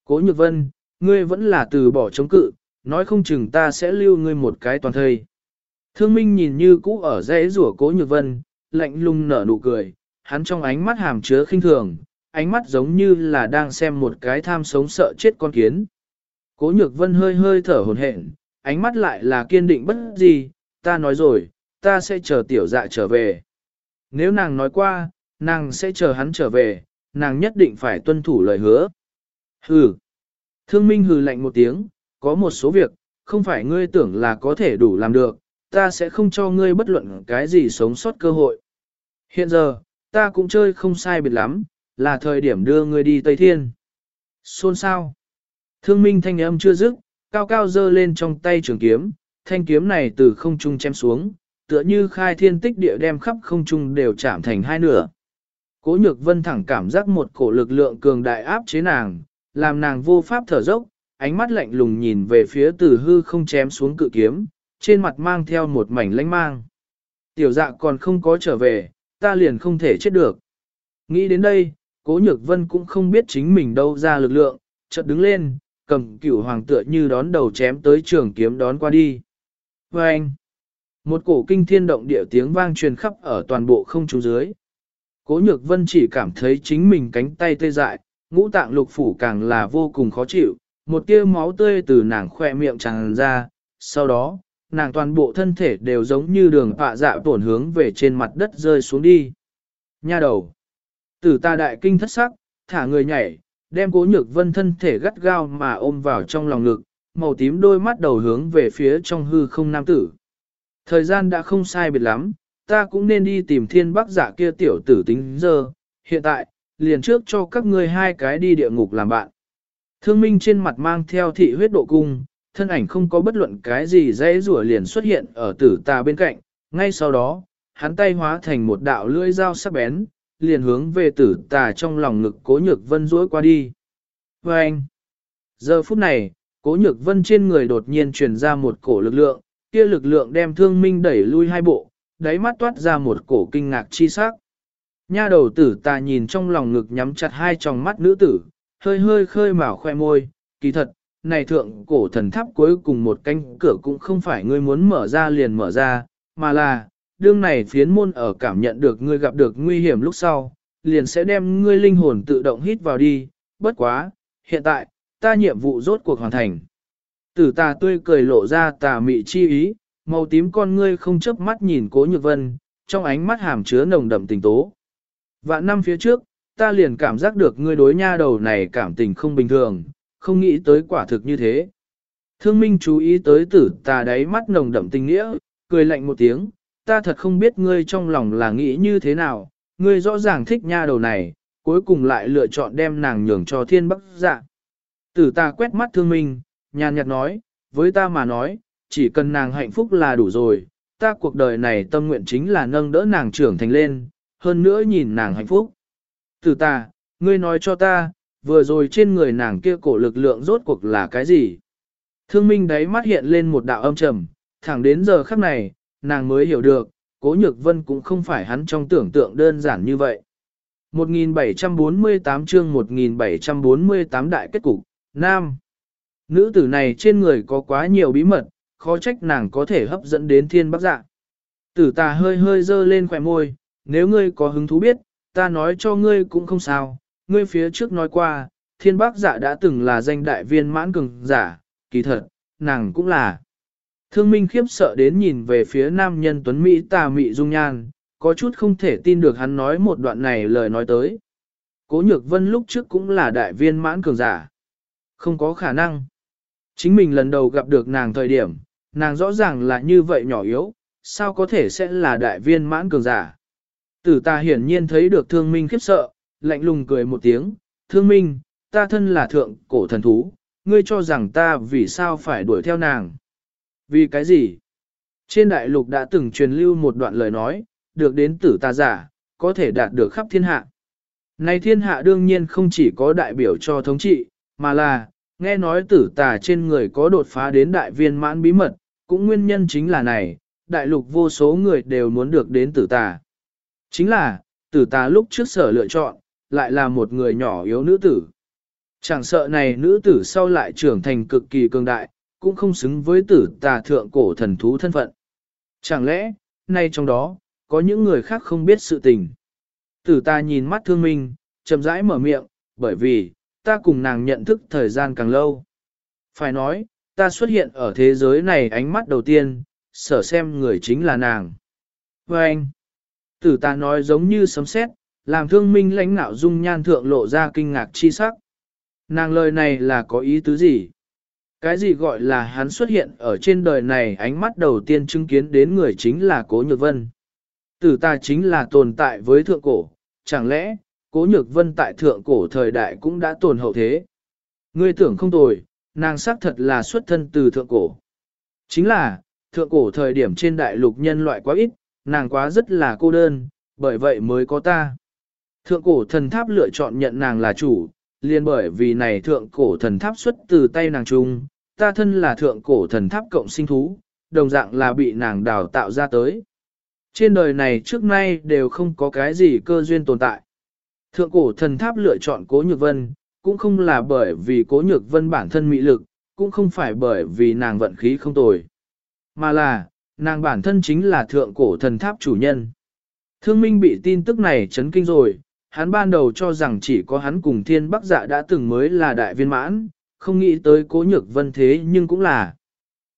Cố Nhược Vân, ngươi vẫn là từ bỏ chống cự, nói không chừng ta sẽ lưu ngươi một cái toàn thời. Thương Minh nhìn như cũ ở rẽ rủa Cố Nhược Vân, lạnh lùng nở nụ cười, hắn trong ánh mắt hàm chứa khinh thường, ánh mắt giống như là đang xem một cái tham sống sợ chết con kiến. Cố Nhược Vân hơi hơi thở hổn hển, ánh mắt lại là kiên định bất gì, ta nói rồi, ta sẽ chờ tiểu dạ trở về. Nếu nàng nói qua, nàng sẽ chờ hắn trở về, nàng nhất định phải tuân thủ lời hứa. Hừ. Thương Minh hừ lạnh một tiếng, có một số việc, không phải ngươi tưởng là có thể đủ làm được, ta sẽ không cho ngươi bất luận cái gì sống sót cơ hội. Hiện giờ, ta cũng chơi không sai biệt lắm, là thời điểm đưa ngươi đi Tây Thiên. Xôn sao? Thương Minh thanh âm chưa dứt, cao cao dơ lên trong tay trường kiếm, thanh kiếm này từ không trung chém xuống, tựa như khai thiên tích địa đem khắp không trung đều chạm thành hai nửa. Cố nhược vân thẳng cảm giác một cổ lực lượng cường đại áp chế nàng, làm nàng vô pháp thở dốc, ánh mắt lạnh lùng nhìn về phía từ hư không chém xuống cự kiếm, trên mặt mang theo một mảnh lãnh mang. Tiểu dạ còn không có trở về, ta liền không thể chết được. Nghĩ đến đây, cố nhược vân cũng không biết chính mình đâu ra lực lượng, chợt đứng lên, cầm cửu hoàng tựa như đón đầu chém tới trường kiếm đón qua đi. Và anh, một cổ kinh thiên động địa tiếng vang truyền khắp ở toàn bộ không trung dưới. Cố nhược vân chỉ cảm thấy chính mình cánh tay tê dại, ngũ tạng lục phủ càng là vô cùng khó chịu, một tia máu tươi từ nàng khỏe miệng tràn ra, sau đó, nàng toàn bộ thân thể đều giống như đường họa dạ tổn hướng về trên mặt đất rơi xuống đi. Nha đầu, tử ta đại kinh thất sắc, thả người nhảy, đem cố nhược vân thân thể gắt gao mà ôm vào trong lòng ngực, màu tím đôi mắt đầu hướng về phía trong hư không nam tử. Thời gian đã không sai biệt lắm, ta cũng nên đi tìm thiên bắc giả kia tiểu tử tính giờ, hiện tại, liền trước cho các ngươi hai cái đi địa ngục làm bạn. Thương minh trên mặt mang theo thị huyết độ cung, thân ảnh không có bất luận cái gì dễ rủa liền xuất hiện ở tử tà bên cạnh, ngay sau đó, hắn tay hóa thành một đạo lưỡi dao sắc bén, liền hướng về tử tà trong lòng ngực cố nhược vân rũi qua đi. Và anh, giờ phút này, cố nhược vân trên người đột nhiên truyền ra một cổ lực lượng, kia lực lượng đem thương minh đẩy lui hai bộ, đáy mắt toát ra một cổ kinh ngạc chi sắc. Nha đầu tử ta nhìn trong lòng ngực nhắm chặt hai tròng mắt nữ tử, hơi hơi khơi mào khoe môi, kỳ thật, này thượng cổ thần tháp cuối cùng một cánh cửa cũng không phải ngươi muốn mở ra liền mở ra, mà là, đương này phiến môn ở cảm nhận được ngươi gặp được nguy hiểm lúc sau, liền sẽ đem ngươi linh hồn tự động hít vào đi, bất quá, hiện tại, ta nhiệm vụ rốt cuộc hoàn thành. Tử tà tươi cười lộ ra tà mị chi ý, màu tím con ngươi không chớp mắt nhìn cố nhược vân, trong ánh mắt hàm chứa nồng đậm tình tố. Vạn năm phía trước, ta liền cảm giác được ngươi đối nha đầu này cảm tình không bình thường, không nghĩ tới quả thực như thế. Thương Minh chú ý tới tử tà đáy mắt nồng đậm tình nghĩa, cười lạnh một tiếng, ta thật không biết ngươi trong lòng là nghĩ như thế nào, ngươi rõ ràng thích nha đầu này, cuối cùng lại lựa chọn đem nàng nhường cho thiên bắc dạ. Tử ta quét mắt thương minh, nhàn nhạt nói, với ta mà nói, chỉ cần nàng hạnh phúc là đủ rồi, ta cuộc đời này tâm nguyện chính là nâng đỡ nàng trưởng thành lên, hơn nữa nhìn nàng hạnh phúc. Tử ta, ngươi nói cho ta, vừa rồi trên người nàng kia cổ lực lượng rốt cuộc là cái gì? Thương minh đáy mắt hiện lên một đạo âm trầm, thẳng đến giờ khắc này, nàng mới hiểu được, cố nhược vân cũng không phải hắn trong tưởng tượng đơn giản như vậy. 1748 chương 1748 đại kết cục, Nam. Nữ tử này trên người có quá nhiều bí mật, khó trách nàng có thể hấp dẫn đến thiên bắc dạ. Tử tà hơi hơi dơ lên khỏe môi, nếu ngươi có hứng thú biết, ta nói cho ngươi cũng không sao, ngươi phía trước nói qua, thiên bắc dạ đã từng là danh đại viên mãn cường giả, kỳ thật, nàng cũng là. Thương Minh khiếp sợ đến nhìn về phía nam nhân tuấn Mỹ tà mị dung nhan, có chút không thể tin được hắn nói một đoạn này lời nói tới. Cố Nhược Vân lúc trước cũng là đại viên mãn cường giả. Không có khả năng. Chính mình lần đầu gặp được nàng thời điểm, nàng rõ ràng là như vậy nhỏ yếu, sao có thể sẽ là đại viên mãn cường giả. Tử ta hiển nhiên thấy được thương minh khiếp sợ, lạnh lùng cười một tiếng, thương minh, ta thân là thượng cổ thần thú, ngươi cho rằng ta vì sao phải đuổi theo nàng. Vì cái gì? Trên đại lục đã từng truyền lưu một đoạn lời nói, được đến tử ta giả, có thể đạt được khắp thiên hạ. Này thiên hạ đương nhiên không chỉ có đại biểu cho thống trị, mà là, nghe nói tử tà trên người có đột phá đến đại viên mãn bí mật, cũng nguyên nhân chính là này, đại lục vô số người đều muốn được đến tử tà. Chính là, tử tà lúc trước sở lựa chọn, lại là một người nhỏ yếu nữ tử. Chẳng sợ này nữ tử sau lại trưởng thành cực kỳ cường đại, cũng không xứng với tử tà thượng cổ thần thú thân phận. Chẳng lẽ, nay trong đó, có những người khác không biết sự tình. Tử ta nhìn mắt thương minh, chậm rãi mở miệng, bởi vì, ta cùng nàng nhận thức thời gian càng lâu. Phải nói, ta xuất hiện ở thế giới này ánh mắt đầu tiên, sở xem người chính là nàng. Và anh, tử ta nói giống như sấm sét, làm thương minh lãnh nạo dung nhan thượng lộ ra kinh ngạc chi sắc. Nàng lời này là có ý tứ gì? Cái gì gọi là hắn xuất hiện ở trên đời này ánh mắt đầu tiên chứng kiến đến người chính là Cố Nhược Vân. Tử ta chính là tồn tại với thượng cổ, chẳng lẽ, Cố Nhược Vân tại thượng cổ thời đại cũng đã tồn hậu thế? Ngươi tưởng không tồi, nàng xác thật là xuất thân từ thượng cổ. Chính là, thượng cổ thời điểm trên đại lục nhân loại quá ít, nàng quá rất là cô đơn, bởi vậy mới có ta. Thượng cổ thần tháp lựa chọn nhận nàng là chủ, liền bởi vì này thượng cổ thần tháp xuất từ tay nàng trung, ta thân là thượng cổ thần tháp cộng sinh thú, đồng dạng là bị nàng đào tạo ra tới. Trên đời này trước nay đều không có cái gì cơ duyên tồn tại. Thượng cổ thần tháp lựa chọn cố nhược vân, cũng không là bởi vì cố nhược vân bản thân mỹ lực, cũng không phải bởi vì nàng vận khí không tồi. Mà là, nàng bản thân chính là thượng cổ thần tháp chủ nhân. Thương Minh bị tin tức này chấn kinh rồi, hắn ban đầu cho rằng chỉ có hắn cùng thiên bắc dạ đã từng mới là đại viên mãn, không nghĩ tới cố nhược vân thế nhưng cũng là.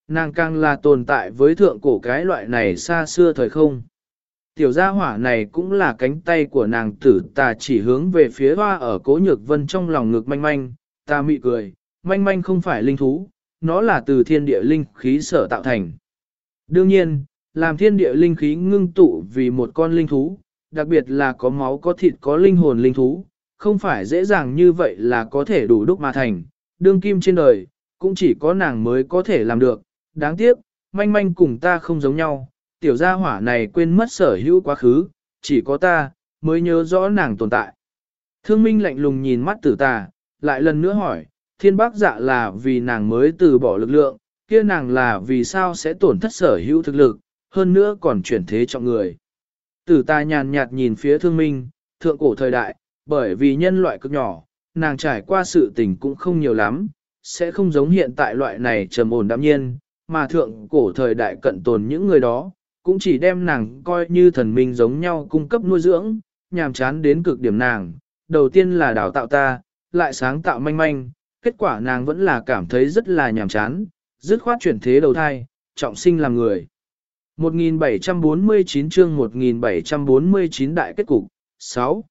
Nàng càng là tồn tại với thượng cổ cái loại này xa xưa thời không. Tiểu gia hỏa này cũng là cánh tay của nàng tử tà chỉ hướng về phía hoa ở cố nhược vân trong lòng ngực manh manh, ta mị cười, manh manh không phải linh thú, nó là từ thiên địa linh khí sở tạo thành. Đương nhiên, làm thiên địa linh khí ngưng tụ vì một con linh thú, đặc biệt là có máu có thịt có linh hồn linh thú, không phải dễ dàng như vậy là có thể đủ đúc mà thành, đương kim trên đời, cũng chỉ có nàng mới có thể làm được, đáng tiếc, manh manh cùng ta không giống nhau, tiểu gia hỏa này quên mất sở hữu quá khứ, chỉ có ta, mới nhớ rõ nàng tồn tại. Thương Minh lạnh lùng nhìn mắt tử tà, lại lần nữa hỏi, thiên bác dạ là vì nàng mới từ bỏ lực lượng, kia nàng là vì sao sẽ tổn thất sở hữu thực lực, hơn nữa còn chuyển thế cho người. Tử tà nhàn nhạt nhìn phía thương minh, thượng cổ thời đại, bởi vì nhân loại cực nhỏ, nàng trải qua sự tình cũng không nhiều lắm, sẽ không giống hiện tại loại này trầm ổn đạm nhiên, mà thượng cổ thời đại cận tồn những người đó, cũng chỉ đem nàng coi như thần minh giống nhau cung cấp nuôi dưỡng, nhàm chán đến cực điểm nàng. Đầu tiên là đào tạo ta, lại sáng tạo manh manh, kết quả nàng vẫn là cảm thấy rất là nhàm chán, dứt khoát chuyển thế đầu thai, trọng sinh làm người. 1749 chương 1749 đại kết cục 6.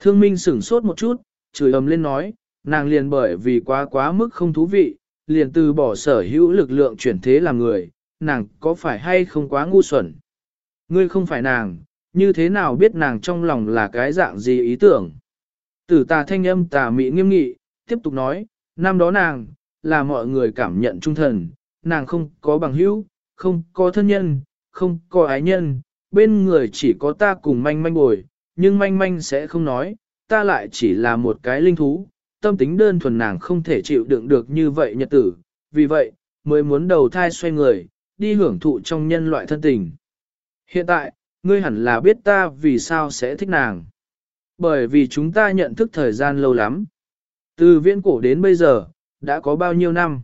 Thương Minh sửng sốt một chút, chửi ầm lên nói, nàng liền bởi vì quá quá mức không thú vị, liền từ bỏ sở hữu lực lượng chuyển thế làm người, nàng có phải hay không quá ngu xuẩn? Ngươi không phải nàng, như thế nào biết nàng trong lòng là cái dạng gì ý tưởng? Tử tà thanh âm tà mị nghiêm nghị, tiếp tục nói, năm đó nàng, là mọi người cảm nhận trung thần, nàng không có bằng hữu, không có thân nhân, không có ái nhân, bên người chỉ có ta cùng manh manh bồi, nhưng manh manh sẽ không nói, ta lại chỉ là một cái linh thú, tâm tính đơn thuần nàng không thể chịu đựng được như vậy nhật tử, vì vậy, mới muốn đầu thai xoay người, đi hưởng thụ trong nhân loại thân tình. Hiện tại, ngươi hẳn là biết ta vì sao sẽ thích nàng. Bởi vì chúng ta nhận thức thời gian lâu lắm. Từ viễn cổ đến bây giờ, đã có bao nhiêu năm.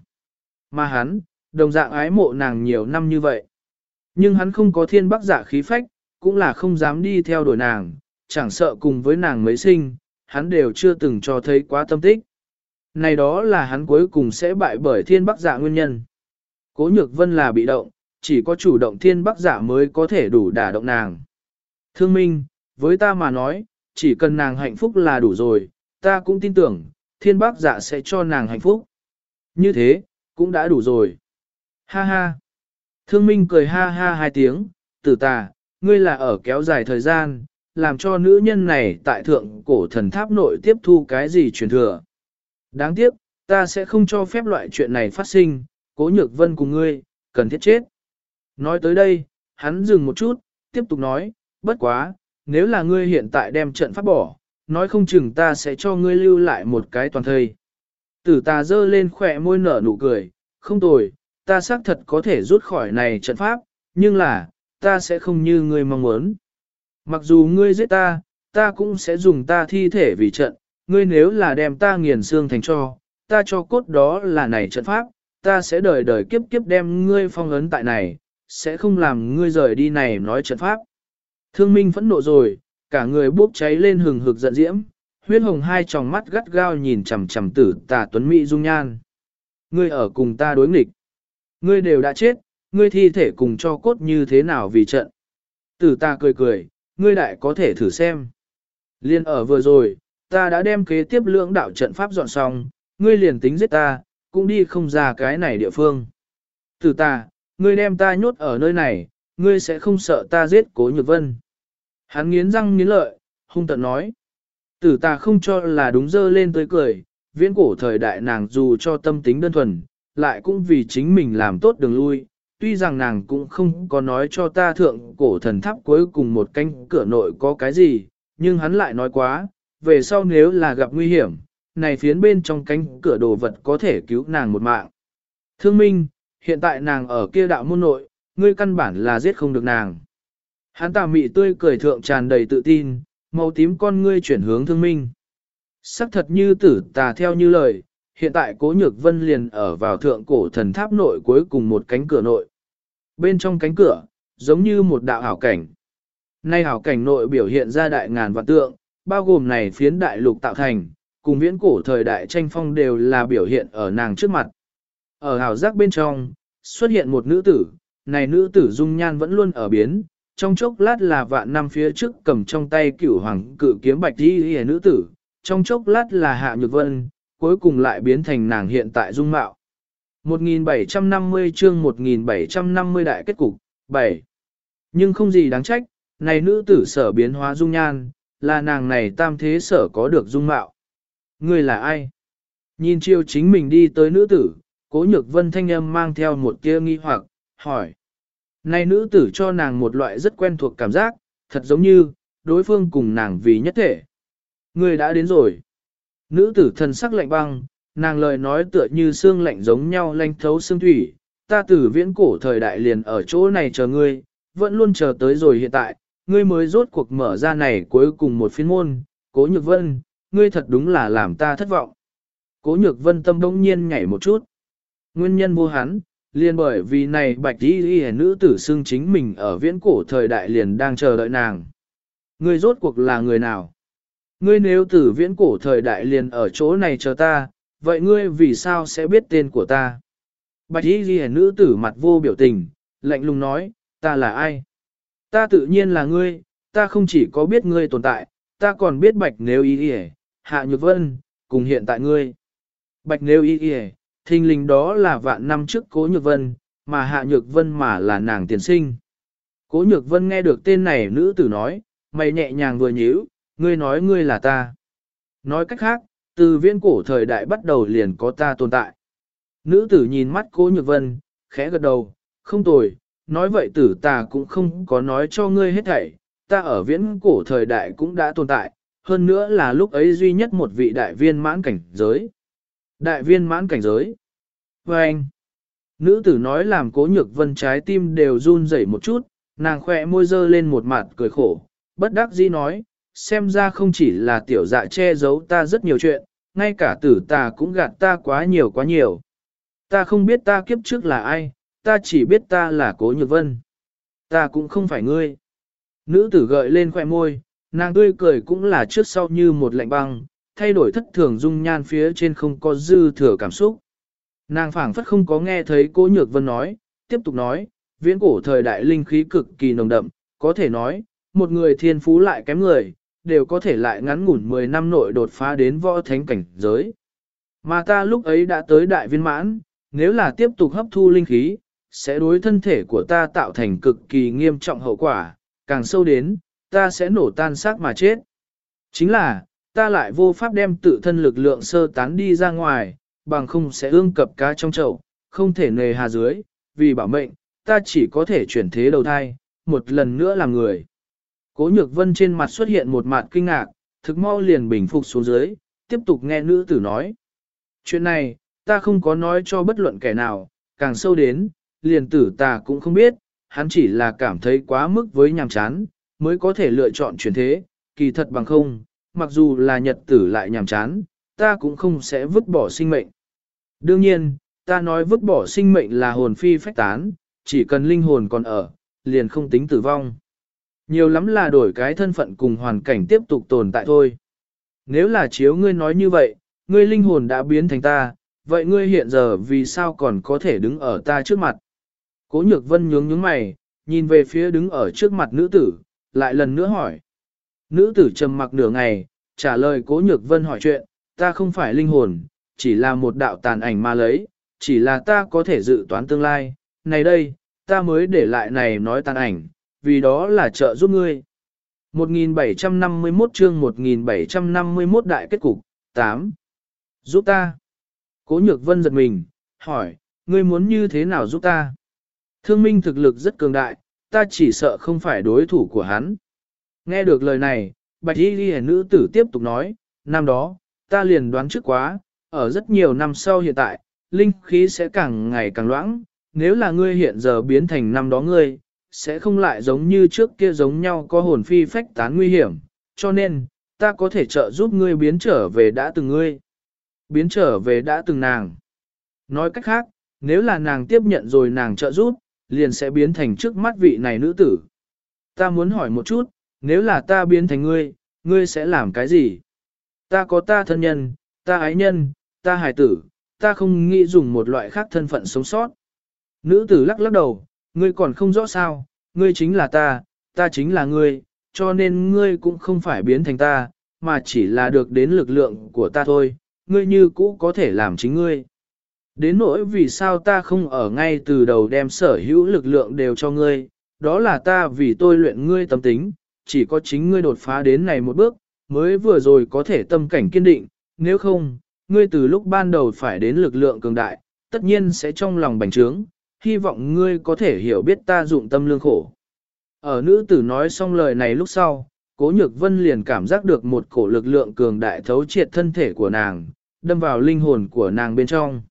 Mà hắn, đồng dạng ái mộ nàng nhiều năm như vậy. Nhưng hắn không có thiên bắc giả khí phách, cũng là không dám đi theo đuổi nàng, chẳng sợ cùng với nàng mới sinh, hắn đều chưa từng cho thấy quá tâm tích. Này đó là hắn cuối cùng sẽ bại bởi thiên bắc giả nguyên nhân. Cố nhược vân là bị động, chỉ có chủ động thiên bắc giả mới có thể đủ đả động nàng. Thương minh, với ta mà nói, chỉ cần nàng hạnh phúc là đủ rồi, ta cũng tin tưởng, thiên Bác giả sẽ cho nàng hạnh phúc. Như thế, cũng đã đủ rồi. Ha ha. Thương minh cười ha ha hai tiếng, tử tà, ngươi là ở kéo dài thời gian, làm cho nữ nhân này tại thượng cổ thần tháp nội tiếp thu cái gì truyền thừa. Đáng tiếc, Ta sẽ không cho phép loại chuyện này phát sinh, cố nhược vân cùng ngươi, cần thiết chết. Nói tới đây, hắn dừng một chút, tiếp tục nói, bất quá, nếu là ngươi hiện tại đem trận pháp bỏ, nói không chừng ta sẽ cho ngươi lưu lại một cái toàn thây. Tử ta dơ lên khỏe môi nở nụ cười, không tồi, ta xác thật có thể rút khỏi này trận pháp, nhưng là, ta sẽ không như ngươi mong muốn. Mặc dù ngươi giết ta, ta cũng sẽ dùng ta thi thể vì trận, ngươi nếu là đem ta nghiền xương thành cho, ta cho cốt đó là này trận pháp, ta sẽ đời đời kiếp kiếp đem ngươi phong ấn tại này, sẽ không làm ngươi rời đi này nói trận pháp. Thương minh phẫn nộ rồi, cả người bốc cháy lên hừng hực giận diễm, huyết hồng hai tròng mắt gắt gao nhìn chằm chằm tử tà tuấn mỹ dung nhan. Ngươi ở cùng ta đối nghịch. Ngươi đều đã chết, ngươi thi thể cùng cho cốt như thế nào vì trận. Tử ta cười cười, ngươi đại có thể thử xem. Liên ở vừa rồi, ta đã đem kế tiếp lưỡng đạo trận pháp dọn xong, ngươi liền tính giết ta, cũng đi không ra cái này địa phương. Tử ta, ngươi đem ta nhốt ở nơi này, ngươi sẽ không sợ ta giết cố nhược vân. Hắn nghiến răng nghiến lợi, hung tận nói. Tử ta không cho là đúng dơ lên tới cười, viễn cổ thời đại nàng dù cho tâm tính đơn thuần, lại cũng vì chính mình làm tốt đường lui. Tuy rằng nàng cũng không có nói cho ta thượng cổ thần tháp cuối cùng một canh cửa nội có cái gì, nhưng hắn lại nói quá, về sau nếu là gặp nguy hiểm, này phiến bên trong cánh cửa đồ vật có thể cứu nàng một mạng. Thương minh, hiện tại nàng ở kia đạo môn nội, ngươi căn bản là giết không được nàng. Hắn tà mị tươi cười thượng tràn đầy tự tin, màu tím con ngươi chuyển hướng thương minh. Sắc thật như tử tà theo như lời, hiện tại cố nhược vân liền ở vào thượng cổ thần tháp nội cuối cùng một cánh cửa nội. Bên trong cánh cửa, giống như một đạo hảo cảnh. Nay hảo cảnh nội biểu hiện ra đại ngàn vạn tượng, bao gồm này phiến đại lục tạo thành, cùng viễn cổ thời đại tranh phong đều là biểu hiện ở nàng trước mặt. Ở hào giác bên trong, xuất hiện một nữ tử, này nữ tử dung nhan vẫn luôn ở biến, trong chốc lát là vạn năm phía trước cầm trong tay cửu hoàng cự kiếm bạch đi hề nữ tử, trong chốc lát là hạ nhược vân, cuối cùng lại biến thành nàng hiện tại dung mạo. 1750 chương 1750 đại kết cục, 7. Nhưng không gì đáng trách, này nữ tử sở biến hóa dung nhan, là nàng này tam thế sở có được dung mạo. Ngươi là ai? Nhìn chiêu chính mình đi tới nữ tử, cố nhược vân thanh âm mang theo một tia nghi hoặc, hỏi. Này nữ tử cho nàng một loại rất quen thuộc cảm giác, thật giống như, đối phương cùng nàng vì nhất thể. Người đã đến rồi. Nữ tử thần sắc lạnh băng, nàng lời nói tựa như xương lạnh giống nhau lanh thấu xương thủy. Ta tử viễn cổ thời đại liền ở chỗ này chờ ngươi, vẫn luôn chờ tới rồi hiện tại, ngươi mới rốt cuộc mở ra này cuối cùng một phiên môn, cố nhược vân, ngươi thật đúng là làm ta thất vọng. Cố nhược vân tâm đông nhiên nhảy một chút. Nguyên nhân vô hắn, liền bởi vì này bạch đi y nữ tử xương chính mình ở viễn cổ thời đại liền đang chờ đợi nàng. Ngươi rốt cuộc là người nào? Ngươi nếu tử viễn cổ thời đại liền ở chỗ này chờ ta, vậy ngươi vì sao sẽ biết tên của ta? Bạch y ghi nữ tử mặt vô biểu tình, lạnh lùng nói, ta là ai? Ta tự nhiên là ngươi, ta không chỉ có biết ngươi tồn tại, ta còn biết bạch nếu y ghi hạ nhược vân, cùng hiện tại ngươi. Bạch Nêu y y thình lình đó là vạn năm trước cố nhược vân, mà hạ nhược vân mà là nàng tiền sinh. Cố nhược vân nghe được tên này nữ tử nói, mày nhẹ nhàng vừa nhíu, ngươi nói ngươi là ta. Nói cách khác, từ viễn cổ thời đại bắt đầu liền có ta tồn tại. Nữ tử nhìn mắt cố nhược vân, khẽ gật đầu, không tồi, nói vậy tử ta cũng không có nói cho ngươi hết thảy, ta ở viễn cổ thời đại cũng đã tồn tại, hơn nữa là lúc ấy duy nhất một vị đại viên mãn cảnh giới. Đại viên mãn cảnh giới. Và anh, nữ tử nói làm cố nhược vân trái tim đều run rẩy một chút, nàng khỏe môi dơ lên một mặt cười khổ, bất đắc dĩ nói, xem ra không chỉ là tiểu dạ che giấu ta rất nhiều chuyện, ngay cả tử ta cũng gạt ta quá nhiều quá nhiều. Ta không biết ta kiếp trước là ai, ta chỉ biết ta là cố nhược vân. Ta cũng không phải ngươi. Nữ tử gợi lên khoẻ môi, nàng tươi cười cũng là trước sau như một lạnh băng, thay đổi thất thường dung nhan phía trên không có dư thừa cảm xúc. Nàng phảng phất không có nghe thấy cố nhược vân nói, tiếp tục nói, viễn cổ thời đại linh khí cực kỳ nồng đậm, có thể nói, một người thiên phú lại kém người, đều có thể lại ngắn ngủn 10 năm nội đột phá đến võ thánh cảnh giới. Mà ta lúc ấy đã tới đại viên mãn, nếu là tiếp tục hấp thu linh khí, sẽ đối thân thể của ta tạo thành cực kỳ nghiêm trọng hậu quả, càng sâu đến, ta sẽ nổ tan xác mà chết. Chính là, ta lại vô pháp đem tự thân lực lượng sơ tán đi ra ngoài, bằng không sẽ ương cập cá trong chậu, không thể nề hà dưới, vì bảo mệnh, ta chỉ có thể chuyển thế đầu thai, một lần nữa làm người. Cố nhược vân trên mặt xuất hiện một mặt kinh ngạc, thực mau liền bình phục xuống dưới, tiếp tục nghe nữ tử nói. Chuyện này, ta không có nói cho bất luận kẻ nào, càng sâu đến, liền tử ta cũng không biết, hắn chỉ là cảm thấy quá mức với nhàm chán, mới có thể lựa chọn chuyển thế, kỳ thật bằng không, mặc dù là nhật tử lại nhàm chán, ta cũng không sẽ vứt bỏ sinh mệnh. Đương nhiên, ta nói vứt bỏ sinh mệnh là hồn phi phách tán, chỉ cần linh hồn còn ở, liền không tính tử vong. Nhiều lắm là đổi cái thân phận cùng hoàn cảnh tiếp tục tồn tại thôi. Nếu là chiếu ngươi nói như vậy, ngươi linh hồn đã biến thành ta, vậy ngươi hiện giờ vì sao còn có thể đứng ở ta trước mặt? Cố nhược vân nhướng nhướng mày, nhìn về phía đứng ở trước mặt nữ tử, lại lần nữa hỏi. Nữ tử trầm mặc nửa ngày, trả lời cố nhược vân hỏi chuyện, ta không phải linh hồn, chỉ là một đạo tàn ảnh mà lấy, chỉ là ta có thể dự toán tương lai, này đây, ta mới để lại này nói tàn ảnh, vì đó là trợ giúp ngươi. 1751 chương 1751 đại kết cục, 8. Giúp ta. Cố nhược vân giật mình, hỏi, ngươi muốn như thế nào giúp ta? Thương minh thực lực rất cường đại, ta chỉ sợ không phải đối thủ của hắn. Nghe được lời này, bạch y ghi nữ tử tiếp tục nói, năm đó, ta liền đoán trước quá, ở rất nhiều năm sau hiện tại, linh khí sẽ càng ngày càng loãng, nếu là ngươi hiện giờ biến thành năm đó ngươi, sẽ không lại giống như trước kia giống nhau có hồn phi phách tán nguy hiểm, cho nên, ta có thể trợ giúp ngươi biến trở về đã từng ngươi. Biến trở về đã từng nàng. Nói cách khác, nếu là nàng tiếp nhận rồi nàng trợ giúp, liền sẽ biến thành trước mắt vị này nữ tử. Ta muốn hỏi một chút, nếu là ta biến thành ngươi, ngươi sẽ làm cái gì? Ta có ta thân nhân, ta ái nhân, ta hài tử, ta không nghĩ dùng một loại khác thân phận sống sót. Nữ tử lắc lắc đầu, ngươi còn không rõ sao, ngươi chính là ta, ta chính là ngươi, cho nên ngươi cũng không phải biến thành ta, mà chỉ là được đến lực lượng của ta thôi, ngươi như cũ có thể làm chính ngươi. Đến nỗi vì sao ta không ở ngay từ đầu đem sở hữu lực lượng đều cho ngươi, đó là ta vì tôi luyện ngươi tâm tính, chỉ có chính ngươi đột phá đến này một bước, mới vừa rồi có thể tâm cảnh kiên định, nếu không, ngươi từ lúc ban đầu phải đến lực lượng cường đại, tất nhiên sẽ trong lòng bành trướng, hy vọng ngươi có thể hiểu biết ta dụng tâm lương khổ. Ở nữ tử nói xong lời này lúc sau, cố nhược vân liền cảm giác được một cổ lực lượng cường đại thấu triệt thân thể của nàng, đâm vào linh hồn của nàng bên trong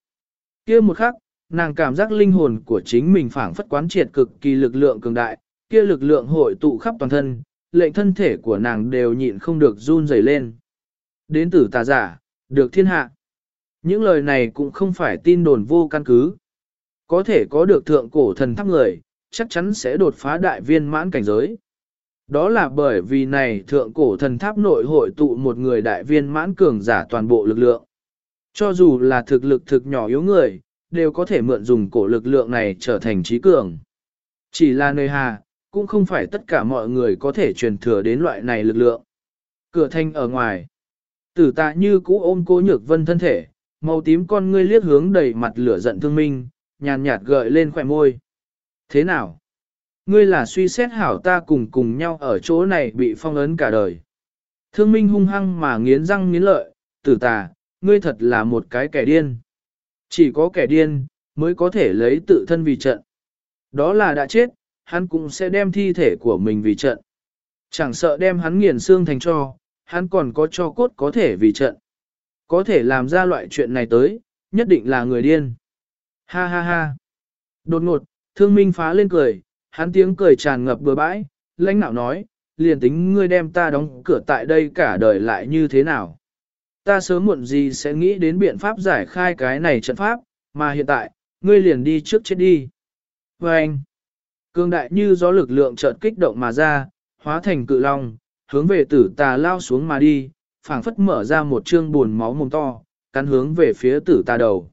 kia một khắc, nàng cảm giác linh hồn của chính mình phảng phất quán triệt cực kỳ lực lượng cường đại, kia lực lượng hội tụ khắp toàn thân, lệnh thân thể của nàng đều nhịn không được run rẩy lên. Đến tử tà giả, được thiên hạ. Những lời này cũng không phải tin đồn vô căn cứ. Có thể có được thượng cổ thần tháp người, chắc chắn sẽ đột phá đại viên mãn cảnh giới. Đó là bởi vì này thượng cổ thần tháp nội hội tụ một người đại viên mãn cường giả toàn bộ lực lượng. Cho dù là thực lực thực nhỏ yếu người, đều có thể mượn dùng cổ lực lượng này trở thành trí cường. Chỉ là nơi hà, cũng không phải tất cả mọi người có thể truyền thừa đến loại này lực lượng. Cửa thanh ở ngoài. Tử tạ như cũ ôm cố nhược vân thân thể, màu tím con ngươi liếc hướng đầy mặt lửa giận thương minh, nhàn nhạt gợi lên khỏe môi. Thế nào? Ngươi là suy xét hảo ta cùng cùng nhau ở chỗ này bị phong ấn cả đời. Thương minh hung hăng mà nghiến răng nghiến lợi, tử tà, ngươi thật là một cái kẻ điên. Chỉ có kẻ điên, mới có thể lấy tự thân vì trận. Đó là đã chết, hắn cũng sẽ đem thi thể của mình vì trận. Chẳng sợ đem hắn nghiền xương thành cho, hắn còn có cho cốt có thể vì trận. Có thể làm ra loại chuyện này tới, nhất định là người điên. Ha ha ha. Đột ngột, thương minh phá lên cười, hắn tiếng cười tràn ngập bừa bãi, lãnh nạo nói, liền tính ngươi đem ta đóng cửa tại đây cả đời lại như thế nào. Ta sớm muộn gì sẽ nghĩ đến biện pháp giải khai cái này trận pháp, mà hiện tại, ngươi liền đi trước chết đi. Và anh, cương đại như gió lực lượng chợt kích động mà ra, hóa thành cự long, hướng về tử tà lao xuống mà đi, phảng phất mở ra một chương buồn máu mồm to, cắn hướng về phía tử tà đầu.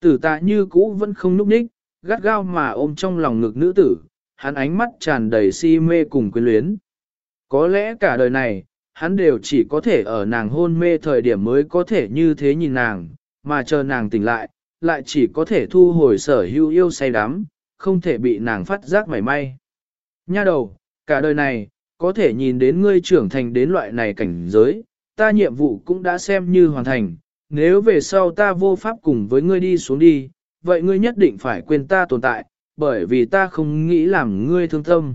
Tử tà như cũ vẫn không núp ních, gắt gao mà ôm trong lòng ngực nữ tử, hắn ánh mắt tràn đầy si mê cùng quyến luyến. Có lẽ cả đời này, hắn đều chỉ có thể ở nàng hôn mê thời điểm mới có thể như thế nhìn nàng, mà chờ nàng tỉnh lại, lại chỉ có thể thu hồi sở hữu yêu say đắm, không thể bị nàng phát giác mảy may. Nha đầu, cả đời này, có thể nhìn đến ngươi trưởng thành đến loại này cảnh giới, ta nhiệm vụ cũng đã xem như hoàn thành, nếu về sau ta vô pháp cùng với ngươi đi xuống đi, vậy ngươi nhất định phải quên ta tồn tại, bởi vì ta không nghĩ làm ngươi thương tâm.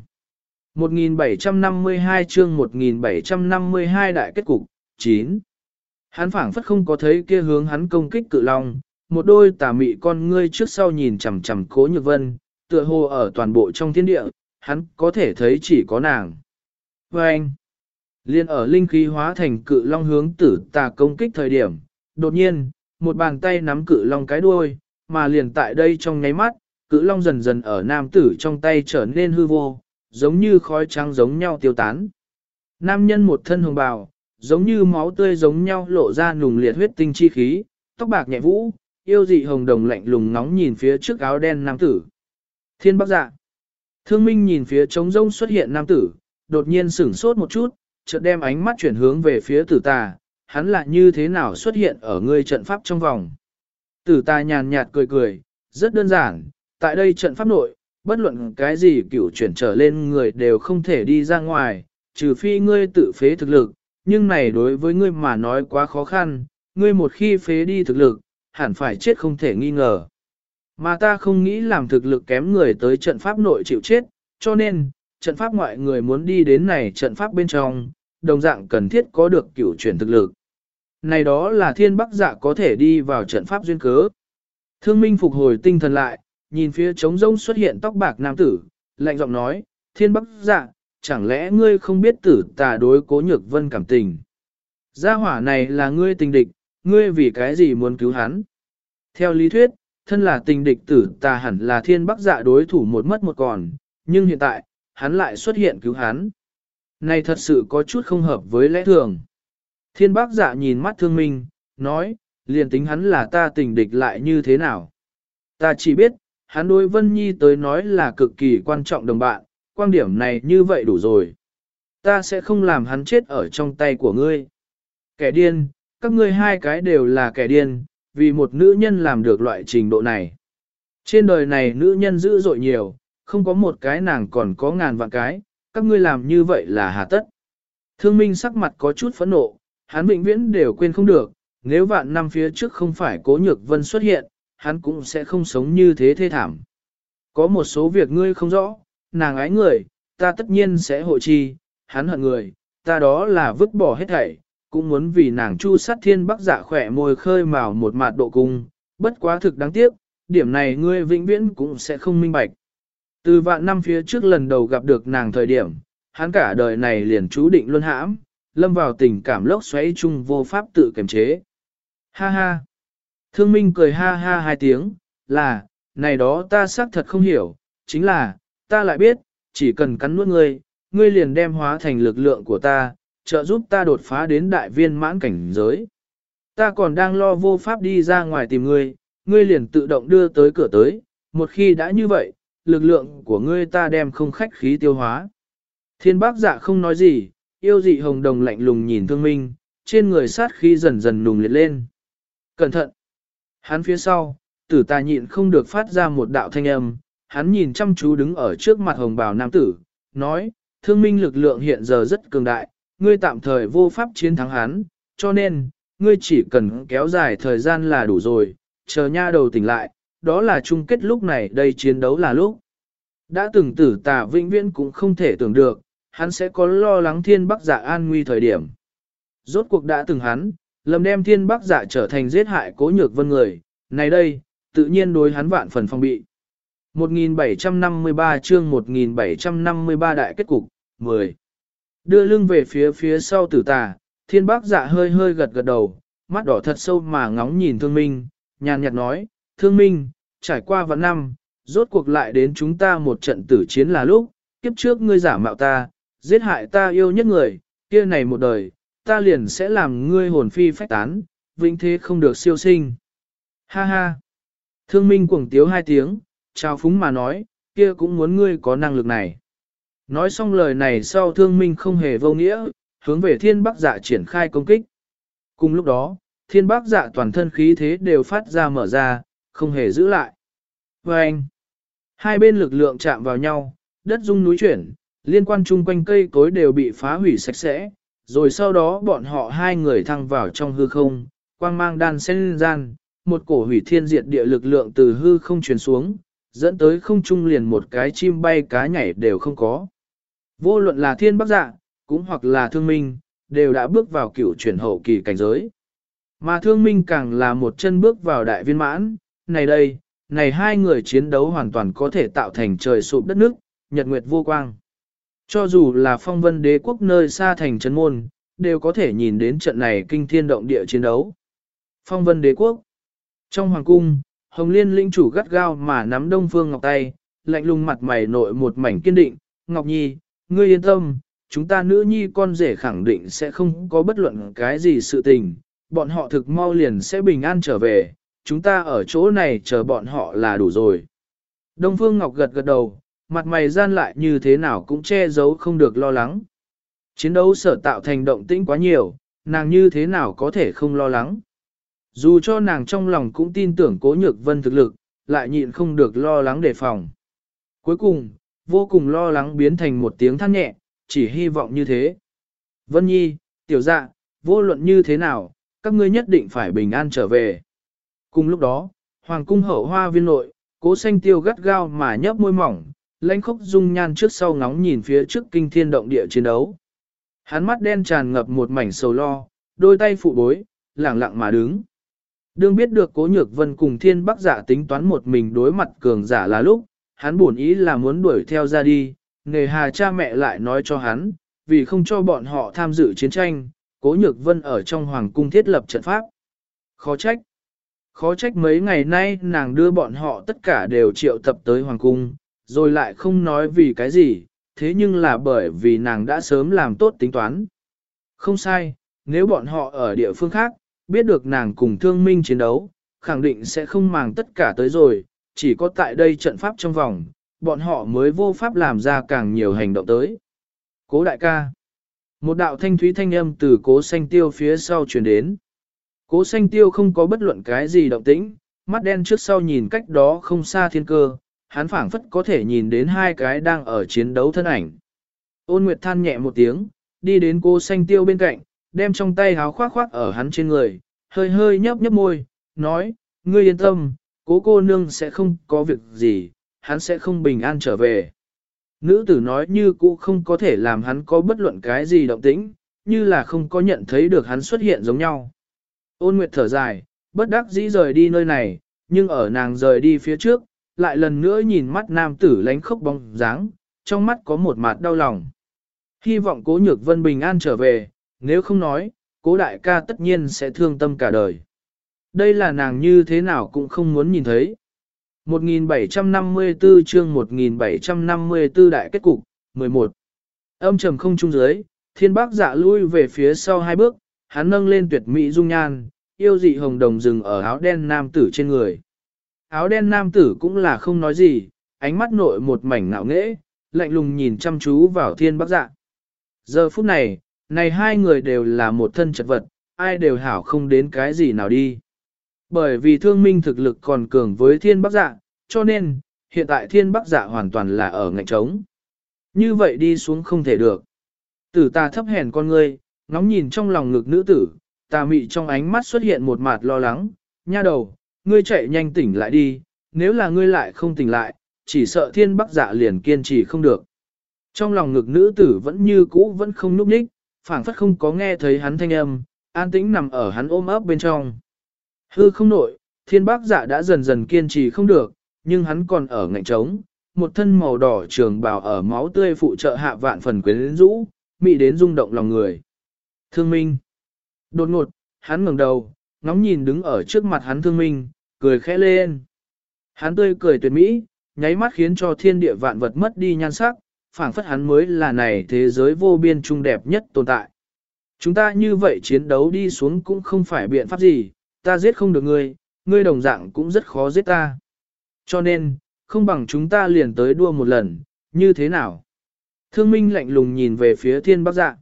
1752 chương 1752 đại kết cục, 9. Hắn phảng phất không có thấy kia hướng hắn công kích cự long, một đôi tà mị con ngươi trước sau nhìn chằm chằm cố nhược vân, tựa hồ ở toàn bộ trong thiên địa, hắn có thể thấy chỉ có nàng. Và anh, liên ở linh khí hóa thành cự long hướng tử tà công kích thời điểm, đột nhiên, một bàn tay nắm cự long cái đuôi, mà liền tại đây trong nháy mắt, cự long dần dần ở nam tử trong tay trở nên hư vô, giống như khói trắng giống nhau tiêu tán. Nam nhân một thân hồng bào, giống như máu tươi giống nhau lộ ra nùng liệt huyết tinh chi khí, tóc bạc nhẹ vũ, yêu dị hồng đồng lạnh lùng nóng nhìn phía trước áo đen nam tử. Thiên bắc dạ. Thương minh nhìn phía trống rông xuất hiện nam tử, đột nhiên sửng sốt một chút, chợt đem ánh mắt chuyển hướng về phía tử tà, hắn lại như thế nào xuất hiện ở ngươi trận pháp trong vòng. Tử tà nhàn nhạt cười cười, rất đơn giản, tại đây trận pháp nội, bất luận cái gì cửu chuyển trở lên người đều không thể đi ra ngoài, trừ phi ngươi tự phế thực lực, nhưng này đối với ngươi mà nói quá khó khăn, ngươi một khi phế đi thực lực, hẳn phải chết không thể nghi ngờ. Mà ta không nghĩ làm thực lực kém người tới trận pháp nội chịu chết, cho nên, trận pháp ngoại người muốn đi đến này trận pháp bên trong, đồng dạng cần thiết có được cửu chuyển thực lực. Này đó là thiên bắc dạ có thể đi vào trận pháp duyên cớ. Thương minh phục hồi tinh thần lại, nhìn phía trống rông xuất hiện tóc bạc nam tử, lạnh giọng nói, thiên bắc dạ, chẳng lẽ ngươi không biết tử tà đối cố nhược vân cảm tình. Gia hỏa này là ngươi tình địch, ngươi vì cái gì muốn cứu hắn. Theo lý thuyết, thân là tình địch tử tà hẳn là thiên bắc dạ đối thủ một mất một còn, nhưng hiện tại, hắn lại xuất hiện cứu hắn. Này thật sự có chút không hợp với lẽ thường. Thiên bác dạ nhìn mắt thương minh, nói, liền tính hắn là ta tình địch lại như thế nào. Ta chỉ biết, hắn đối Vân Nhi tới nói là cực kỳ quan trọng đồng bạn, quan điểm này như vậy đủ rồi. Ta sẽ không làm hắn chết ở trong tay của ngươi. Kẻ điên, các ngươi hai cái đều là kẻ điên, vì một nữ nhân làm được loại trình độ này. Trên đời này nữ nhân dữ dội nhiều, không có một cái nàng còn có ngàn vạn cái, các ngươi làm như vậy là hà tất. Thương minh sắc mặt có chút phẫn nộ, hắn vĩnh viễn đều quên không được, nếu vạn năm phía trước không phải cố nhược vân xuất hiện, hắn cũng sẽ không sống như thế thê thảm. Có một số việc ngươi không rõ, nàng ái người, ta tất nhiên sẽ hộ trì. hắn hận người, ta đó là vứt bỏ hết thảy, cũng muốn vì nàng chu sát thiên bắc giả khỏe môi khơi mào một mạt độ cung, bất quá thực đáng tiếc, điểm này ngươi vĩnh viễn cũng sẽ không minh bạch. Từ vạn năm phía trước lần đầu gặp được nàng thời điểm, hắn cả đời này liền chú định luôn hãm, lâm vào tình cảm lốc xoáy chung vô pháp tự kiềm chế. Ha ha! Thương Minh cười ha ha hai tiếng, là, này đó ta xác thật không hiểu, chính là, ta lại biết, chỉ cần cắn nuốt ngươi, ngươi liền đem hóa thành lực lượng của ta, trợ giúp ta đột phá đến đại viên mãn cảnh giới. Ta còn đang lo vô pháp đi ra ngoài tìm ngươi, ngươi liền tự động đưa tới cửa tới, một khi đã như vậy, lực lượng của ngươi ta đem không khách khí tiêu hóa. Thiên bác dạ không nói gì, yêu dị hồng đồng lạnh lùng nhìn thương minh, trên người sát khí dần dần nùng liệt lên. Cẩn thận! Hắn phía sau, tử tà nhịn không được phát ra một đạo thanh âm, hắn nhìn chăm chú đứng ở trước mặt hồng bào nam tử, nói, thương minh lực lượng hiện giờ rất cường đại, ngươi tạm thời vô pháp chiến thắng hắn, cho nên, ngươi chỉ cần kéo dài thời gian là đủ rồi, chờ nha đầu tỉnh lại, đó là chung kết lúc này đây chiến đấu là lúc. Đã từng tử tà vĩnh viễn cũng không thể tưởng được, hắn sẽ có lo lắng thiên bắc giả an nguy thời điểm. Rốt cuộc đã từng hắn, lầm đem thiên bắc giả trở thành giết hại cố nhược vân người, này đây, tự nhiên đối hắn vạn phần phong bị. 1753 chương 1753 đại kết cục, 10. Đưa lưng về phía phía sau tử tà, thiên bác dạ hơi hơi gật gật đầu, mắt đỏ thật sâu mà ngóng nhìn thương minh, nhàn nhạt nói, thương minh, trải qua vạn năm, rốt cuộc lại đến chúng ta một trận tử chiến là lúc, kiếp trước ngươi giả mạo ta, giết hại ta yêu nhất người, kia này một đời, ta liền sẽ làm ngươi hồn phi phách tán, vĩnh thế không được siêu sinh. Ha ha! Thương minh cuồng tiếu hai tiếng, trao phúng mà nói, kia cũng muốn ngươi có năng lực này. Nói xong lời này sau thương minh không hề vô nghĩa, hướng về thiên bắc dạ triển khai công kích. Cùng lúc đó, thiên bắc dạ toàn thân khí thế đều phát ra mở ra, không hề giữ lại. Và anh, hai bên lực lượng chạm vào nhau, đất rung núi chuyển, liên quan chung quanh cây cối đều bị phá hủy sạch sẽ, rồi sau đó bọn họ hai người thăng vào trong hư không, quang mang đan sen gian, một cổ hủy thiên diệt địa lực lượng từ hư không truyền xuống, dẫn tới không trung liền một cái chim bay cá nhảy đều không có. Vô luận là thiên bắc dạ, cũng hoặc là thương minh, đều đã bước vào cựu chuyển hậu kỳ cảnh giới. Mà thương minh càng là một chân bước vào đại viên mãn, này đây, này hai người chiến đấu hoàn toàn có thể tạo thành trời sụp đất nước, nhật nguyệt vô quang. Cho dù là phong vân đế quốc nơi xa thành trấn môn, đều có thể nhìn đến trận này kinh thiên động địa chiến đấu. Phong vân đế quốc Trong hoàng cung, Hồng Liên linh chủ gắt gao mà nắm Đông Phương Ngọc tay, lạnh lùng mặt mày nội một mảnh kiên định, Ngọc Nhi, ngươi yên tâm, chúng ta nữ nhi con rể khẳng định sẽ không có bất luận cái gì sự tình, bọn họ thực mau liền sẽ bình an trở về, chúng ta ở chỗ này chờ bọn họ là đủ rồi. Đông Phương Ngọc gật gật đầu, mặt mày gian lại như thế nào cũng che giấu không được lo lắng. Chiến đấu sở tạo thành động tĩnh quá nhiều, nàng như thế nào có thể không lo lắng. Dù cho nàng trong lòng cũng tin tưởng cố nhược vân thực lực, lại nhịn không được lo lắng đề phòng. Cuối cùng, vô cùng lo lắng biến thành một tiếng than nhẹ, chỉ hy vọng như thế. Vân Nhi, tiểu dạ, vô luận như thế nào, các ngươi nhất định phải bình an trở về. Cùng lúc đó, Hoàng cung hậu hoa viên nội, cố xanh tiêu gắt gao mà nhấp môi mỏng, lãnh khốc dung nhan trước sau ngóng nhìn phía trước kinh thiên động địa chiến đấu. Hắn mắt đen tràn ngập một mảnh sầu lo, đôi tay phụ bối, lẳng lặng mà đứng. Đương biết được cố nhược vân cùng thiên bắc giả tính toán một mình đối mặt cường giả là lúc, hắn buồn ý là muốn đuổi theo ra đi, nghề hà cha mẹ lại nói cho hắn, vì không cho bọn họ tham dự chiến tranh, cố nhược vân ở trong hoàng cung thiết lập trận pháp. Khó trách. Khó trách mấy ngày nay nàng đưa bọn họ tất cả đều triệu tập tới hoàng cung, rồi lại không nói vì cái gì, thế nhưng là bởi vì nàng đã sớm làm tốt tính toán. Không sai, nếu bọn họ ở địa phương khác, biết được nàng cùng thương minh chiến đấu, khẳng định sẽ không màng tất cả tới rồi, chỉ có tại đây trận pháp trong vòng, bọn họ mới vô pháp làm ra càng nhiều hành động tới. Cố đại ca. Một đạo thanh thúy thanh âm từ cố xanh tiêu phía sau truyền đến. Cố xanh tiêu không có bất luận cái gì động tĩnh, mắt đen trước sau nhìn cách đó không xa thiên cơ, hắn phảng phất có thể nhìn đến hai cái đang ở chiến đấu thân ảnh. Ôn Nguyệt than nhẹ một tiếng, đi đến cô xanh tiêu bên cạnh, đem trong tay háo khoác khoác ở hắn trên người, hơi hơi nhấp nhấp môi, nói, ngươi yên tâm, cố cô nương sẽ không có việc gì, hắn sẽ không bình an trở về. Nữ tử nói như cũ không có thể làm hắn có bất luận cái gì động tĩnh, như là không có nhận thấy được hắn xuất hiện giống nhau. Ôn Nguyệt thở dài, bất đắc dĩ rời đi nơi này, nhưng ở nàng rời đi phía trước, lại lần nữa nhìn mắt nam tử lánh khốc bóng dáng, trong mắt có một mặt đau lòng. Hy vọng cố nhược vân bình an trở về, nếu không nói, cố đại ca tất nhiên sẽ thương tâm cả đời. Đây là nàng như thế nào cũng không muốn nhìn thấy. 1754 chương 1754 đại kết cục, 11. Âm trầm không trung dưới, thiên bác dạ lui về phía sau hai bước, hắn nâng lên tuyệt mỹ dung nhan, yêu dị hồng đồng rừng ở áo đen nam tử trên người. Áo đen nam tử cũng là không nói gì, ánh mắt nội một mảnh ngạo nghễ, lạnh lùng nhìn chăm chú vào thiên bác dạ. Giờ phút này, này hai người đều là một thân chật vật, ai đều hảo không đến cái gì nào đi. Bởi vì thương minh thực lực còn cường với thiên bắc dạ, cho nên, hiện tại thiên bắc dạ hoàn toàn là ở ngạnh trống. Như vậy đi xuống không thể được. Tử ta thấp hèn con ngươi, ngóng nhìn trong lòng ngực nữ tử, ta mị trong ánh mắt xuất hiện một mặt lo lắng, nha đầu, ngươi chạy nhanh tỉnh lại đi, nếu là ngươi lại không tỉnh lại, chỉ sợ thiên bắc dạ liền kiên trì không được. Trong lòng ngực nữ tử vẫn như cũ vẫn không núp ních, phảng phất không có nghe thấy hắn thanh âm, an tĩnh nằm ở hắn ôm ấp bên trong. Hư không nội, thiên bác dạ đã dần dần kiên trì không được, nhưng hắn còn ở ngạnh trống, một thân màu đỏ trường bào ở máu tươi phụ trợ hạ vạn phần quyến rũ, mị đến rung động lòng người. Thương minh. Đột ngột, hắn ngẩng đầu, ngóng nhìn đứng ở trước mặt hắn thương minh, cười khẽ lên. Hắn tươi cười tuyệt mỹ, nháy mắt khiến cho thiên địa vạn vật mất đi nhan sắc, phảng phất hắn mới là này thế giới vô biên trung đẹp nhất tồn tại. Chúng ta như vậy chiến đấu đi xuống cũng không phải biện pháp gì, ta giết không được ngươi, ngươi đồng dạng cũng rất khó giết ta. Cho nên, không bằng chúng ta liền tới đua một lần, như thế nào? Thương Minh lạnh lùng nhìn về phía thiên bắc dạ.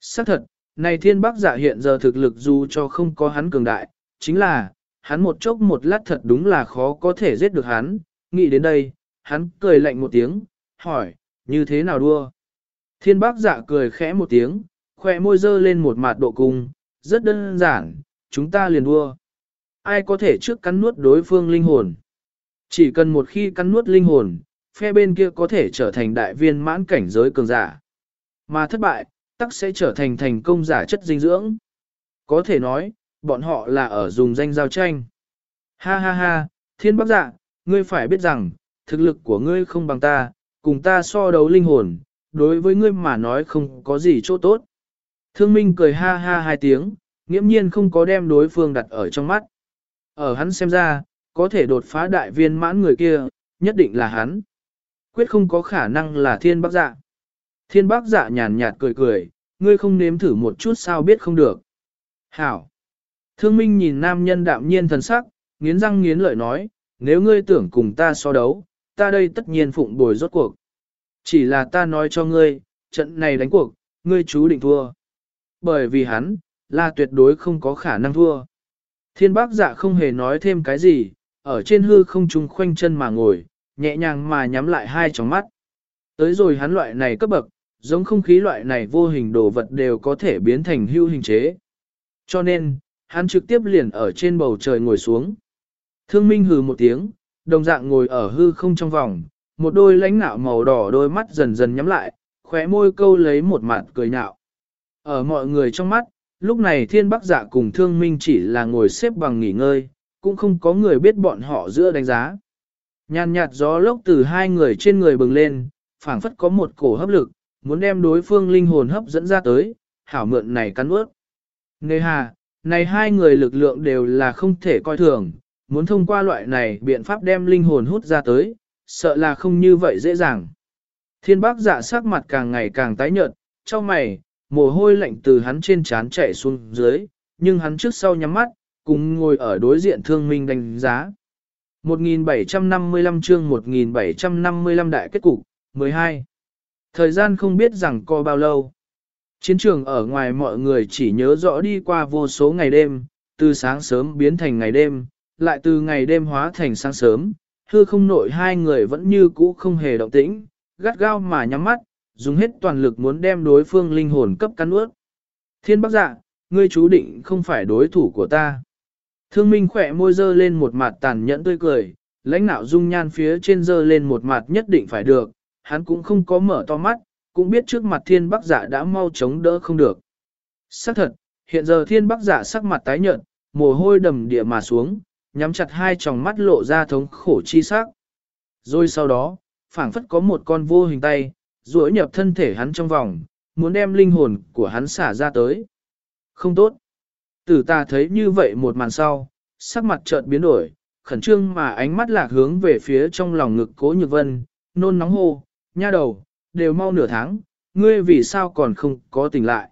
Xác thật, này thiên bắc giả hiện giờ thực lực dù cho không có hắn cường đại, chính là, hắn một chốc một lát thật đúng là khó có thể giết được hắn. Nghĩ đến đây, hắn cười lạnh một tiếng, hỏi, như thế nào đua? Thiên bác giả cười khẽ một tiếng, khỏe môi dơ lên một mặt độ cung, rất đơn giản, chúng ta liền đua. Ai có thể trước cắn nuốt đối phương linh hồn? Chỉ cần một khi cắn nuốt linh hồn, phe bên kia có thể trở thành đại viên mãn cảnh giới cường giả. Mà thất bại, tắc sẽ trở thành thành công giả chất dinh dưỡng. Có thể nói, bọn họ là ở dùng danh giao tranh. Ha ha ha, thiên Bác dạ, ngươi phải biết rằng, thực lực của ngươi không bằng ta, cùng ta so đấu linh hồn, đối với ngươi mà nói không có gì chỗ tốt. Thương Minh cười ha ha hai tiếng, nghiễm nhiên không có đem đối phương đặt ở trong mắt. Ở hắn xem ra, có thể đột phá đại viên mãn người kia, nhất định là hắn. Quyết không có khả năng là thiên bác dạ. Thiên bác dạ nhàn nhạt cười cười, ngươi không nếm thử một chút sao biết không được. Hảo. Thương Minh nhìn nam nhân đạm nhiên thần sắc, nghiến răng nghiến lợi nói, nếu ngươi tưởng cùng ta so đấu, ta đây tất nhiên phụng bồi rốt cuộc. Chỉ là ta nói cho ngươi, trận này đánh cuộc, ngươi chú định thua. Bởi vì hắn, là tuyệt đối không có khả năng thua. Thiên bác dạ không hề nói thêm cái gì, ở trên hư không trung khoanh chân mà ngồi, nhẹ nhàng mà nhắm lại hai tròng mắt. Tới rồi hắn loại này cấp bậc, giống không khí loại này vô hình đồ vật đều có thể biến thành hưu hình chế. Cho nên, hắn trực tiếp liền ở trên bầu trời ngồi xuống. Thương Minh hừ một tiếng, đồng dạng ngồi ở hư không trong vòng, một đôi lãnh nạo màu đỏ đôi mắt dần dần nhắm lại, khóe môi câu lấy một mặt cười nhạo. Ở mọi người trong mắt, lúc này thiên bắc dạ cùng thương minh chỉ là ngồi xếp bằng nghỉ ngơi, cũng không có người biết bọn họ giữa đánh giá. Nhàn nhạt gió lốc từ hai người trên người bừng lên, phảng phất có một cổ hấp lực, muốn đem đối phương linh hồn hấp dẫn ra tới, hảo mượn này cắn ướt. Nề hà, này hai người lực lượng đều là không thể coi thường, muốn thông qua loại này biện pháp đem linh hồn hút ra tới, sợ là không như vậy dễ dàng. Thiên bác dạ sắc mặt càng ngày càng tái nhợt, trong mày, mồ hôi lạnh từ hắn trên trán chạy xuống dưới, nhưng hắn trước sau nhắm mắt, cùng ngồi ở đối diện thương minh đánh giá. 1755 chương 1755 đại kết cục, 12. Thời gian không biết rằng co bao lâu. Chiến trường ở ngoài mọi người chỉ nhớ rõ đi qua vô số ngày đêm, từ sáng sớm biến thành ngày đêm, lại từ ngày đêm hóa thành sáng sớm, hư không nội hai người vẫn như cũ không hề động tĩnh, gắt gao mà nhắm mắt, dùng hết toàn lực muốn đem đối phương linh hồn cấp cắn ướt. Thiên bác dạ, ngươi chú định không phải đối thủ của ta. Thương minh khỏe môi dơ lên một mặt tàn nhẫn tươi cười, lãnh nạo dung nhan phía trên dơ lên một mặt nhất định phải được, hắn cũng không có mở to mắt, cũng biết trước mặt thiên bác dạ đã mau chống đỡ không được. xác thật, hiện giờ thiên bác dạ sắc mặt tái nhợt, mồ hôi đầm địa mà xuống, nhắm chặt hai tròng mắt lộ ra thống khổ chi sắc. Rồi sau đó, phảng phất có một con vô hình tay, duỗi nhập thân thể hắn trong vòng, muốn đem linh hồn của hắn xả ra tới. Không tốt. Tử ta thấy như vậy một màn sau, sắc mặt chợt biến đổi, khẩn trương mà ánh mắt lạc hướng về phía trong lòng ngực cố nhược vân, nôn nóng hô, nha đầu, đều mau nửa tháng, ngươi vì sao còn không có tỉnh lại.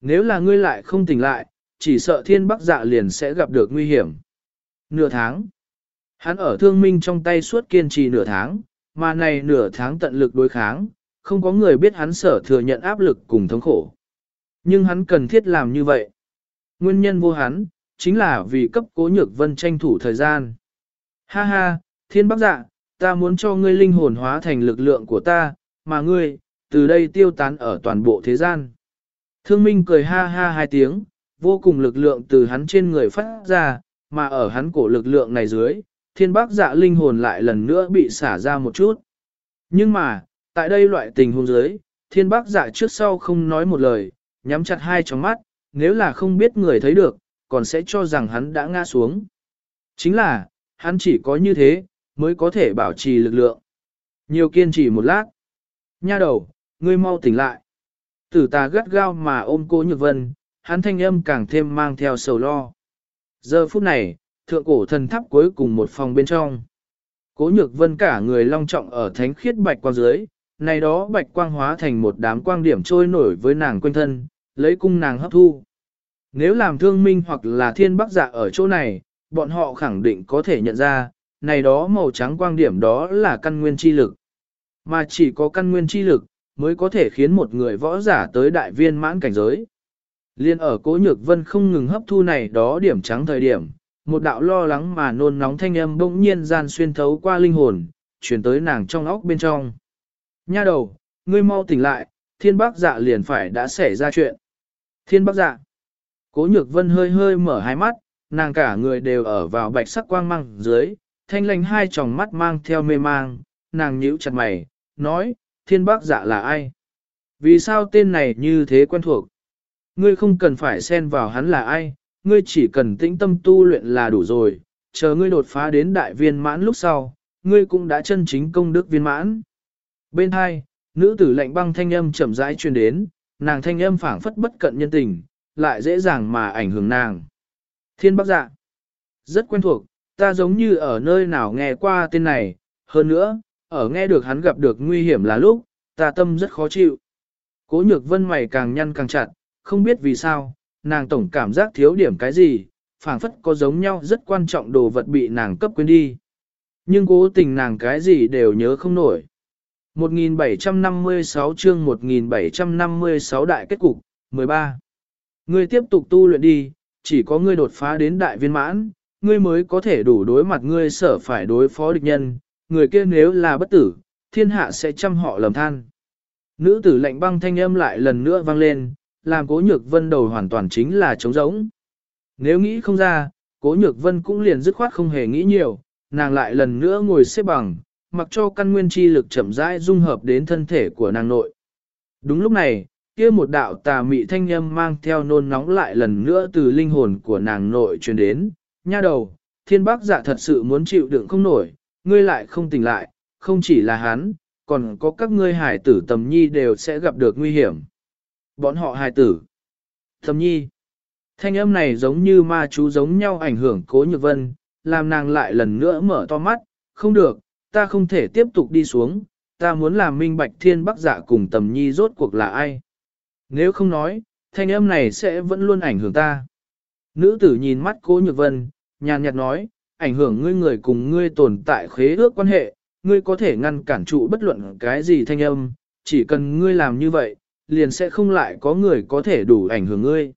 Nếu là ngươi lại không tỉnh lại, chỉ sợ thiên bắc dạ liền sẽ gặp được nguy hiểm. Nửa tháng. Hắn ở thương minh trong tay suốt kiên trì nửa tháng, mà này nửa tháng tận lực đối kháng, không có người biết hắn sở thừa nhận áp lực cùng thống khổ. Nhưng hắn cần thiết làm như vậy. Nguyên nhân vô hắn, chính là vì cấp cố nhược vân tranh thủ thời gian. Ha ha, thiên bắc dạ, ta muốn cho ngươi linh hồn hóa thành lực lượng của ta, mà ngươi, từ đây tiêu tán ở toàn bộ thế gian. Thương minh cười ha ha hai tiếng, vô cùng lực lượng từ hắn trên người phát ra, mà ở hắn cổ lực lượng này dưới, thiên bác dạ linh hồn lại lần nữa bị xả ra một chút. Nhưng mà, tại đây loại tình huống dưới, thiên bác dạ trước sau không nói một lời, nhắm chặt hai tròng mắt, nếu là không biết người thấy được, còn sẽ cho rằng hắn đã ngã xuống. Chính là, hắn chỉ có như thế, mới có thể bảo trì lực lượng. Nhiều kiên trì một lát. Nha đầu, ngươi mau tỉnh lại. Tử tà gắt gao mà ôm cô Nhược Vân, hắn thanh âm càng thêm mang theo sầu lo. Giờ phút này, thượng cổ thần tháp cuối cùng một phòng bên trong. Cố nhược vân cả người long trọng ở thánh khiết bạch quang dưới, này đó bạch quang hóa thành một đám quang điểm trôi nổi với nàng quanh thân, lấy cung nàng hấp thu. Nếu làm thương minh hoặc là thiên bắc dạ ở chỗ này, bọn họ khẳng định có thể nhận ra, này đó màu trắng quang điểm đó là căn nguyên chi lực. Mà chỉ có căn nguyên chi lực, mới có thể khiến một người võ giả tới đại viên mãn cảnh giới. Liên ở cố nhược vân không ngừng hấp thu này đó điểm trắng thời điểm, một đạo lo lắng mà nôn nóng thanh âm bỗng nhiên gian xuyên thấu qua linh hồn, chuyển tới nàng trong óc bên trong. Nha đầu, ngươi mau tỉnh lại, thiên bác dạ liền phải đã xảy ra chuyện. Thiên bác dạ. Cố nhược vân hơi hơi mở hai mắt, nàng cả người đều ở vào bạch sắc quang mang dưới, thanh lành hai tròng mắt mang theo mê mang, nàng nhíu chặt mày, nói, thiên bác dạ là ai? Vì sao tên này như thế quen thuộc? Ngươi không cần phải xen vào hắn là ai, ngươi chỉ cần tĩnh tâm tu luyện là đủ rồi, chờ ngươi đột phá đến đại viên mãn lúc sau, ngươi cũng đã chân chính công đức viên mãn. Bên hai, nữ tử lạnh băng thanh âm chậm rãi truyền đến, nàng thanh âm phảng phất bất cận nhân tình, lại dễ dàng mà ảnh hưởng nàng. Thiên Bác Dạ. Rất quen thuộc, ta giống như ở nơi nào nghe qua tên này, hơn nữa, ở nghe được hắn gặp được nguy hiểm là lúc, ta tâm rất khó chịu. Cố nhược vân mày càng nhăn càng chặt, không biết vì sao, nàng tổng cảm giác thiếu điểm cái gì, phảng phất có giống nhau rất quan trọng đồ vật bị nàng cấp quên đi. Nhưng cố tình nàng cái gì đều nhớ không nổi. 1756 chương 1756 đại kết cục, 13. Ngươi tiếp tục tu luyện đi, chỉ có ngươi đột phá đến đại viên mãn, ngươi mới có thể đủ đối mặt ngươi sở phải đối phó địch nhân, người kia nếu là bất tử, thiên hạ sẽ chăm họ lầm than. Nữ tử lạnh băng thanh âm lại lần nữa vang lên, làm cố nhược vân đầu hoàn toàn chính là trống rỗng. Nếu nghĩ không ra, cố nhược vân cũng liền dứt khoát không hề nghĩ nhiều, nàng lại lần nữa ngồi xếp bằng, mặc cho căn nguyên chi lực chậm rãi dung hợp đến thân thể của nàng nội. Đúng lúc này, kia một đạo tà mị thanh âm mang theo nôn nóng lại lần nữa từ linh hồn của nàng nội truyền đến, nha đầu, thiên bác dạ thật sự muốn chịu đựng không nổi, ngươi lại không tỉnh lại, không chỉ là hắn, còn có các ngươi hải tử tầm nhi đều sẽ gặp được nguy hiểm. Bọn họ hải tử. Tầm nhi. Thanh âm này giống như ma chú giống nhau ảnh hưởng cố nhược vân, làm nàng lại lần nữa mở to mắt, không được, ta không thể tiếp tục đi xuống, ta muốn làm minh bạch thiên bắc dạ cùng tầm nhi rốt cuộc là ai. Nếu không nói, thanh âm này sẽ vẫn luôn ảnh hưởng ta. Nữ tử nhìn mắt cố nhược vân, nhàn nhạt nói, ảnh hưởng ngươi người cùng ngươi tồn tại khế ước quan hệ, ngươi có thể ngăn cản trụ bất luận cái gì thanh âm, chỉ cần ngươi làm như vậy, liền sẽ không lại có người có thể đủ ảnh hưởng ngươi.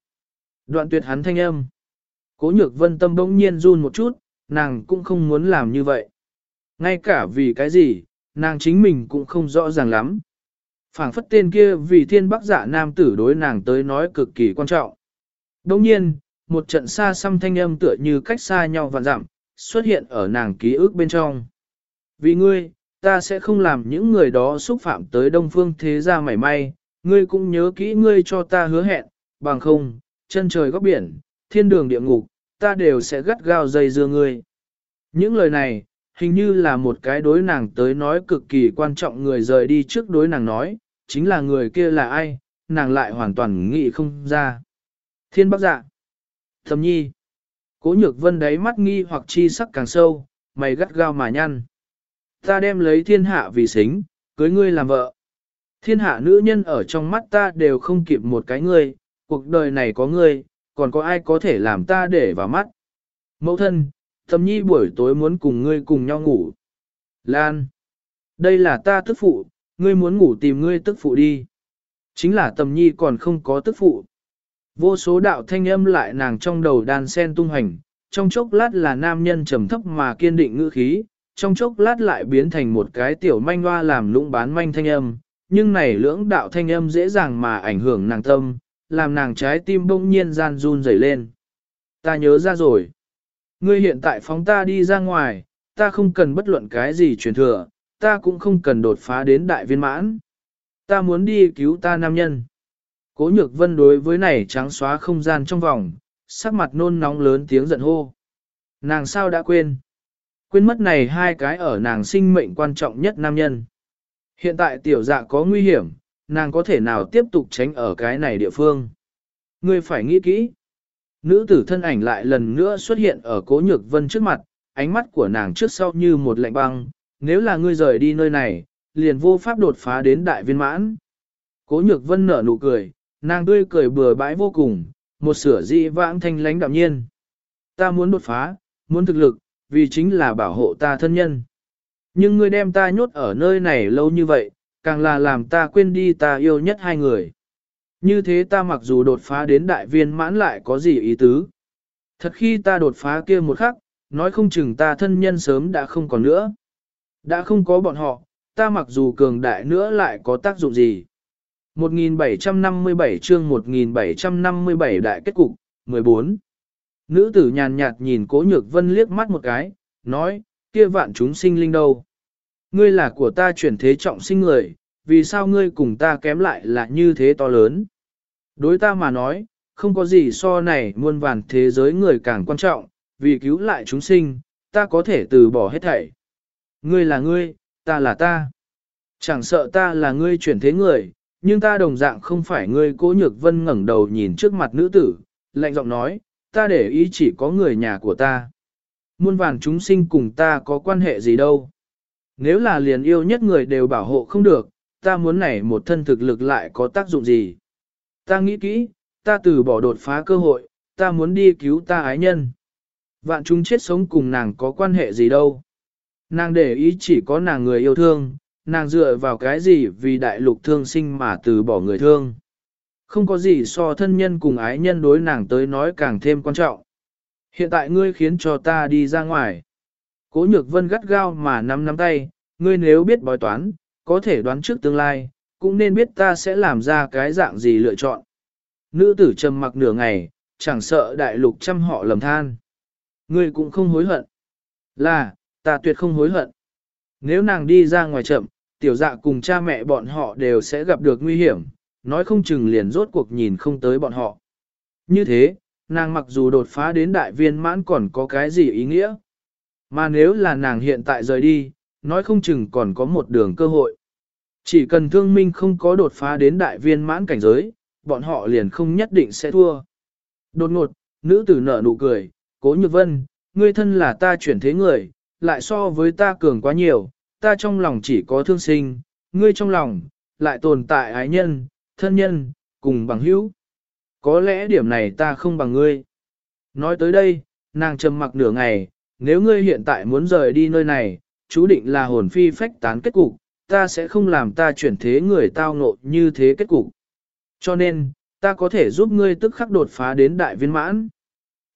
Đoạn tuyệt hắn thanh âm. Cố nhược vân tâm bỗng nhiên run một chút, nàng cũng không muốn làm như vậy. Ngay cả vì cái gì, nàng chính mình cũng không rõ ràng lắm. phảng phất tên kia vì thiên bắc giả nam tử đối nàng tới nói cực kỳ quan trọng. Đồng nhiên, một trận xa xăm thanh âm tựa như cách xa nhau vạn dặm, xuất hiện ở nàng ký ức bên trong. Vì ngươi, ta sẽ không làm những người đó xúc phạm tới đông phương thế gia mảy may, ngươi cũng nhớ kỹ ngươi cho ta hứa hẹn, bằng không, chân trời góc biển, thiên đường địa ngục, ta đều sẽ gắt gao dây dưa ngươi. Những lời này, hình như là một cái đối nàng tới nói cực kỳ quan trọng người rời đi trước đối nàng nói, chính là người kia là ai, nàng lại hoàn toàn nghĩ không ra. Thiên Bắc Dạ Thầm nhi Cố nhược vân đáy mắt nghi hoặc chi sắc càng sâu, mày gắt gao mà nhăn. Ta đem lấy thiên hạ vì xính, cưới ngươi làm vợ. Thiên hạ nữ nhân ở trong mắt ta đều không kịp một cái ngươi, cuộc đời này có ngươi, còn có ai có thể làm ta để vào mắt. Mẫu thân, thầm nhi buổi tối muốn cùng ngươi cùng nhau ngủ. Lan, đây là ta tức phụ, ngươi muốn ngủ tìm ngươi tức phụ đi. Chính là tầm nhi còn không có tức phụ. Vô số đạo thanh âm lại nàng trong đầu đàn sen tung hành, trong chốc lát là nam nhân trầm thấp mà kiên định ngữ khí, trong chốc lát lại biến thành một cái tiểu manh hoa làm lũng bán manh thanh âm, nhưng này lưỡng đạo thanh âm dễ dàng mà ảnh hưởng nàng tâm, làm nàng trái tim bỗng nhiên gian run rẩy lên. Ta nhớ ra rồi. Ngươi hiện tại phóng ta đi ra ngoài, ta không cần bất luận cái gì truyền thừa, ta cũng không cần đột phá đến đại viên mãn. Ta muốn đi cứu ta nam nhân. Cố nhược vân đối với này trắng xóa không gian trong vòng, sắc mặt nôn nóng lớn tiếng giận hô. Nàng sao đã quên? Quên mất này hai cái ở nàng sinh mệnh quan trọng nhất nam nhân. Hiện tại tiểu dạ có nguy hiểm, nàng có thể nào tiếp tục tránh ở cái này địa phương. Ngươi phải nghĩ kỹ. Nữ tử thân ảnh lại lần nữa xuất hiện ở cố nhược vân trước mặt, ánh mắt của nàng trước sau như một lạnh băng, nếu là ngươi rời đi nơi này, liền vô pháp đột phá đến đại viên mãn. Cố nhược vân nở nụ cười, nàng tươi cười bừa bãi vô cùng, một sửa dị vãng thanh lánh đạm nhiên. Ta muốn đột phá, muốn thực lực, vì chính là bảo hộ ta thân nhân. Nhưng ngươi đem ta nhốt ở nơi này lâu như vậy, càng là làm ta quên đi ta yêu nhất hai người. Như thế ta mặc dù đột phá đến đại viên mãn lại có gì ý tứ. Thật khi ta đột phá kia một khắc, nói không chừng ta thân nhân sớm đã không còn nữa. Đã không có bọn họ, ta mặc dù cường đại nữa lại có tác dụng gì. 1757 chương 1757 đại kết cục, 14. Nữ tử nhàn nhạt nhìn cố nhược vân liếc mắt một cái, nói, kia vạn chúng sinh linh đâu. Ngươi là của ta chuyển thế trọng sinh người, vì sao ngươi cùng ta kém lại là như thế to lớn. Đối ta mà nói, không có gì so này muôn vàn thế giới người càng quan trọng, vì cứu lại chúng sinh, ta có thể từ bỏ hết thảy. Ngươi là ngươi, ta là ta. Chẳng sợ ta là ngươi chuyển thế người, nhưng ta đồng dạng không phải ngươi cố nhược vân ngẩng đầu nhìn trước mặt nữ tử, lạnh giọng nói, ta để ý chỉ có người nhà của ta. Muôn vàn chúng sinh cùng ta có quan hệ gì đâu. Nếu là liền yêu nhất người đều bảo hộ không được, ta muốn này một thân thực lực lại có tác dụng gì. Ta nghĩ kỹ, ta từ bỏ đột phá cơ hội, ta muốn đi cứu ta ái nhân. Vạn chúng chết sống cùng nàng có quan hệ gì đâu. Nàng để ý chỉ có nàng người yêu thương, nàng dựa vào cái gì vì đại lục thương sinh mà từ bỏ người thương. Không có gì so thân nhân cùng ái nhân đối nàng tới nói càng thêm quan trọng. Hiện tại ngươi khiến cho ta đi ra ngoài. Cố nhược vân gắt gao mà nắm nắm tay, ngươi nếu biết bói toán, có thể đoán trước tương lai, cũng nên biết ta sẽ làm ra cái dạng gì lựa chọn. Nữ tử trầm mặc nửa ngày, chẳng sợ đại lục chăm họ lầm than. Ngươi cũng không hối hận. Là, ta tuyệt không hối hận. Nếu nàng đi ra ngoài chậm, tiểu dạ cùng cha mẹ bọn họ đều sẽ gặp được nguy hiểm, nói không chừng liền rốt cuộc nhìn không tới bọn họ. Như thế, nàng mặc dù đột phá đến đại viên mãn còn có cái gì ý nghĩa. Mà nếu là nàng hiện tại rời đi, nói không chừng còn có một đường cơ hội. Chỉ cần thương minh không có đột phá đến đại viên mãn cảnh giới, bọn họ liền không nhất định sẽ thua. Đột ngột, nữ tử nở nụ cười, cố nhược vân, ngươi thân là ta chuyển thế người, lại so với ta cường quá nhiều, ta trong lòng chỉ có thương sinh, ngươi trong lòng, lại tồn tại ái nhân, thân nhân, cùng bằng hữu. Có lẽ điểm này ta không bằng ngươi. Nói tới đây, nàng trầm mặc nửa ngày, nếu ngươi hiện tại muốn rời đi nơi này, chú định là hồn phi phách tán kết cục, ta sẽ không làm ta chuyển thế người tao ngộ như thế kết cục. Cho nên, ta có thể giúp ngươi tức khắc đột phá đến đại viên mãn.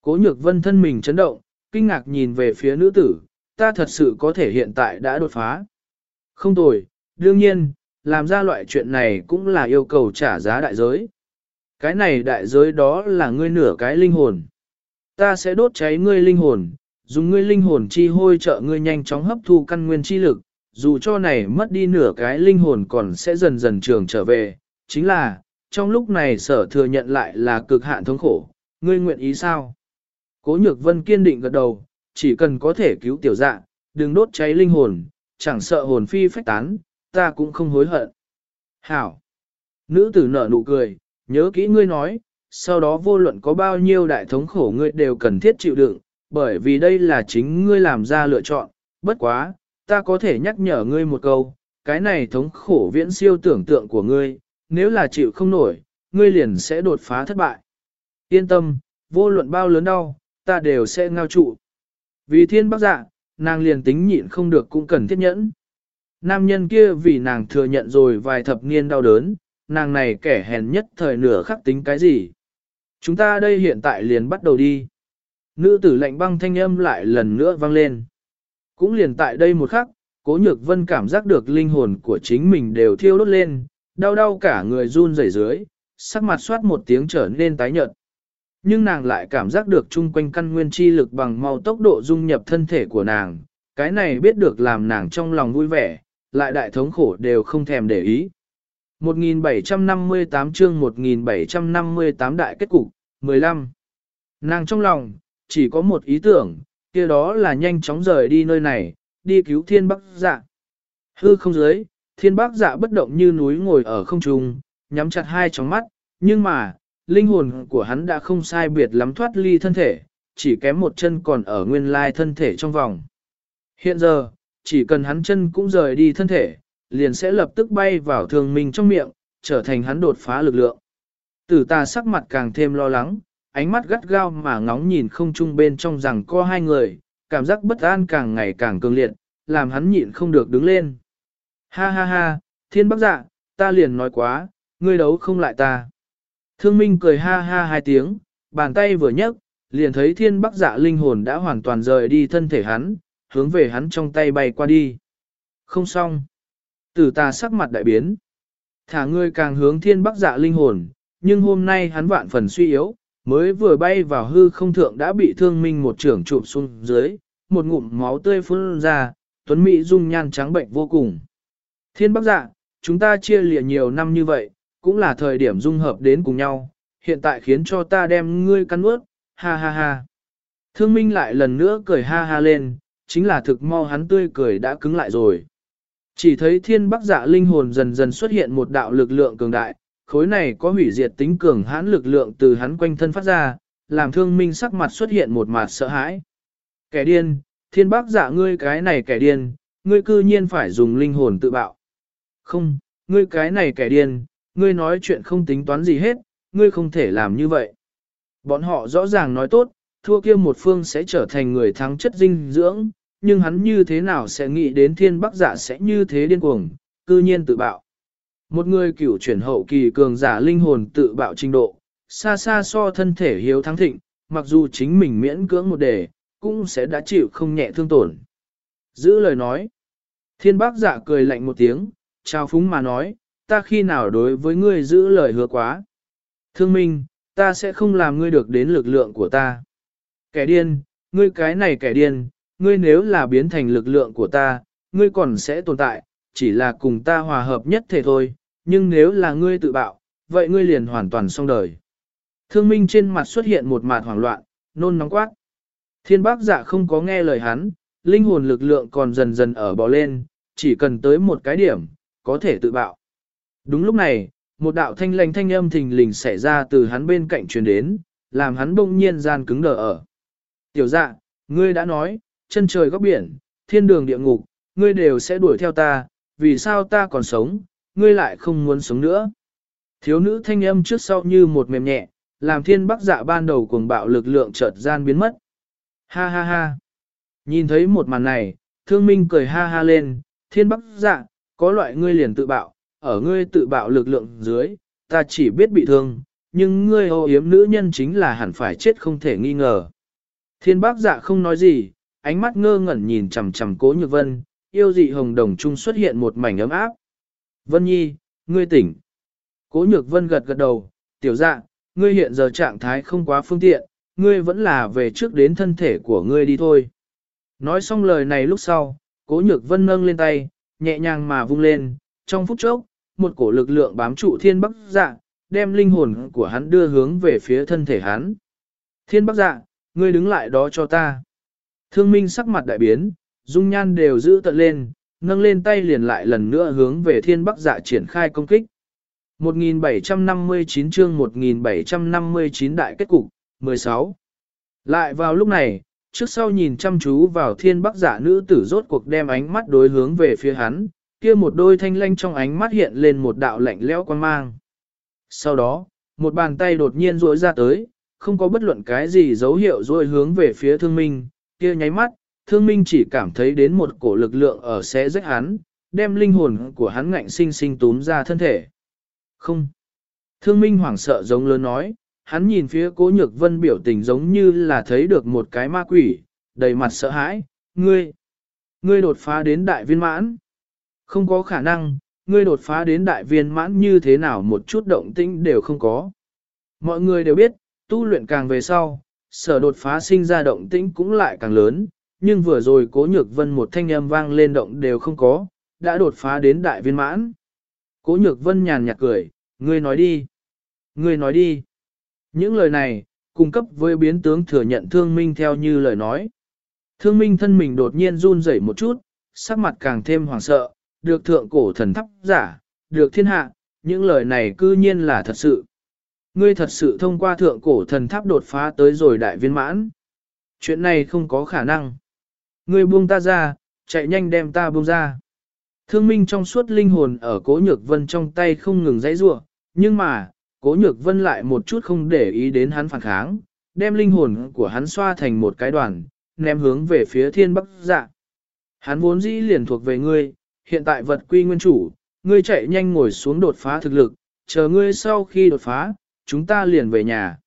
Cố nhược vân thân mình chấn động, kinh ngạc nhìn về phía nữ tử, ta thật sự có thể hiện tại đã đột phá. Không tồi, đương nhiên, làm ra loại chuyện này cũng là yêu cầu trả giá đại giới. Cái này đại giới đó là ngươi nửa cái linh hồn. Ta sẽ đốt cháy ngươi linh hồn, dùng ngươi linh hồn chi hôi trợ ngươi nhanh chóng hấp thu căn nguyên chi lực, dù cho này mất đi nửa cái linh hồn còn sẽ dần dần trường trở về, chính là, trong lúc này sở thừa nhận lại là cực hạn thống khổ, ngươi nguyện ý sao? Cố nhược vân kiên định gật đầu, chỉ cần có thể cứu tiểu dạ, đừng đốt cháy linh hồn, chẳng sợ hồn phi phách tán, ta cũng không hối hận. Hảo! Nữ tử nở nụ cười, nhớ kỹ ngươi nói, sau đó vô luận có bao nhiêu đại thống khổ ngươi đều cần thiết chịu đựng, bởi vì đây là chính ngươi làm ra lựa chọn, bất quá, ta có thể nhắc nhở ngươi một câu, cái này thống khổ viễn siêu tưởng tượng của ngươi, nếu là chịu không nổi, ngươi liền sẽ đột phá thất bại. Yên tâm, vô luận bao lớn đau, ta đều sẽ ngao trụ. Vì thiên bác dạ, nàng liền tính nhịn không được cũng cần thiết nhẫn. Nam nhân kia vì nàng thừa nhận rồi vài thập niên đau đớn, nàng này kẻ hèn nhất thời nửa khắc tính cái gì. Chúng ta đây hiện tại liền bắt đầu đi. Nữ tử lạnh băng thanh âm lại lần nữa vang lên. Cũng liền tại đây một khắc, cố nhược vân cảm giác được linh hồn của chính mình đều thiêu đốt lên, đau đau cả người run rẩy dưới, sắc mặt soát một tiếng trở nên tái nhợt. Nhưng nàng lại cảm giác được chung quanh căn nguyên chi lực bằng mau tốc độ dung nhập thân thể của nàng, cái này biết được làm nàng trong lòng vui vẻ, lại đại thống khổ đều không thèm để ý. 1758 chương 1758 đại kết cục, 15. Nàng trong lòng, chỉ có một ý tưởng, kia đó là nhanh chóng rời đi nơi này, đi cứu thiên bắc dạ. Hư không dưới, thiên bắc dạ bất động như núi ngồi ở không trung, nhắm chặt hai tròng mắt, nhưng mà, linh hồn của hắn đã không sai biệt lắm thoát ly thân thể, chỉ kém một chân còn ở nguyên lai thân thể trong vòng. Hiện giờ, chỉ cần hắn chân cũng rời đi thân thể, liền sẽ lập tức bay vào thường minh trong miệng, trở thành hắn đột phá lực lượng. Tử ta sắc mặt càng thêm lo lắng, ánh mắt gắt gao mà ngóng nhìn không chung bên trong rằng có hai người, cảm giác bất an càng ngày càng cường liệt, làm hắn nhịn không được đứng lên. Ha ha ha, thiên bắc dạ, ta liền nói quá, ngươi đấu không lại ta. Thương Minh cười ha ha hai tiếng, bàn tay vừa nhấc, liền thấy thiên bắc dạ linh hồn đã hoàn toàn rời đi thân thể hắn, hướng về hắn trong tay bay qua đi. Không xong. Tử ta sắc mặt đại biến. Thả ngươi càng hướng thiên bắc dạ linh hồn, nhưng hôm nay hắn vạn phần suy yếu, mới vừa bay vào hư không thượng đã bị thương minh một trưởng chụp xuống dưới, một ngụm máu tươi phun ra, tuấn mỹ dung nhan trắng bệnh vô cùng. Thiên Bắc dạ, chúng ta chia lìa nhiều năm như vậy, cũng là thời điểm dung hợp đến cùng nhau, hiện tại khiến cho ta đem ngươi cắn ướt, ha ha ha. Thương minh lại lần nữa cười ha ha lên, chính là thực mau hắn tươi cười đã cứng lại rồi. Chỉ thấy thiên bắc dạ linh hồn dần dần xuất hiện một đạo lực lượng cường đại, khối này có hủy diệt tính cường hãn lực lượng từ hắn quanh thân phát ra, làm thương minh sắc mặt xuất hiện một mặt sợ hãi. Kẻ điên, thiên bắc dạ ngươi cái này kẻ điên, ngươi cư nhiên phải dùng linh hồn tự bạo. Không, ngươi cái này kẻ điên, ngươi nói chuyện không tính toán gì hết, ngươi không thể làm như vậy. Bọn họ rõ ràng nói tốt, thua kia một phương sẽ trở thành người thắng chất dinh dưỡng, nhưng hắn như thế nào sẽ nghĩ đến thiên bắc giả sẽ như thế điên cuồng, cư nhiên tự bạo. Một người cửu chuyển hậu kỳ cường giả linh hồn tự bạo trình độ, xa xa so thân thể hiếu thắng thịnh, mặc dù chính mình miễn cưỡng một đề, cũng sẽ đã chịu không nhẹ thương tổn. Giữ lời nói, thiên bác giả cười lạnh một tiếng, trao phúng mà nói, ta khi nào đối với ngươi giữ lời hứa quá. Thương minh, ta sẽ không làm ngươi được đến lực lượng của ta. Kẻ điên, ngươi cái này kẻ điên, ngươi nếu là biến thành lực lượng của ta, ngươi còn sẽ tồn tại, chỉ là cùng ta hòa hợp nhất thể thôi, nhưng nếu là ngươi tự bạo, vậy ngươi liền hoàn toàn xong đời. Thương minh trên mặt xuất hiện một mặt hoảng loạn, nôn nóng quát. Thiên bác dạ không có nghe lời hắn, linh hồn lực lượng còn dần dần ở bò lên, chỉ cần tới một cái điểm, có thể tự bạo. Đúng lúc này, một đạo thanh lành thanh âm thình lình xảy ra từ hắn bên cạnh truyền đến, làm hắn bỗng nhiên gian cứng đờ ở. Tiểu dạ, ngươi đã nói, chân trời góc biển, thiên đường địa ngục, ngươi đều sẽ đuổi theo ta, vì sao ta còn sống, ngươi lại không muốn sống nữa. Thiếu nữ thanh âm trước sau như một mềm nhẹ, làm thiên bắc dạ ban đầu cuồng bạo lực lượng chợt gian biến mất. Ha ha ha. Nhìn thấy một màn này, thương minh cười ha ha lên, thiên bắc dạ, có loại ngươi liền tự bạo, ở ngươi tự bạo lực lượng dưới, ta chỉ biết bị thương, nhưng ngươi ô yếm nữ nhân chính là hẳn phải chết không thể nghi ngờ. Thiên bác dạ không nói gì, ánh mắt ngơ ngẩn nhìn chằm chằm cố nhược vân, yêu dị hồng đồng trung xuất hiện một mảnh ấm áp. Vân nhi, ngươi tỉnh. Cố nhược vân gật gật đầu, tiểu dạ, ngươi hiện giờ trạng thái không quá phương tiện, ngươi vẫn là về trước đến thân thể của ngươi đi thôi. Nói xong lời này lúc sau, cố nhược vân nâng lên tay, nhẹ nhàng mà vung lên, trong phút chốc, một cổ lực lượng bám trụ thiên bắc dạ, đem linh hồn của hắn đưa hướng về phía thân thể hắn. Thiên bắc dạ, ngươi đứng lại đó cho ta. Thương minh sắc mặt đại biến, dung nhan đều giữ tận lên, nâng lên tay liền lại lần nữa hướng về thiên bắc dạ triển khai công kích. 1759 chương 1759 đại kết cục, 16. Lại vào lúc này, trước sau nhìn chăm chú vào thiên bắc giả nữ tử rốt cuộc đem ánh mắt đối hướng về phía hắn, kia một đôi thanh lanh trong ánh mắt hiện lên một đạo lạnh lẽo quan mang. Sau đó, một bàn tay đột nhiên duỗi ra tới, không có bất luận cái gì dấu hiệu duỗi hướng về phía thương minh, kia nháy mắt, thương minh chỉ cảm thấy đến một cổ lực lượng ở xé rách hắn, đem linh hồn của hắn ngạnh sinh sinh túm ra thân thể. Không. Thương minh hoảng sợ giống lớn nói, hắn nhìn phía cố nhược vân biểu tình giống như là thấy được một cái ma quỷ, đầy mặt sợ hãi, ngươi, ngươi đột phá đến đại viên mãn. Không có khả năng, ngươi đột phá đến đại viên mãn như thế nào một chút động tĩnh đều không có. Mọi người đều biết, tu luyện càng về sau, sở đột phá sinh ra động tĩnh cũng lại càng lớn, nhưng vừa rồi cố nhược vân một thanh âm vang lên động đều không có, đã đột phá đến đại viên mãn. Cố nhược vân nhàn nhạt cười, ngươi nói đi, ngươi nói đi. Những lời này, cung cấp với biến tướng thừa nhận thương minh theo như lời nói. Thương minh thân mình đột nhiên run rẩy một chút, sắc mặt càng thêm hoảng sợ, được thượng cổ thần thắp giả, được thiên hạ, những lời này cư nhiên là thật sự. Ngươi thật sự thông qua thượng cổ thần tháp đột phá tới rồi đại viên mãn. Chuyện này không có khả năng. Ngươi buông ta ra, chạy nhanh đem ta buông ra. Thương minh trong suốt linh hồn ở cố nhược vân trong tay không ngừng dãy rua, nhưng mà, cố nhược vân lại một chút không để ý đến hắn phản kháng, đem linh hồn của hắn xoa thành một cái đoàn, ném hướng về phía thiên bắc dạ. Hắn vốn dĩ liền thuộc về ngươi, hiện tại vật quy nguyên chủ, ngươi chạy nhanh ngồi xuống đột phá thực lực, chờ ngươi sau khi đột phá, chúng ta liền về nhà.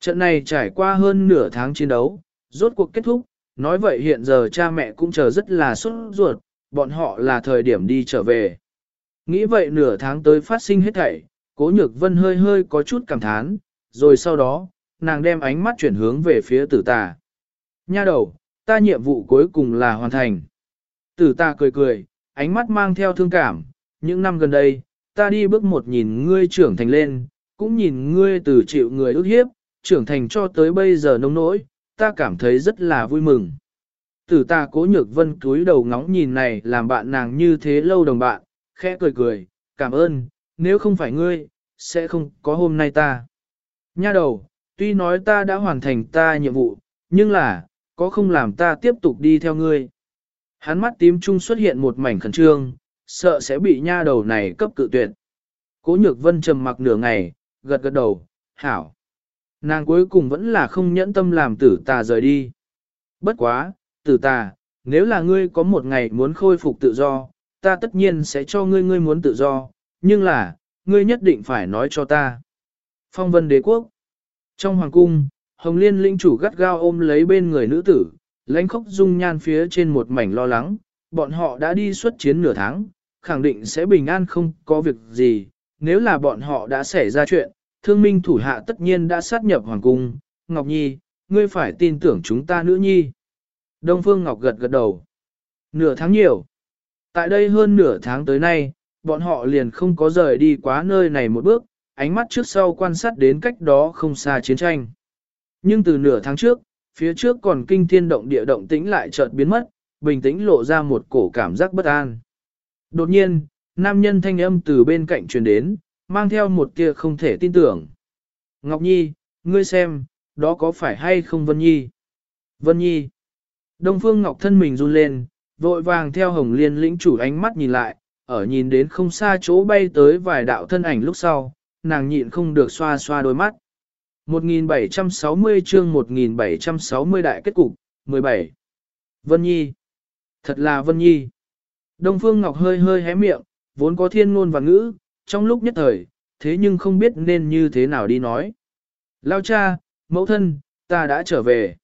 Trận này trải qua hơn nửa tháng chiến đấu, rốt cuộc kết thúc, nói vậy hiện giờ cha mẹ cũng chờ rất là sốt ruột, bọn họ là thời điểm đi trở về. Nghĩ vậy nửa tháng tới phát sinh hết thảy, cố nhược vân hơi hơi có chút cảm thán, rồi sau đó, nàng đem ánh mắt chuyển hướng về phía tử tà. Nha đầu, ta nhiệm vụ cuối cùng là hoàn thành. Tử ta cười cười, ánh mắt mang theo thương cảm, những năm gần đây, ta đi bước một nhìn ngươi trưởng thành lên, cũng nhìn ngươi từ chịu người ức hiếp, trưởng thành cho tới bây giờ nông nỗi, ta cảm thấy rất là vui mừng. Tử ta cố nhược vân cúi đầu ngóng nhìn này làm bạn nàng như thế lâu đồng bạn, khẽ cười cười, cảm ơn, nếu không phải ngươi, sẽ không có hôm nay ta. Nha đầu, tuy nói ta đã hoàn thành ta nhiệm vụ, nhưng là, có không làm ta tiếp tục đi theo ngươi. Hắn mắt tím trung xuất hiện một mảnh khẩn trương, sợ sẽ bị nha đầu này cấp cự tuyệt. Cố nhược vân trầm mặc nửa ngày, gật gật đầu, hảo. Nàng cuối cùng vẫn là không nhẫn tâm làm tử tà rời đi. Bất quá, tử tà, nếu là ngươi có một ngày muốn khôi phục tự do, ta tất nhiên sẽ cho ngươi ngươi muốn tự do, nhưng là, ngươi nhất định phải nói cho ta. Phong vân đế quốc. Trong hoàng cung, Hồng Liên linh chủ gắt gao ôm lấy bên người nữ tử, lãnh khốc dung nhan phía trên một mảnh lo lắng, bọn họ đã đi xuất chiến nửa tháng, khẳng định sẽ bình an không có việc gì, nếu là bọn họ đã xảy ra chuyện, thương minh thủ hạ tất nhiên đã sát nhập hoàng cung, Ngọc Nhi, ngươi phải tin tưởng chúng ta nữ nhi. Đông Phương Ngọc gật gật đầu. Nửa tháng nhiều. Tại đây hơn nửa tháng tới nay, bọn họ liền không có rời đi quá nơi này một bước, ánh mắt trước sau quan sát đến cách đó không xa chiến tranh. Nhưng từ nửa tháng trước, phía trước còn kinh thiên động địa động tĩnh lại chợt biến mất, bình tĩnh lộ ra một cổ cảm giác bất an. Đột nhiên, nam nhân thanh âm từ bên cạnh truyền đến, mang theo một tia không thể tin tưởng. Ngọc Nhi, ngươi xem, đó có phải hay không Vân Nhi? Vân Nhi. Đông Phương Ngọc thân mình run lên, vội vàng theo Hồng Liên lĩnh chủ ánh mắt nhìn lại, ở nhìn đến không xa chỗ bay tới vài đạo thân ảnh lúc sau, nàng nhịn không được xoa xoa đôi mắt. 1760 chương 1760 đại kết cục, 17. Vân Nhi. Thật là Vân Nhi. Đông Phương Ngọc hơi hơi hé miệng, vốn có thiên ngôn và ngữ, trong lúc nhất thời, thế nhưng không biết nên như thế nào đi nói. Lao cha, mẫu thân, ta đã trở về.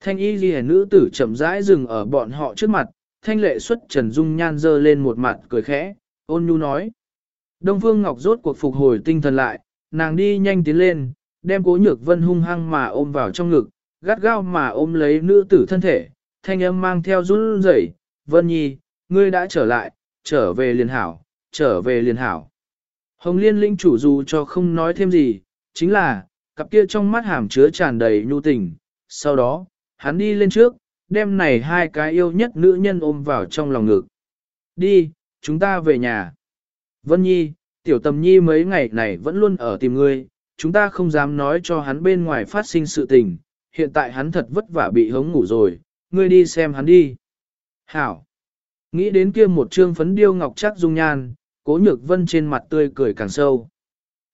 Thanh y ghi nữ tử chậm rãi dừng ở bọn họ trước mặt, thanh lệ xuất trần dung nhan dơ lên một mặt cười khẽ, ôn nhu nói. Đông Phương Ngọc rốt cuộc phục hồi tinh thần lại, nàng đi nhanh tiến lên, đem cố nhược vân hung hăng mà ôm vào trong ngực, gắt gao mà ôm lấy nữ tử thân thể, thanh âm mang theo run rẩy, Vân Nhi, ngươi đã trở lại, trở về liền hảo, trở về liền hảo. Hồng Liên linh chủ dù cho không nói thêm gì, chính là, cặp kia trong mắt hàm chứa tràn đầy nhu tình. Sau đó, hắn đi lên trước, đem này hai cái yêu nhất nữ nhân ôm vào trong lòng ngực. Đi, chúng ta về nhà. Vân Nhi, tiểu tầm nhi mấy ngày này vẫn luôn ở tìm ngươi, chúng ta không dám nói cho hắn bên ngoài phát sinh sự tình, hiện tại hắn thật vất vả bị hống ngủ rồi, ngươi đi xem hắn đi. Hảo. Nghĩ đến kia một trương phấn điêu ngọc chắc dung nhan, cố nhược vân trên mặt tươi cười càng sâu.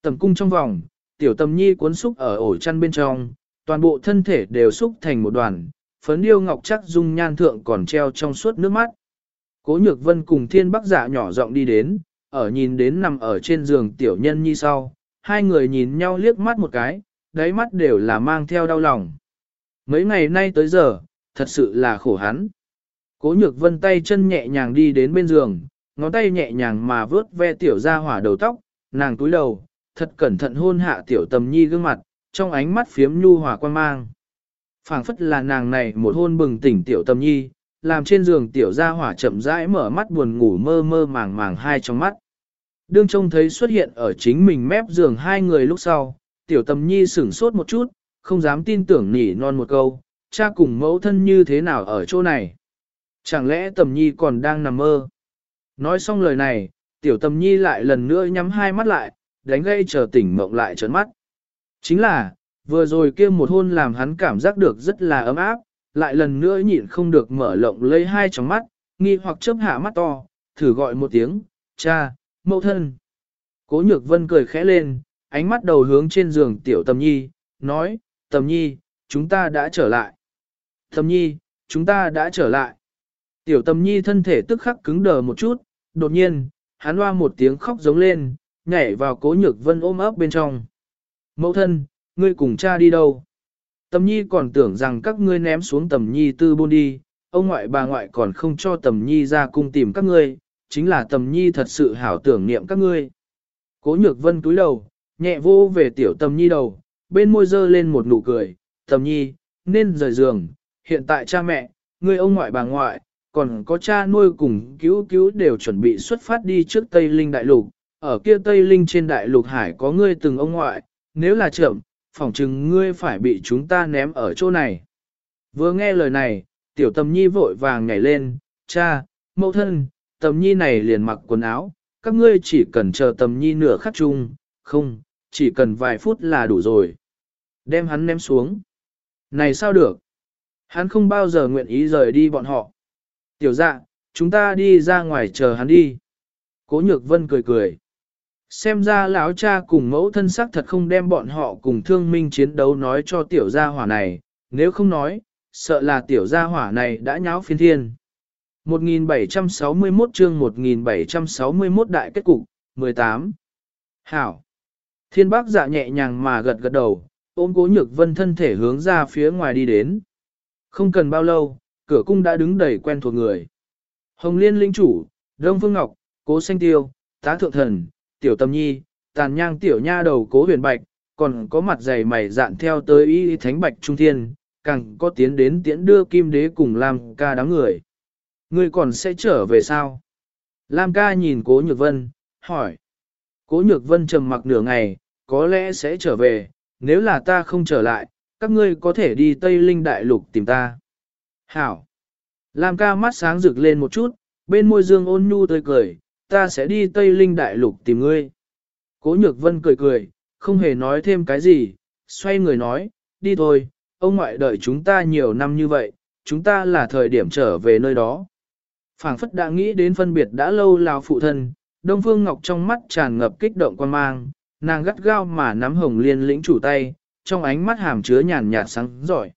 Tầm cung trong vòng, tiểu tầm nhi cuốn xúc ở ổ chăn bên trong, toàn bộ thân thể đều xúc thành một đoàn, phấn điêu ngọc chắc dung nhan thượng còn treo trong suốt nước mắt. Cố nhược vân cùng thiên bắc giả dạ nhỏ giọng đi đến, ở nhìn đến nằm ở trên giường tiểu nhân nhi sau, hai người nhìn nhau liếc mắt một cái, đáy mắt đều là mang theo đau lòng. Mấy ngày nay tới giờ, thật sự là khổ hắn. Cố nhược vân tay chân nhẹ nhàng đi đến bên giường, ngón tay nhẹ nhàng mà vớt ve tiểu ra hỏa đầu tóc, nàng túi đầu, thật cẩn thận hôn hạ tiểu tầm nhi gương mặt, trong ánh mắt phiếm nhu hòa quan mang. phảng phất là nàng này một hôn bừng tỉnh tiểu tầm nhi, làm trên giường tiểu ra hỏa chậm rãi mở mắt buồn ngủ mơ mơ màng màng hai trong mắt. Đương trông thấy xuất hiện ở chính mình mép giường hai người lúc sau, tiểu tầm nhi sửng sốt một chút, không dám tin tưởng nỉ non một câu, cha cùng mẫu thân như thế nào ở chỗ này. Chẳng lẽ tầm nhi còn đang nằm mơ? Nói xong lời này, tiểu tầm nhi lại lần nữa nhắm hai mắt lại, đánh gây chờ tỉnh mộng lại trấn mắt. Chính là, vừa rồi kia một hôn làm hắn cảm giác được rất là ấm áp, lại lần nữa nhịn không được mở lộng lấy hai tròng mắt, nghi hoặc chớp hạ mắt to, thử gọi một tiếng, cha, mẫu thân. Cố nhược vân cười khẽ lên, ánh mắt đầu hướng trên giường tiểu tầm nhi, nói, tầm nhi, chúng ta đã trở lại. Tầm nhi, chúng ta đã trở lại. Tiểu tầm nhi thân thể tức khắc cứng đờ một chút, đột nhiên, hắn hoa một tiếng khóc giống lên, nhảy vào cố nhược vân ôm ấp bên trong. Mẫu thân, ngươi cùng cha đi đâu? Tầm nhi còn tưởng rằng các ngươi ném xuống tầm nhi tư buôn đi, ông ngoại bà ngoại còn không cho tầm nhi ra cung tìm các ngươi, chính là tầm nhi thật sự hảo tưởng niệm các ngươi. Cố nhược vân túi đầu, nhẹ vô về tiểu tầm nhi đầu, bên môi dơ lên một nụ cười, tầm nhi, nên rời giường, hiện tại cha mẹ, người ông ngoại bà ngoại, còn có cha nuôi cùng cứu cứu đều chuẩn bị xuất phát đi trước Tây Linh Đại Lục, ở kia Tây Linh trên Đại Lục Hải có ngươi từng ông ngoại, nếu là chậm, phỏng chừng ngươi phải bị chúng ta ném ở chỗ này. Vừa nghe lời này, tiểu tầm nhi vội vàng nhảy lên, cha, mẫu thân, tầm nhi này liền mặc quần áo, các ngươi chỉ cần chờ tầm nhi nửa khắc chung, không, chỉ cần vài phút là đủ rồi. Đem hắn ném xuống. Này sao được? Hắn không bao giờ nguyện ý rời đi bọn họ. Tiểu dạ, chúng ta đi ra ngoài chờ hắn đi. Cố nhược vân cười cười. Xem ra lão cha cùng mẫu thân sắc thật không đem bọn họ cùng thương minh chiến đấu nói cho tiểu gia hỏa này, nếu không nói, sợ là tiểu gia hỏa này đã nháo phiên thiên. 1761 chương 1761 đại kết cục, 18. Hảo. Thiên bác dạ nhẹ nhàng mà gật gật đầu, ôm cố nhược vân thân thể hướng ra phía ngoài đi đến. Không cần bao lâu, cửa cung đã đứng đầy quen thuộc người. Hồng Liên linh chủ, Đông Phương Ngọc, Cố Xanh Tiêu, Tá Thượng Thần, Tiểu Tâm Nhi, Tàn Nhang Tiểu Nha đầu Cố Huyền Bạch, còn có mặt dày mày dạn theo tới y thánh bạch trung thiên, càng có tiến đến tiễn đưa kim đế cùng làm ca đám người. Ngươi còn sẽ trở về sao? Lam ca nhìn cố nhược vân, hỏi. Cố nhược vân trầm mặc nửa ngày, có lẽ sẽ trở về, nếu là ta không trở lại, các ngươi có thể đi Tây Linh Đại Lục tìm ta. Hảo. Lam ca mắt sáng rực lên một chút, bên môi dương ôn nhu tươi cười, ta sẽ đi Tây Linh Đại Lục tìm ngươi. Cố nhược vân cười cười, không hề nói thêm cái gì, xoay người nói, đi thôi, ông ngoại đợi chúng ta nhiều năm như vậy, chúng ta là thời điểm trở về nơi đó phảng phất đã nghĩ đến phân biệt đã lâu lao phụ thân, Đông Phương Ngọc trong mắt tràn ngập kích động quan mang, nàng gắt gao mà nắm hồng liên lĩnh chủ tay, trong ánh mắt hàm chứa nhàn nhạt sáng giỏi.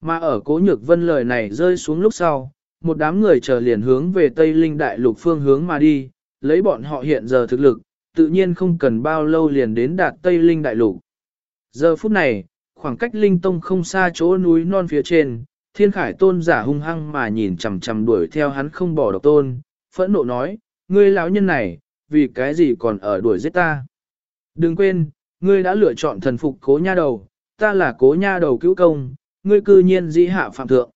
Mà ở cố nhược vân lời này rơi xuống lúc sau, một đám người chờ liền hướng về Tây Linh Đại Lục phương hướng mà đi, lấy bọn họ hiện giờ thực lực, tự nhiên không cần bao lâu liền đến đạt Tây Linh Đại Lục. Giờ phút này, khoảng cách Linh Tông không xa chỗ núi non phía trên, thiên khải tôn giả hung hăng mà nhìn chằm chằm đuổi theo hắn không bỏ độc tôn, phẫn nộ nói, ngươi lão nhân này, vì cái gì còn ở đuổi giết ta. Đừng quên, ngươi đã lựa chọn thần phục cố nha đầu, ta là cố nha đầu cứu công, ngươi cư nhiên dĩ hạ phạm thượng.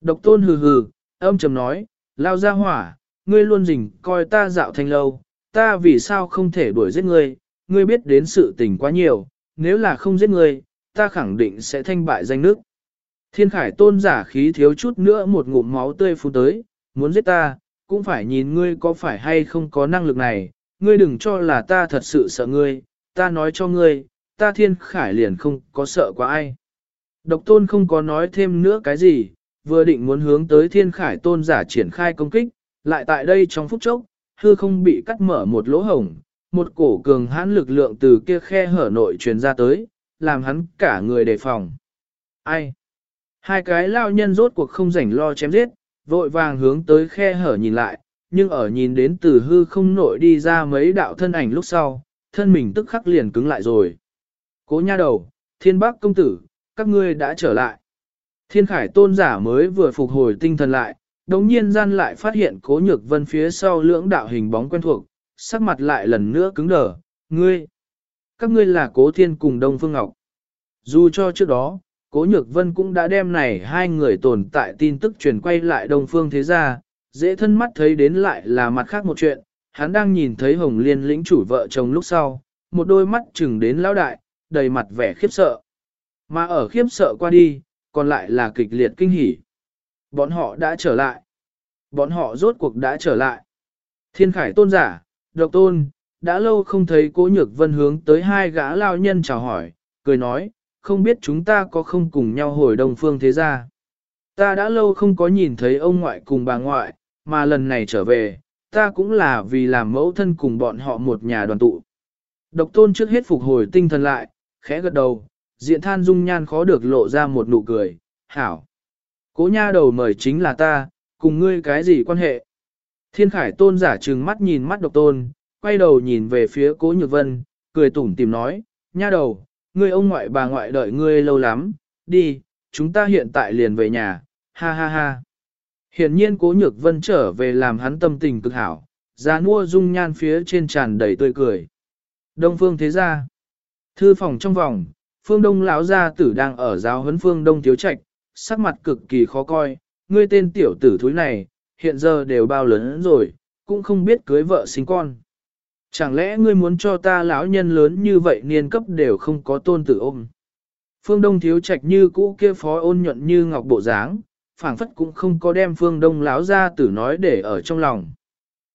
Độc tôn hừ hừ, âm trầm nói, lao ra hỏa, ngươi luôn rình coi ta dạo thanh lâu, ta vì sao không thể đuổi giết ngươi, ngươi biết đến sự tình quá nhiều, nếu là không giết ngươi, ta khẳng định sẽ thanh bại danh nước. Thiên khải tôn giả khí thiếu chút nữa một ngụm máu tươi phun tới, muốn giết ta, cũng phải nhìn ngươi có phải hay không có năng lực này, ngươi đừng cho là ta thật sự sợ ngươi, ta nói cho ngươi, ta thiên khải liền không có sợ quá ai. Độc tôn không có nói thêm nữa cái gì, vừa định muốn hướng tới thiên khải tôn giả triển khai công kích, lại tại đây trong phút chốc, hư không bị cắt mở một lỗ hổng, một cổ cường hãn lực lượng từ kia khe hở nội truyền ra tới, làm hắn cả người đề phòng. Ai? Hai cái lao nhân rốt cuộc không rảnh lo chém giết, vội vàng hướng tới khe hở nhìn lại, nhưng ở nhìn đến từ hư không nội đi ra mấy đạo thân ảnh lúc sau, thân mình tức khắc liền cứng lại rồi. Cố nha đầu, thiên bác công tử, các ngươi đã trở lại. Thiên khải tôn giả mới vừa phục hồi tinh thần lại, đồng nhiên gian lại phát hiện cố nhược vân phía sau lưỡng đạo hình bóng quen thuộc, sắc mặt lại lần nữa cứng đờ, ngươi. Các ngươi là cố thiên cùng Đông Phương Ngọc. Dù cho trước đó, Cố Nhược Vân cũng đã đem này hai người tồn tại tin tức truyền quay lại Đông Phương Thế Gia, dễ thân mắt thấy đến lại là mặt khác một chuyện, hắn đang nhìn thấy Hồng Liên lĩnh chủ vợ chồng lúc sau, một đôi mắt chừng đến lão đại, đầy mặt vẻ khiếp sợ. Mà ở khiếp sợ qua đi, còn lại là kịch liệt kinh hỉ. Bọn họ đã trở lại. Bọn họ rốt cuộc đã trở lại. Thiên khải tôn giả, độc tôn, đã lâu không thấy cố nhược vân hướng tới hai gã lao nhân chào hỏi, cười nói, không biết chúng ta có không cùng nhau hồi đông phương thế gia. Ta đã lâu không có nhìn thấy ông ngoại cùng bà ngoại, mà lần này trở về, ta cũng là vì làm mẫu thân cùng bọn họ một nhà đoàn tụ. Độc tôn trước hết phục hồi tinh thần lại, khẽ gật đầu, diện than dung nhan khó được lộ ra một nụ cười, hảo. Cố nha đầu mời chính là ta, cùng ngươi cái gì quan hệ? Thiên khải tôn giả trừng mắt nhìn mắt độc tôn, quay đầu nhìn về phía cố nhược vân, cười tủm tìm nói, nha đầu, ngươi ông ngoại bà ngoại đợi ngươi lâu lắm, đi, chúng ta hiện tại liền về nhà, ha ha ha. Hiển nhiên cố nhược vân trở về làm hắn tâm tình cực hảo, ra mua dung nhan phía trên tràn đầy tươi cười. Đông phương thế gia, thư phòng trong vòng, phương đông lão gia tử đang ở giáo huấn phương đông thiếu trạch, sắc mặt cực kỳ khó coi, ngươi tên tiểu tử thúi này, hiện giờ đều bao lớn rồi, cũng không biết cưới vợ sinh con. Chẳng lẽ ngươi muốn cho ta lão nhân lớn như vậy niên cấp đều không có tôn tử ôm? Phương Đông thiếu trạch như cũ kia phó ôn nhuận như ngọc bộ dáng, phảng phất cũng không có đem Phương Đông lão ra tử nói để ở trong lòng.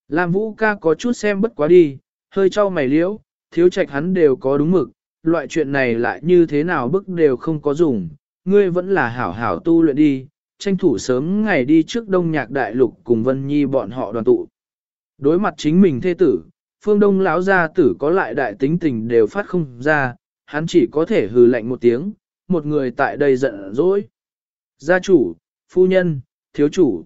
Lam Vũ ca có chút xem bất quá đi, hơi trao mày liễu, thiếu trạch hắn đều có đúng mực, loại chuyện này lại như thế nào bức đều không có dùng, ngươi vẫn là hảo hảo tu luyện đi, tranh thủ sớm ngày đi trước đông nhạc đại lục cùng Vân Nhi bọn họ đoàn tụ. Đối mặt chính mình thê tử, phương đông lão gia tử có lại đại tính tình đều phát không ra, hắn chỉ có thể hừ lạnh một tiếng, một người tại đây giận dỗi. Gia chủ, phu nhân, thiếu chủ.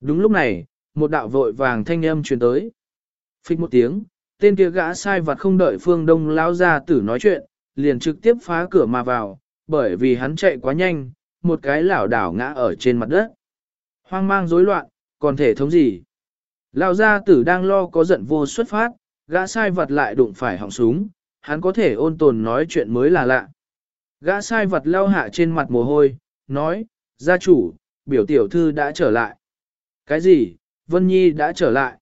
Đúng lúc này, một đạo vội vàng thanh âm truyền tới. Phích một tiếng, tên kia gã sai vặt không đợi phương đông lão gia tử nói chuyện, liền trực tiếp phá cửa mà vào, bởi vì hắn chạy quá nhanh, một cái lảo đảo ngã ở trên mặt đất. Hoang mang rối loạn, còn thể thống gì? Lão gia tử đang lo có giận vô xuất phát, gã sai vật lại đụng phải họng súng, hắn có thể ôn tồn nói chuyện mới là lạ. Gã sai vật lao hạ trên mặt mồ hôi, nói, gia chủ, biểu tiểu thư đã trở lại. Cái gì, Vân Nhi đã trở lại.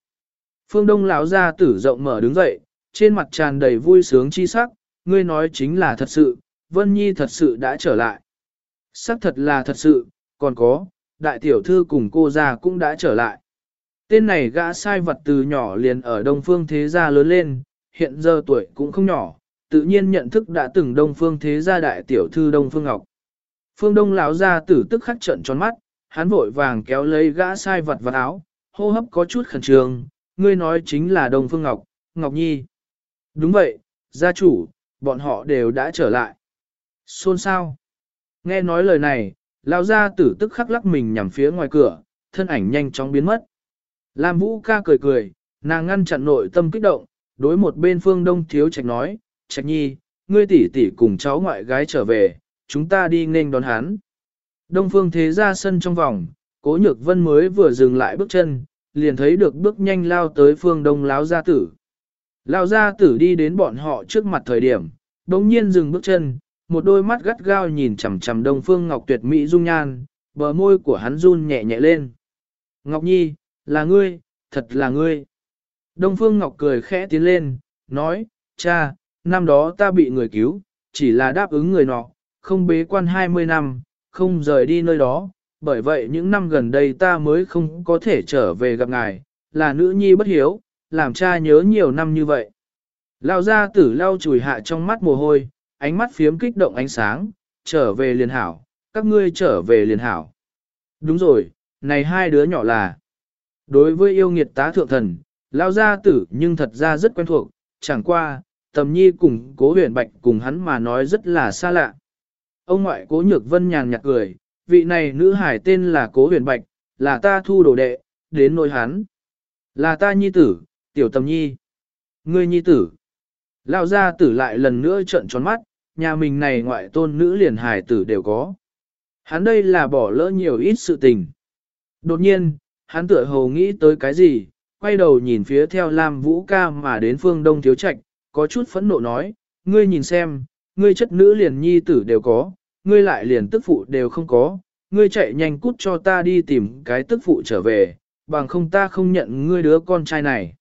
Phương Đông lão gia tử rộng mở đứng dậy, trên mặt tràn đầy vui sướng chi sắc, ngươi nói chính là thật sự, Vân Nhi thật sự đã trở lại. Sắc thật là thật sự, còn có, đại tiểu thư cùng cô già cũng đã trở lại. Tên này gã sai vật từ nhỏ liền ở Đông Phương Thế Gia lớn lên, hiện giờ tuổi cũng không nhỏ, tự nhiên nhận thức đã từng Đông Phương Thế Gia đại tiểu thư Đông Phương Ngọc. Phương Đông lão gia tử tức khắc trận tròn mắt, hắn vội vàng kéo lấy gã sai vật vào áo, hô hấp có chút khẩn trương, ngươi nói chính là Đông Phương Ngọc, Ngọc Nhi. Đúng vậy, gia chủ, bọn họ đều đã trở lại. Xôn sao? Nghe nói lời này, lão gia tử tức khắc lắc mình nhằm phía ngoài cửa, thân ảnh nhanh chóng biến mất. Lam Vũ ca cười cười, nàng ngăn chặn nội tâm kích động, đối một bên phương đông thiếu trạch nói, trạch nhi, ngươi tỷ tỷ cùng cháu ngoại gái trở về, chúng ta đi nghênh đón hắn. Đông phương thế ra sân trong vòng, cố nhược vân mới vừa dừng lại bước chân, liền thấy được bước nhanh lao tới phương đông láo gia tử. Lao gia tử đi đến bọn họ trước mặt thời điểm, đống nhiên dừng bước chân, một đôi mắt gắt gao nhìn chằm chằm đông phương ngọc tuyệt mỹ dung nhan, bờ môi của hắn run nhẹ nhẹ lên. Ngọc Nhi, là ngươi, thật là ngươi. Đông Phương Ngọc cười khẽ tiến lên, nói, cha, năm đó ta bị người cứu, chỉ là đáp ứng người nọ, không bế quan 20 năm, không rời đi nơi đó, bởi vậy những năm gần đây ta mới không có thể trở về gặp ngài, là nữ nhi bất hiếu, làm cha nhớ nhiều năm như vậy. Lao ra tử lao chùi hạ trong mắt mồ hôi, ánh mắt phiếm kích động ánh sáng, trở về liền hảo, các ngươi trở về liền hảo. Đúng rồi, này hai đứa nhỏ là Đối với yêu nghiệt tá thượng thần, lao gia tử nhưng thật ra rất quen thuộc, chẳng qua, tầm nhi cùng cố huyền bạch cùng hắn mà nói rất là xa lạ. Ông ngoại cố nhược vân nhàn nhạt cười, vị này nữ hải tên là cố huyền bạch, là ta thu đồ đệ, đến nỗi hắn. Là ta nhi tử, tiểu tầm nhi. Ngươi nhi tử. Lao gia tử lại lần nữa trợn tròn mắt, nhà mình này ngoại tôn nữ liền hải tử đều có. Hắn đây là bỏ lỡ nhiều ít sự tình. Đột nhiên, hắn tựa hồ nghĩ tới cái gì, quay đầu nhìn phía theo Lam Vũ ca mà đến phương Đông Thiếu Trạch, có chút phẫn nộ nói, ngươi nhìn xem, ngươi chất nữ liền nhi tử đều có, ngươi lại liền tức phụ đều không có, ngươi chạy nhanh cút cho ta đi tìm cái tức phụ trở về, bằng không ta không nhận ngươi đứa con trai này.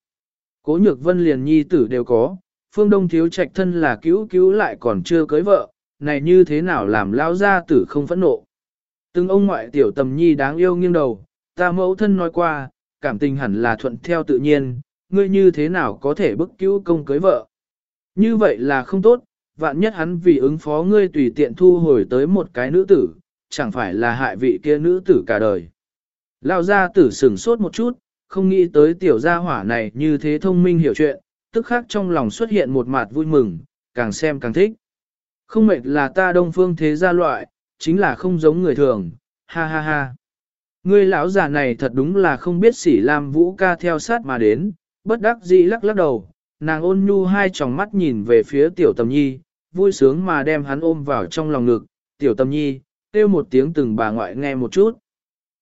Cố nhược vân liền nhi tử đều có, phương Đông Thiếu Trạch thân là cứu cứu lại còn chưa cưới vợ, này như thế nào làm lao gia tử không phẫn nộ. Từng ông ngoại tiểu tầm nhi đáng yêu nghiêng đầu, ta mẫu thân nói qua, cảm tình hẳn là thuận theo tự nhiên, ngươi như thế nào có thể bức cứu công cưới vợ. Như vậy là không tốt, vạn nhất hắn vì ứng phó ngươi tùy tiện thu hồi tới một cái nữ tử, chẳng phải là hại vị kia nữ tử cả đời. Lao gia tử sửng sốt một chút, không nghĩ tới tiểu gia hỏa này như thế thông minh hiểu chuyện, tức khác trong lòng xuất hiện một mặt vui mừng, càng xem càng thích. Không mệt là ta đông phương thế gia loại, chính là không giống người thường, ha ha ha. Người lão già này thật đúng là không biết sỉ Lam Vũ ca theo sát mà đến, bất đắc dĩ lắc lắc đầu, nàng ôn nhu hai tròng mắt nhìn về phía tiểu tầm nhi, vui sướng mà đem hắn ôm vào trong lòng ngực, tiểu tầm nhi, kêu một tiếng từng bà ngoại nghe một chút.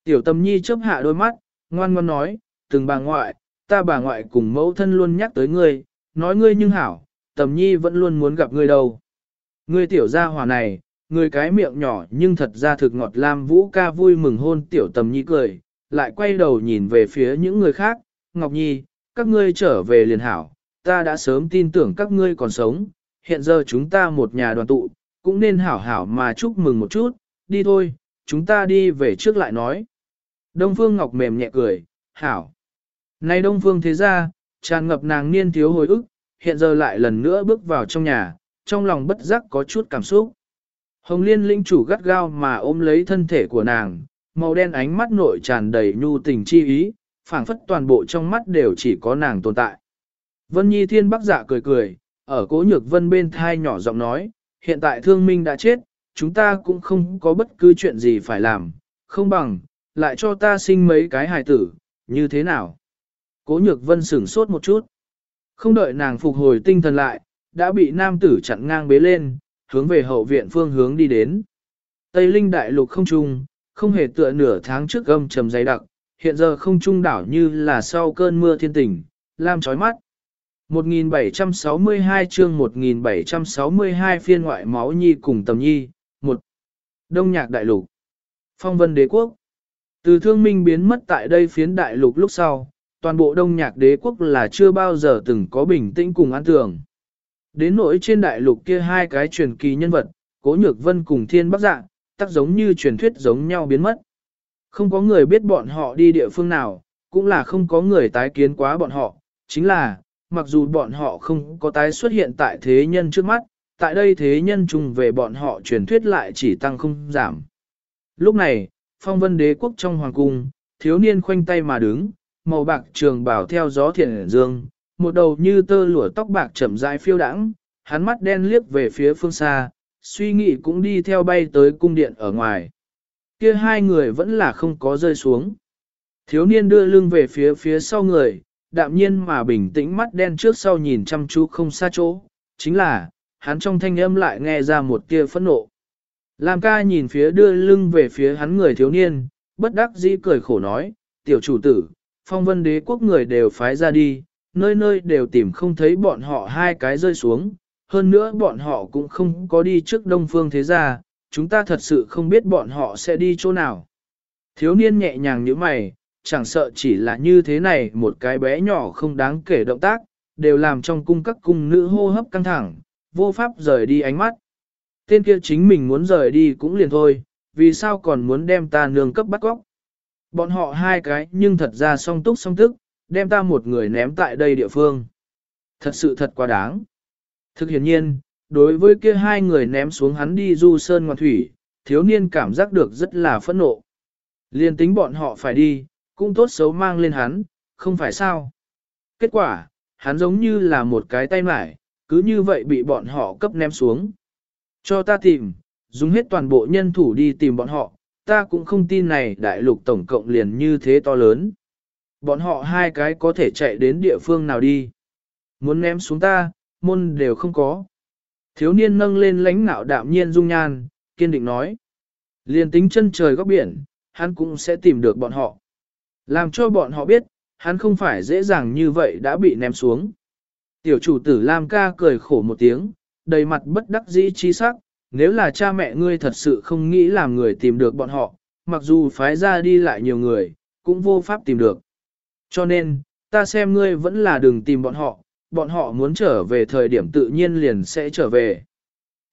Tiểu tầm nhi chớp hạ đôi mắt, ngoan ngoan nói, từng bà ngoại, ta bà ngoại cùng mẫu thân luôn nhắc tới ngươi, nói ngươi nhưng hảo, tầm nhi vẫn luôn muốn gặp ngươi đâu. Ngươi tiểu gia hỏa này, người cái miệng nhỏ nhưng thật ra thực ngọt lam vũ ca vui mừng hôn tiểu tầm nhi cười, lại quay đầu nhìn về phía những người khác, Ngọc Nhi, các ngươi trở về liền hảo, ta đã sớm tin tưởng các ngươi còn sống, hiện giờ chúng ta một nhà đoàn tụ, cũng nên hảo hảo mà chúc mừng một chút, đi thôi, chúng ta đi về trước lại nói. Đông Phương Ngọc mềm nhẹ cười, hảo. Này Đông Phương thế ra, tràn ngập nàng niên thiếu hồi ức, hiện giờ lại lần nữa bước vào trong nhà, trong lòng bất giác có chút cảm xúc. Hồng Liên linh chủ gắt gao mà ôm lấy thân thể của nàng, màu đen ánh mắt nội tràn đầy nhu tình chi ý, phảng phất toàn bộ trong mắt đều chỉ có nàng tồn tại. Vân Nhi Thiên Bắc Dạ cười cười, ở cố nhược vân bên thai nhỏ giọng nói, hiện tại thương minh đã chết, chúng ta cũng không có bất cứ chuyện gì phải làm, không bằng, lại cho ta sinh mấy cái hài tử, như thế nào? Cố nhược vân sửng sốt một chút. Không đợi nàng phục hồi tinh thần lại, đã bị nam tử chặn ngang bế lên, hướng về hậu viện phương hướng đi đến. Tây Linh đại lục không trung, không hề tựa nửa tháng trước gâm trầm dày đặc, hiện giờ không trung đảo như là sau cơn mưa thiên tình, lam chói mắt. 1762 chương 1762 phiên ngoại máu nhi cùng tầm nhi, một Đông nhạc đại lục Phong vân đế quốc Từ thương minh biến mất tại đây phiến đại lục lúc sau, toàn bộ đông nhạc đế quốc là chưa bao giờ từng có bình tĩnh cùng an tường. Đến nỗi trên đại lục kia hai cái truyền kỳ nhân vật, cố nhược vân cùng thiên bắc dạ, tác giống như truyền thuyết giống nhau biến mất. Không có người biết bọn họ đi địa phương nào, cũng là không có người tái kiến quá bọn họ, chính là, mặc dù bọn họ không có tái xuất hiện tại thế nhân trước mắt, tại đây thế nhân chung về bọn họ truyền thuyết lại chỉ tăng không giảm. Lúc này, phong vân đế quốc trong hoàng cung, thiếu niên khoanh tay mà đứng, màu bạc trường bảo theo gió thiện dương, một đầu như tơ lụa tóc bạc chậm rãi phiêu đãng, hắn mắt đen liếc về phía phương xa, suy nghĩ cũng đi theo bay tới cung điện ở ngoài. Kia hai người vẫn là không có rơi xuống. Thiếu niên đưa lưng về phía phía sau người, đạm nhiên mà bình tĩnh mắt đen trước sau nhìn chăm chú không xa chỗ, chính là, hắn trong thanh âm lại nghe ra một tia phẫn nộ. Lam ca nhìn phía đưa lưng về phía hắn người thiếu niên, bất đắc dĩ cười khổ nói, tiểu chủ tử, phong vân đế quốc người đều phái ra đi, nơi nơi đều tìm không thấy bọn họ hai cái rơi xuống, hơn nữa bọn họ cũng không có đi trước đông phương thế gia, chúng ta thật sự không biết bọn họ sẽ đi chỗ nào. Thiếu niên nhẹ nhàng như mày, chẳng sợ chỉ là như thế này một cái bé nhỏ không đáng kể động tác, đều làm trong cung các cung nữ hô hấp căng thẳng, vô pháp rời đi ánh mắt. Tên kia chính mình muốn rời đi cũng liền thôi, vì sao còn muốn đem ta nương cấp bắt góc. Bọn họ hai cái nhưng thật ra song túc song tức, đem ta một người ném tại đây địa phương. Thật sự thật quá đáng. Thực hiện nhiên, đối với kia hai người ném xuống hắn đi du sơn ngoan thủy, thiếu niên cảm giác được rất là phẫn nộ. Liên tính bọn họ phải đi, cũng tốt xấu mang lên hắn, không phải sao. Kết quả, hắn giống như là một cái tay mải, cứ như vậy bị bọn họ cấp ném xuống. Cho ta tìm, dùng hết toàn bộ nhân thủ đi tìm bọn họ, ta cũng không tin này đại lục tổng cộng liền như thế to lớn. Bọn họ hai cái có thể chạy đến địa phương nào đi. Muốn ném xuống ta, môn đều không có. Thiếu niên nâng lên lánh ngạo đạm nhiên dung nhan, kiên định nói. Liền tính chân trời góc biển, hắn cũng sẽ tìm được bọn họ. Làm cho bọn họ biết, hắn không phải dễ dàng như vậy đã bị ném xuống. Tiểu chủ tử Lam ca cười khổ một tiếng, đầy mặt bất đắc dĩ chi sắc, nếu là cha mẹ ngươi thật sự không nghĩ làm người tìm được bọn họ, mặc dù phái ra đi lại nhiều người, cũng vô pháp tìm được. Cho nên, ta xem ngươi vẫn là đừng tìm bọn họ, bọn họ muốn trở về thời điểm tự nhiên liền sẽ trở về.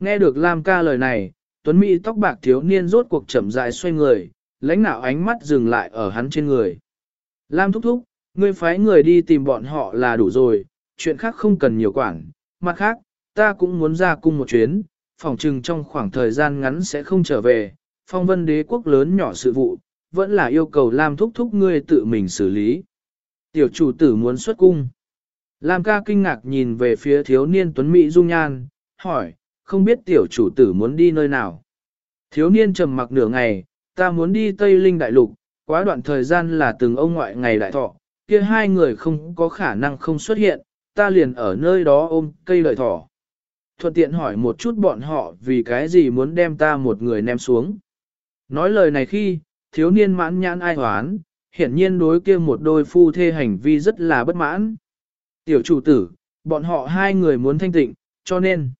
Nghe được Lam ca lời này, Tuấn Mỹ tóc bạc thiếu niên rốt cuộc chậm rãi xoay người, lãnh nạo ánh mắt dừng lại ở hắn trên người. Lam thúc thúc, ngươi phái người đi tìm bọn họ là đủ rồi, chuyện khác không cần nhiều quản. Mặt khác, ta cũng muốn ra cung một chuyến, phòng trừng trong khoảng thời gian ngắn sẽ không trở về, phong vân đế quốc lớn nhỏ sự vụ, vẫn là yêu cầu Lam thúc thúc ngươi tự mình xử lý. Tiểu chủ tử muốn xuất cung. Lam ca kinh ngạc nhìn về phía thiếu niên tuấn Mỹ dung nhan, hỏi, không biết tiểu chủ tử muốn đi nơi nào. Thiếu niên trầm mặc nửa ngày, ta muốn đi Tây Linh Đại Lục, quá đoạn thời gian là từng ông ngoại ngày đại thọ, kia hai người không có khả năng không xuất hiện, ta liền ở nơi đó ôm cây lợi thỏ. Thuận tiện hỏi một chút bọn họ vì cái gì muốn đem ta một người ném xuống. Nói lời này khi, thiếu niên mãn nhãn ai hoán, hiển nhiên đối kia một đôi phu thê hành vi rất là bất mãn. Tiểu chủ tử, bọn họ hai người muốn thanh tịnh, cho nên.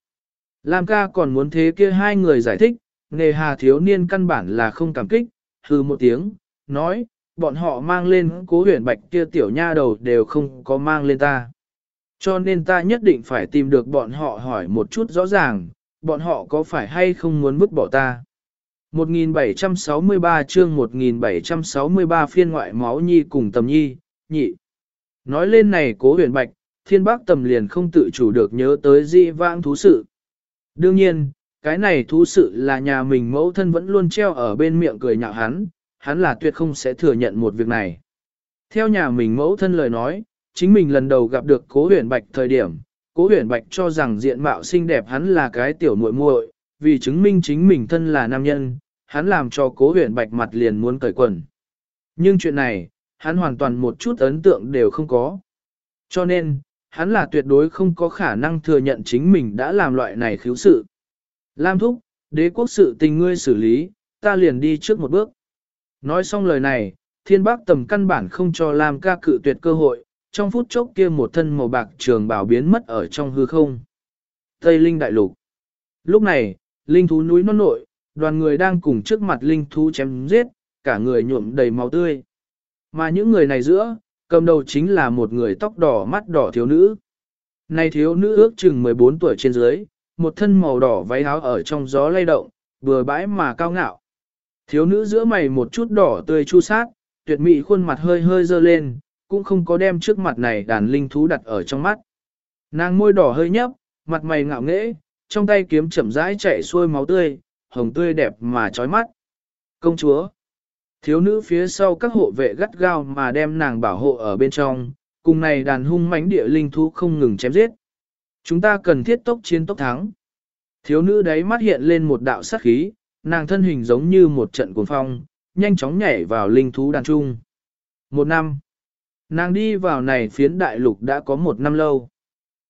Lam ca còn muốn thế kia hai người giải thích, nề hà thiếu niên căn bản là không cảm kích, hư một tiếng, nói, bọn họ mang lên cố huyền bạch kia tiểu nha đầu đều không có mang lên ta. Cho nên ta nhất định phải tìm được bọn họ hỏi một chút rõ ràng, bọn họ có phải hay không muốn vứt bỏ ta. 1763 chương 1763 phiên ngoại máu nhi cùng tầm nhi, nhị. Nói lên này cố huyền bạch, thiên bác tầm liền không tự chủ được nhớ tới di vãng thú sự. Đương nhiên, cái này thú sự là nhà mình mẫu thân vẫn luôn treo ở bên miệng cười nhạo hắn, hắn là tuyệt không sẽ thừa nhận một việc này. Theo nhà mình mẫu thân lời nói, chính mình lần đầu gặp được cố huyền bạch thời điểm, cố huyền bạch cho rằng diện mạo xinh đẹp hắn là cái tiểu muội muội, vì chứng minh chính mình thân là nam nhân, hắn làm cho cố huyền bạch mặt liền muốn cởi quần. Nhưng chuyện này, hắn hoàn toàn một chút ấn tượng đều không có. Cho nên, hắn là tuyệt đối không có khả năng thừa nhận chính mình đã làm loại này khiếu sự. Lam thúc, đế quốc sự tình ngươi xử lý, ta liền đi trước một bước. Nói xong lời này, thiên bác tầm căn bản không cho Lam ca cự tuyệt cơ hội, trong phút chốc kia một thân màu bạc trường bảo biến mất ở trong hư không. Tây Linh Đại Lục Lúc này, linh thú núi non nội, đoàn người đang cùng trước mặt linh thú chém giết, cả người nhuộm đầy máu tươi. Mà những người này giữa, cầm đầu chính là một người tóc đỏ mắt đỏ thiếu nữ. Này thiếu nữ ước chừng 14 tuổi trên dưới, một thân màu đỏ váy áo ở trong gió lay động, vừa bãi mà cao ngạo. Thiếu nữ giữa mày một chút đỏ tươi chu sát, tuyệt mỹ khuôn mặt hơi hơi dơ lên, cũng không có đem trước mặt này đàn linh thú đặt ở trong mắt. Nàng môi đỏ hơi nhấp, mặt mày ngạo nghễ, trong tay kiếm chậm rãi chạy xuôi máu tươi, hồng tươi đẹp mà trói mắt. Công chúa, thiếu nữ phía sau các hộ vệ gắt gao mà đem nàng bảo hộ ở bên trong, cùng này đàn hung mãnh địa linh thú không ngừng chém giết. Chúng ta cần thiết tốc chiến tốc thắng. Thiếu nữ đấy mắt hiện lên một đạo sát khí, nàng thân hình giống như một trận cuồng phong, nhanh chóng nhảy vào linh thú đàn trung. Một năm. Nàng đi vào này phiến đại lục đã có một năm lâu.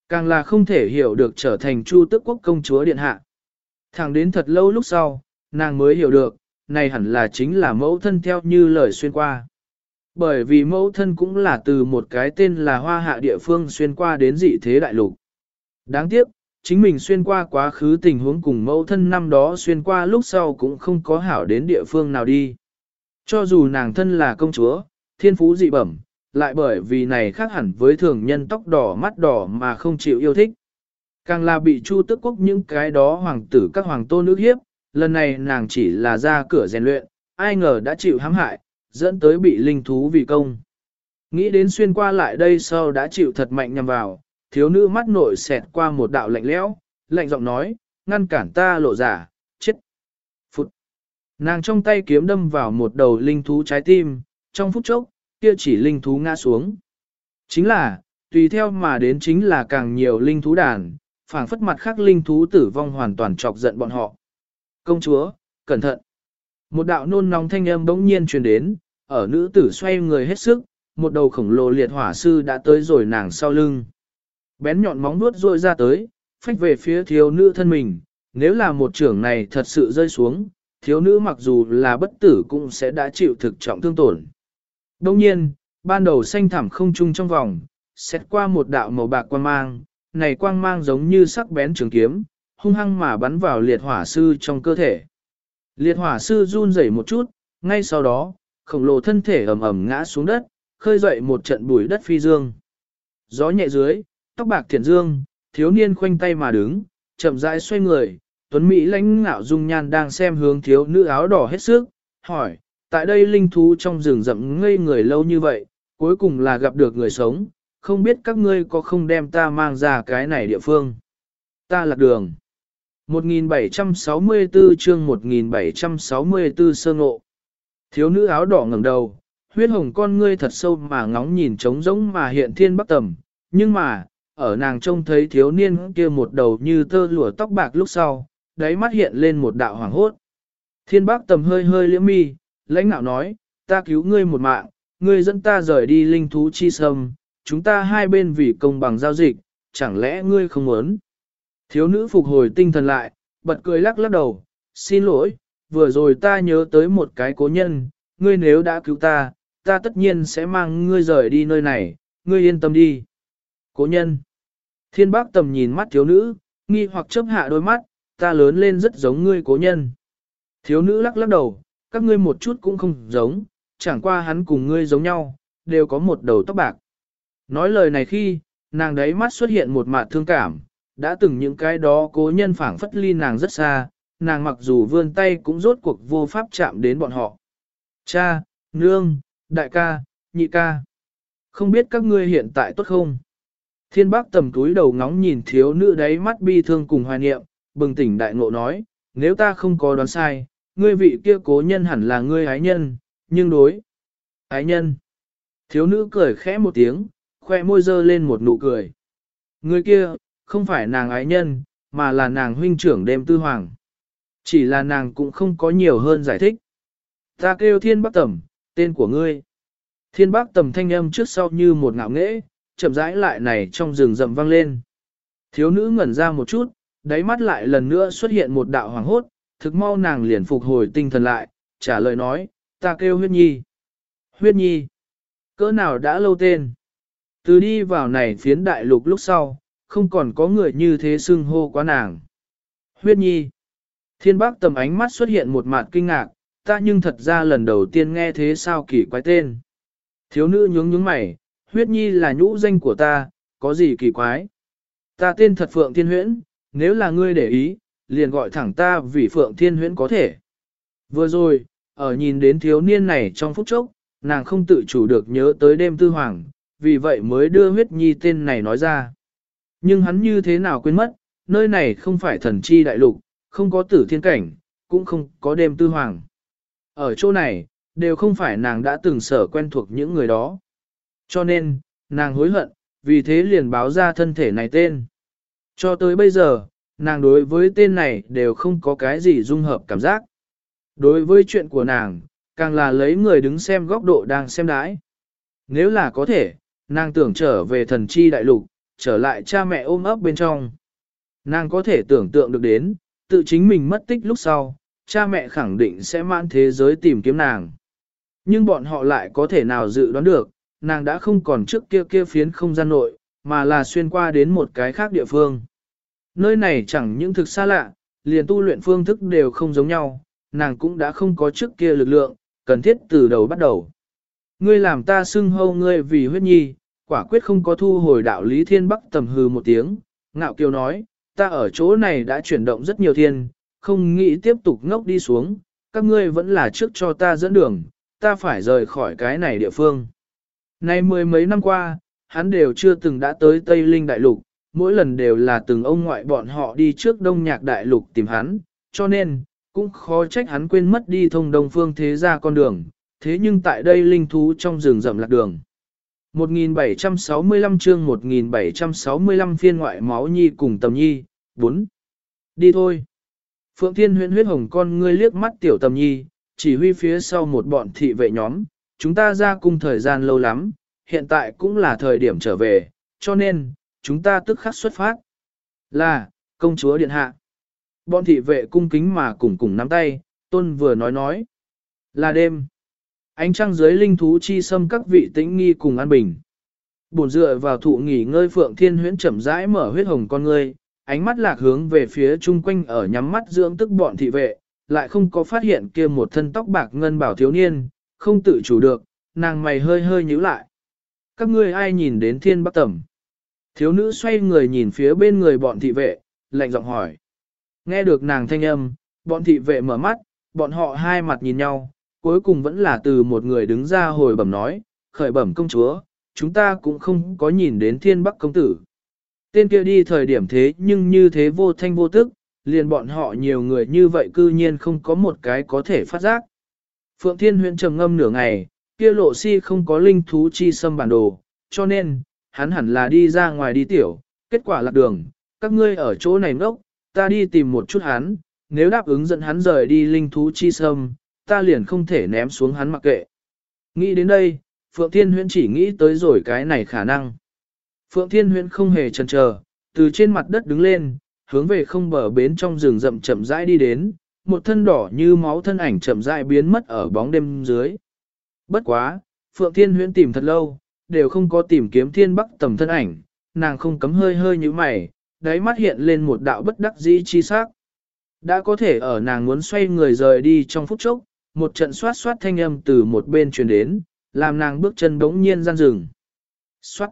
Càng là không thể hiểu được trở thành chu tức quốc công chúa điện hạ. Thẳng đến thật lâu lúc sau, nàng mới hiểu được, này hẳn là chính là mẫu thân theo như lời xuyên qua. Bởi vì mẫu thân cũng là từ một cái tên là hoa hạ địa phương xuyên qua đến dị thế đại lục. Đáng tiếc, chính mình xuyên qua quá khứ tình huống cùng mẫu thân năm đó xuyên qua lúc sau cũng không có hảo đến địa phương nào đi. Cho dù nàng thân là công chúa, thiên phú dị bẩm, lại bởi vì này khác hẳn với thường nhân tóc đỏ mắt đỏ mà không chịu yêu thích. Càng là bị chu tức quốc những cái đó hoàng tử các hoàng tôn nước hiếp, lần này nàng chỉ là ra cửa rèn luyện, ai ngờ đã chịu hãm hại, dẫn tới bị linh thú vì công. Nghĩ đến xuyên qua lại đây sau đã chịu thật mạnh nhằm vào, thiếu nữ mắt nội xẹt qua một đạo lạnh lẽo, lạnh giọng nói, ngăn cản ta lộ giả, chết. phút Nàng trong tay kiếm đâm vào một đầu linh thú trái tim, trong phút chốc, kia chỉ linh thú ngã xuống. Chính là, tùy theo mà đến chính là càng nhiều linh thú đàn, phảng phất mặt khác linh thú tử vong hoàn toàn chọc giận bọn họ. Công chúa, cẩn thận. Một đạo nôn nóng thanh âm bỗng nhiên truyền đến, ở nữ tử xoay người hết sức, một đầu khổng lồ liệt hỏa sư đã tới rồi nàng sau lưng. Bén nhọn móng vuốt rôi ra tới, phách về phía thiếu nữ thân mình, nếu là một trưởng này thật sự rơi xuống, thiếu nữ mặc dù là bất tử cũng sẽ đã chịu thực trọng thương tổn. Đồng nhiên, ban đầu xanh thẳm không trung trong vòng, xét qua một đạo màu bạc quan mang, này quang mang giống như sắc bén trường kiếm, hung hăng mà bắn vào liệt hỏa sư trong cơ thể. Liệt hỏa sư run rẩy một chút, ngay sau đó, khổng lồ thân thể ầm ầm ngã xuống đất, khơi dậy một trận bụi đất phi dương. Gió nhẹ dưới, tóc bạc thiện dương, thiếu niên khoanh tay mà đứng, chậm rãi xoay người, tuấn Mỹ lãnh ngạo dung nhan đang xem hướng thiếu nữ áo đỏ hết sức, hỏi, tại đây linh thú trong rừng rậm ngây người lâu như vậy, cuối cùng là gặp được người sống, không biết các ngươi có không đem ta mang ra cái này địa phương. Ta lạc đường. 1764 chương 1764 sơ ngộ. Thiếu nữ áo đỏ ngẩng đầu, huyết hồng con ngươi thật sâu mà ngóng nhìn trống rỗng mà hiện thiên bắc tầm, nhưng mà, ở nàng trông thấy thiếu niên kia một đầu như tơ lụa tóc bạc lúc sau, đáy mắt hiện lên một đạo hoàng hốt. Thiên bác tầm hơi hơi liễm mi, lãnh nạo nói, ta cứu ngươi một mạng, ngươi dẫn ta rời đi linh thú chi sâm, chúng ta hai bên vì công bằng giao dịch, chẳng lẽ ngươi không muốn? Thiếu nữ phục hồi tinh thần lại, bật cười lắc lắc đầu, xin lỗi, vừa rồi ta nhớ tới một cái cố nhân, ngươi nếu đã cứu ta, ta tất nhiên sẽ mang ngươi rời đi nơi này, ngươi yên tâm đi. Cố nhân. Thiên bác tầm nhìn mắt thiếu nữ, nghi hoặc chớp hạ đôi mắt, ta lớn lên rất giống ngươi cố nhân. Thiếu nữ lắc lắc đầu, các ngươi một chút cũng không giống, chẳng qua hắn cùng ngươi giống nhau, đều có một đầu tóc bạc. Nói lời này khi, nàng đấy mắt xuất hiện một mạt thương cảm, đã từng những cái đó cố nhân phảng phất ly nàng rất xa, nàng mặc dù vươn tay cũng rốt cuộc vô pháp chạm đến bọn họ. Cha, nương, đại ca, nhị ca. Không biết các ngươi hiện tại tốt không? Thiên bác tầm túi đầu ngóng nhìn thiếu nữ đấy mắt bi thương cùng hoài niệm, bừng tỉnh đại ngộ nói, nếu ta không có đoán sai, ngươi vị kia cố nhân hẳn là ngươi ái nhân, nhưng đối. Ái nhân. Thiếu nữ cười khẽ một tiếng, khoe môi dơ lên một nụ cười. Người kia, không phải nàng ái nhân, mà là nàng huynh trưởng đêm tư hoàng. Chỉ là nàng cũng không có nhiều hơn giải thích. Ta kêu thiên bắc tẩm tên của ngươi. Thiên bắc tầm thanh âm trước sau như một ngạo nghễ, chậm rãi lại này trong rừng rậm vang lên. Thiếu nữ ngẩn ra một chút, đáy mắt lại lần nữa xuất hiện một đạo hoàng hốt, thực mau nàng liền phục hồi tinh thần lại, trả lời nói, ta kêu huyết nhi. Huyết nhi, cỡ nào đã lâu tên. Từ đi vào này phiến đại lục lúc sau, không còn có người như thế xưng hô quá nàng. Huyết nhi, thiên bác tầm ánh mắt xuất hiện một mạt kinh ngạc, ta nhưng thật ra lần đầu tiên nghe thế sao kỳ quái tên. Thiếu nữ nhướng nhướng mày, huyết nhi là nhũ danh của ta, có gì kỳ quái. Ta tên thật Phượng Thiên Huyễn, nếu là ngươi để ý, liền gọi thẳng ta vì Phượng Thiên Huyễn có thể. Vừa rồi, ở nhìn đến thiếu niên này trong phút chốc, nàng không tự chủ được nhớ tới đêm tư hoàng, vì vậy mới đưa huyết nhi tên này nói ra. Nhưng hắn như thế nào quên mất, nơi này không phải thần chi đại lục, không có tử thiên cảnh, cũng không có đêm tư hoàng. Ở chỗ này, đều không phải nàng đã từng sở quen thuộc những người đó. Cho nên, nàng hối hận, vì thế liền báo ra thân thể này tên. Cho tới bây giờ, nàng đối với tên này đều không có cái gì dung hợp cảm giác. Đối với chuyện của nàng, càng là lấy người đứng xem góc độ đang xem đãi. Nếu là có thể, nàng tưởng trở về thần chi đại lục, trở lại cha mẹ ôm ấp bên trong. Nàng có thể tưởng tượng được đến, tự chính mình mất tích lúc sau, cha mẹ khẳng định sẽ mãn thế giới tìm kiếm nàng. Nhưng bọn họ lại có thể nào dự đoán được, nàng đã không còn trước kia kia phiến không gian nội, mà là xuyên qua đến một cái khác địa phương. Nơi này chẳng những thực xa lạ, liền tu luyện phương thức đều không giống nhau, nàng cũng đã không có trước kia lực lượng, cần thiết từ đầu bắt đầu. Ngươi làm ta xưng hâu ngươi vì huyết nhi, quả quyết không có thu hồi đạo lý thiên bắc tầm hừ một tiếng, ngạo kiều nói, ta ở chỗ này đã chuyển động rất nhiều thiên, không nghĩ tiếp tục ngốc đi xuống, các ngươi vẫn là trước cho ta dẫn đường, ta phải rời khỏi cái này địa phương. Nay mười mấy năm qua, hắn đều chưa từng đã tới Tây Linh Đại Lục, mỗi lần đều là từng ông ngoại bọn họ đi trước Đông Nhạc Đại Lục tìm hắn, cho nên, cũng khó trách hắn quên mất đi thông Đông Phương thế ra con đường, thế nhưng tại đây linh thú trong rừng rậm lạc đường. 1765 chương 1765 phiên ngoại máu nhi cùng tầm nhi, 4. Đi thôi. Phượng Thiên huyện huyết hồng con ngươi liếc mắt tiểu tầm nhi, chỉ huy phía sau một bọn thị vệ nhóm, chúng ta ra cung thời gian lâu lắm, hiện tại cũng là thời điểm trở về, cho nên, chúng ta tức khắc xuất phát. Là, công chúa điện hạ. Bọn thị vệ cung kính mà cùng cùng nắm tay, tôn vừa nói nói. Là đêm. Ánh trăng dưới linh thú chi xâm các vị tĩnh nghi cùng an bình. Bổn dựa vào thụ nghỉ ngơi phượng thiên huyễn chậm rãi mở huyết hồng con ngươi, ánh mắt lạc hướng về phía chung quanh ở nhắm mắt dưỡng tức bọn thị vệ, lại không có phát hiện kia một thân tóc bạc ngân bảo thiếu niên, không tự chủ được, nàng mày hơi hơi nhíu lại. Các ngươi ai nhìn đến thiên bắc tẩm? Thiếu nữ xoay người nhìn phía bên người bọn thị vệ, lạnh giọng hỏi. Nghe được nàng thanh âm, bọn thị vệ mở mắt, bọn họ hai mặt nhìn nhau, cuối cùng vẫn là từ một người đứng ra hồi bẩm nói, khởi bẩm công chúa, chúng ta cũng không có nhìn đến thiên bắc công tử. Tên kia đi thời điểm thế nhưng như thế vô thanh vô tức, liền bọn họ nhiều người như vậy cư nhiên không có một cái có thể phát giác. Phượng Thiên huyện trầm ngâm nửa ngày, kia lộ si không có linh thú chi xâm bản đồ, cho nên, hắn hẳn là đi ra ngoài đi tiểu, kết quả lạc đường, các ngươi ở chỗ này ngốc, ta đi tìm một chút hắn, nếu đáp ứng dẫn hắn rời đi linh thú chi xâm, ta liền không thể ném xuống hắn mặc kệ. Nghĩ đến đây, Phượng Thiên Huyễn chỉ nghĩ tới rồi cái này khả năng. Phượng Thiên Huyễn không hề chần chờ, từ trên mặt đất đứng lên, hướng về không bờ bến trong rừng rậm chậm rãi đi đến, một thân đỏ như máu thân ảnh chậm rãi biến mất ở bóng đêm dưới. Bất quá, Phượng Thiên Huyễn tìm thật lâu, đều không có tìm kiếm thiên bắc tầm thân ảnh, nàng không cấm hơi hơi như mày, đáy mắt hiện lên một đạo bất đắc dĩ chi sắc. Đã có thể ở nàng muốn xoay người rời đi trong phút chốc, một trận xoát xoát thanh âm từ một bên truyền đến, làm nàng bước chân bỗng nhiên gian rừng. Xoát.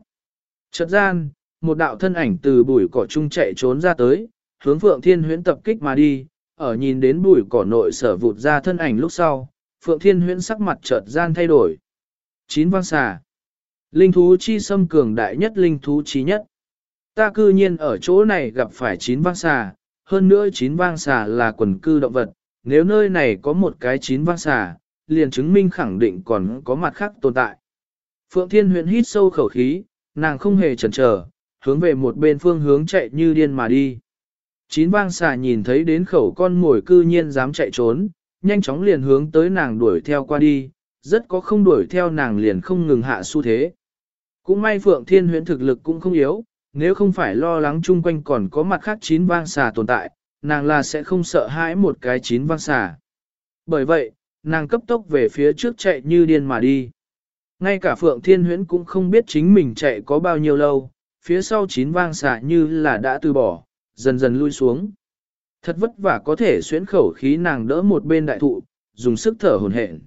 Chợt gian, một đạo thân ảnh từ bụi cỏ trung chạy trốn ra tới, hướng Phượng Thiên Huyễn tập kích mà đi, ở nhìn đến bụi cỏ nội sở vụt ra thân ảnh lúc sau, Phượng Thiên Huyễn sắc mặt chợt gian thay đổi. Chín vang xà. Linh thú chi xâm cường đại nhất linh thú chí nhất. Ta cư nhiên ở chỗ này gặp phải chín vang xà, hơn nữa chín vang xà là quần cư động vật, nếu nơi này có một cái chín vang xà, liền chứng minh khẳng định còn có mặt khác tồn tại. Phượng Thiên Huyễn hít sâu khẩu khí, nàng không hề chần chờ, hướng về một bên phương hướng chạy như điên mà đi. Chín vang xà nhìn thấy đến khẩu con mồi cư nhiên dám chạy trốn, nhanh chóng liền hướng tới nàng đuổi theo qua đi, rất có không đuổi theo nàng liền không ngừng hạ xu thế. Cũng may Phượng Thiên huyễn thực lực cũng không yếu, nếu không phải lo lắng chung quanh còn có mặt khác chín vang xà tồn tại, nàng là sẽ không sợ hãi một cái chín vang xà. Bởi vậy, nàng cấp tốc về phía trước chạy như điên mà đi. Ngay cả Phượng Thiên huyễn cũng không biết chính mình chạy có bao nhiêu lâu, phía sau chín vang xả như là đã từ bỏ, dần dần lui xuống. Thật vất vả có thể xuyến khẩu khí nàng đỡ một bên đại thụ, dùng sức thở hồn hển.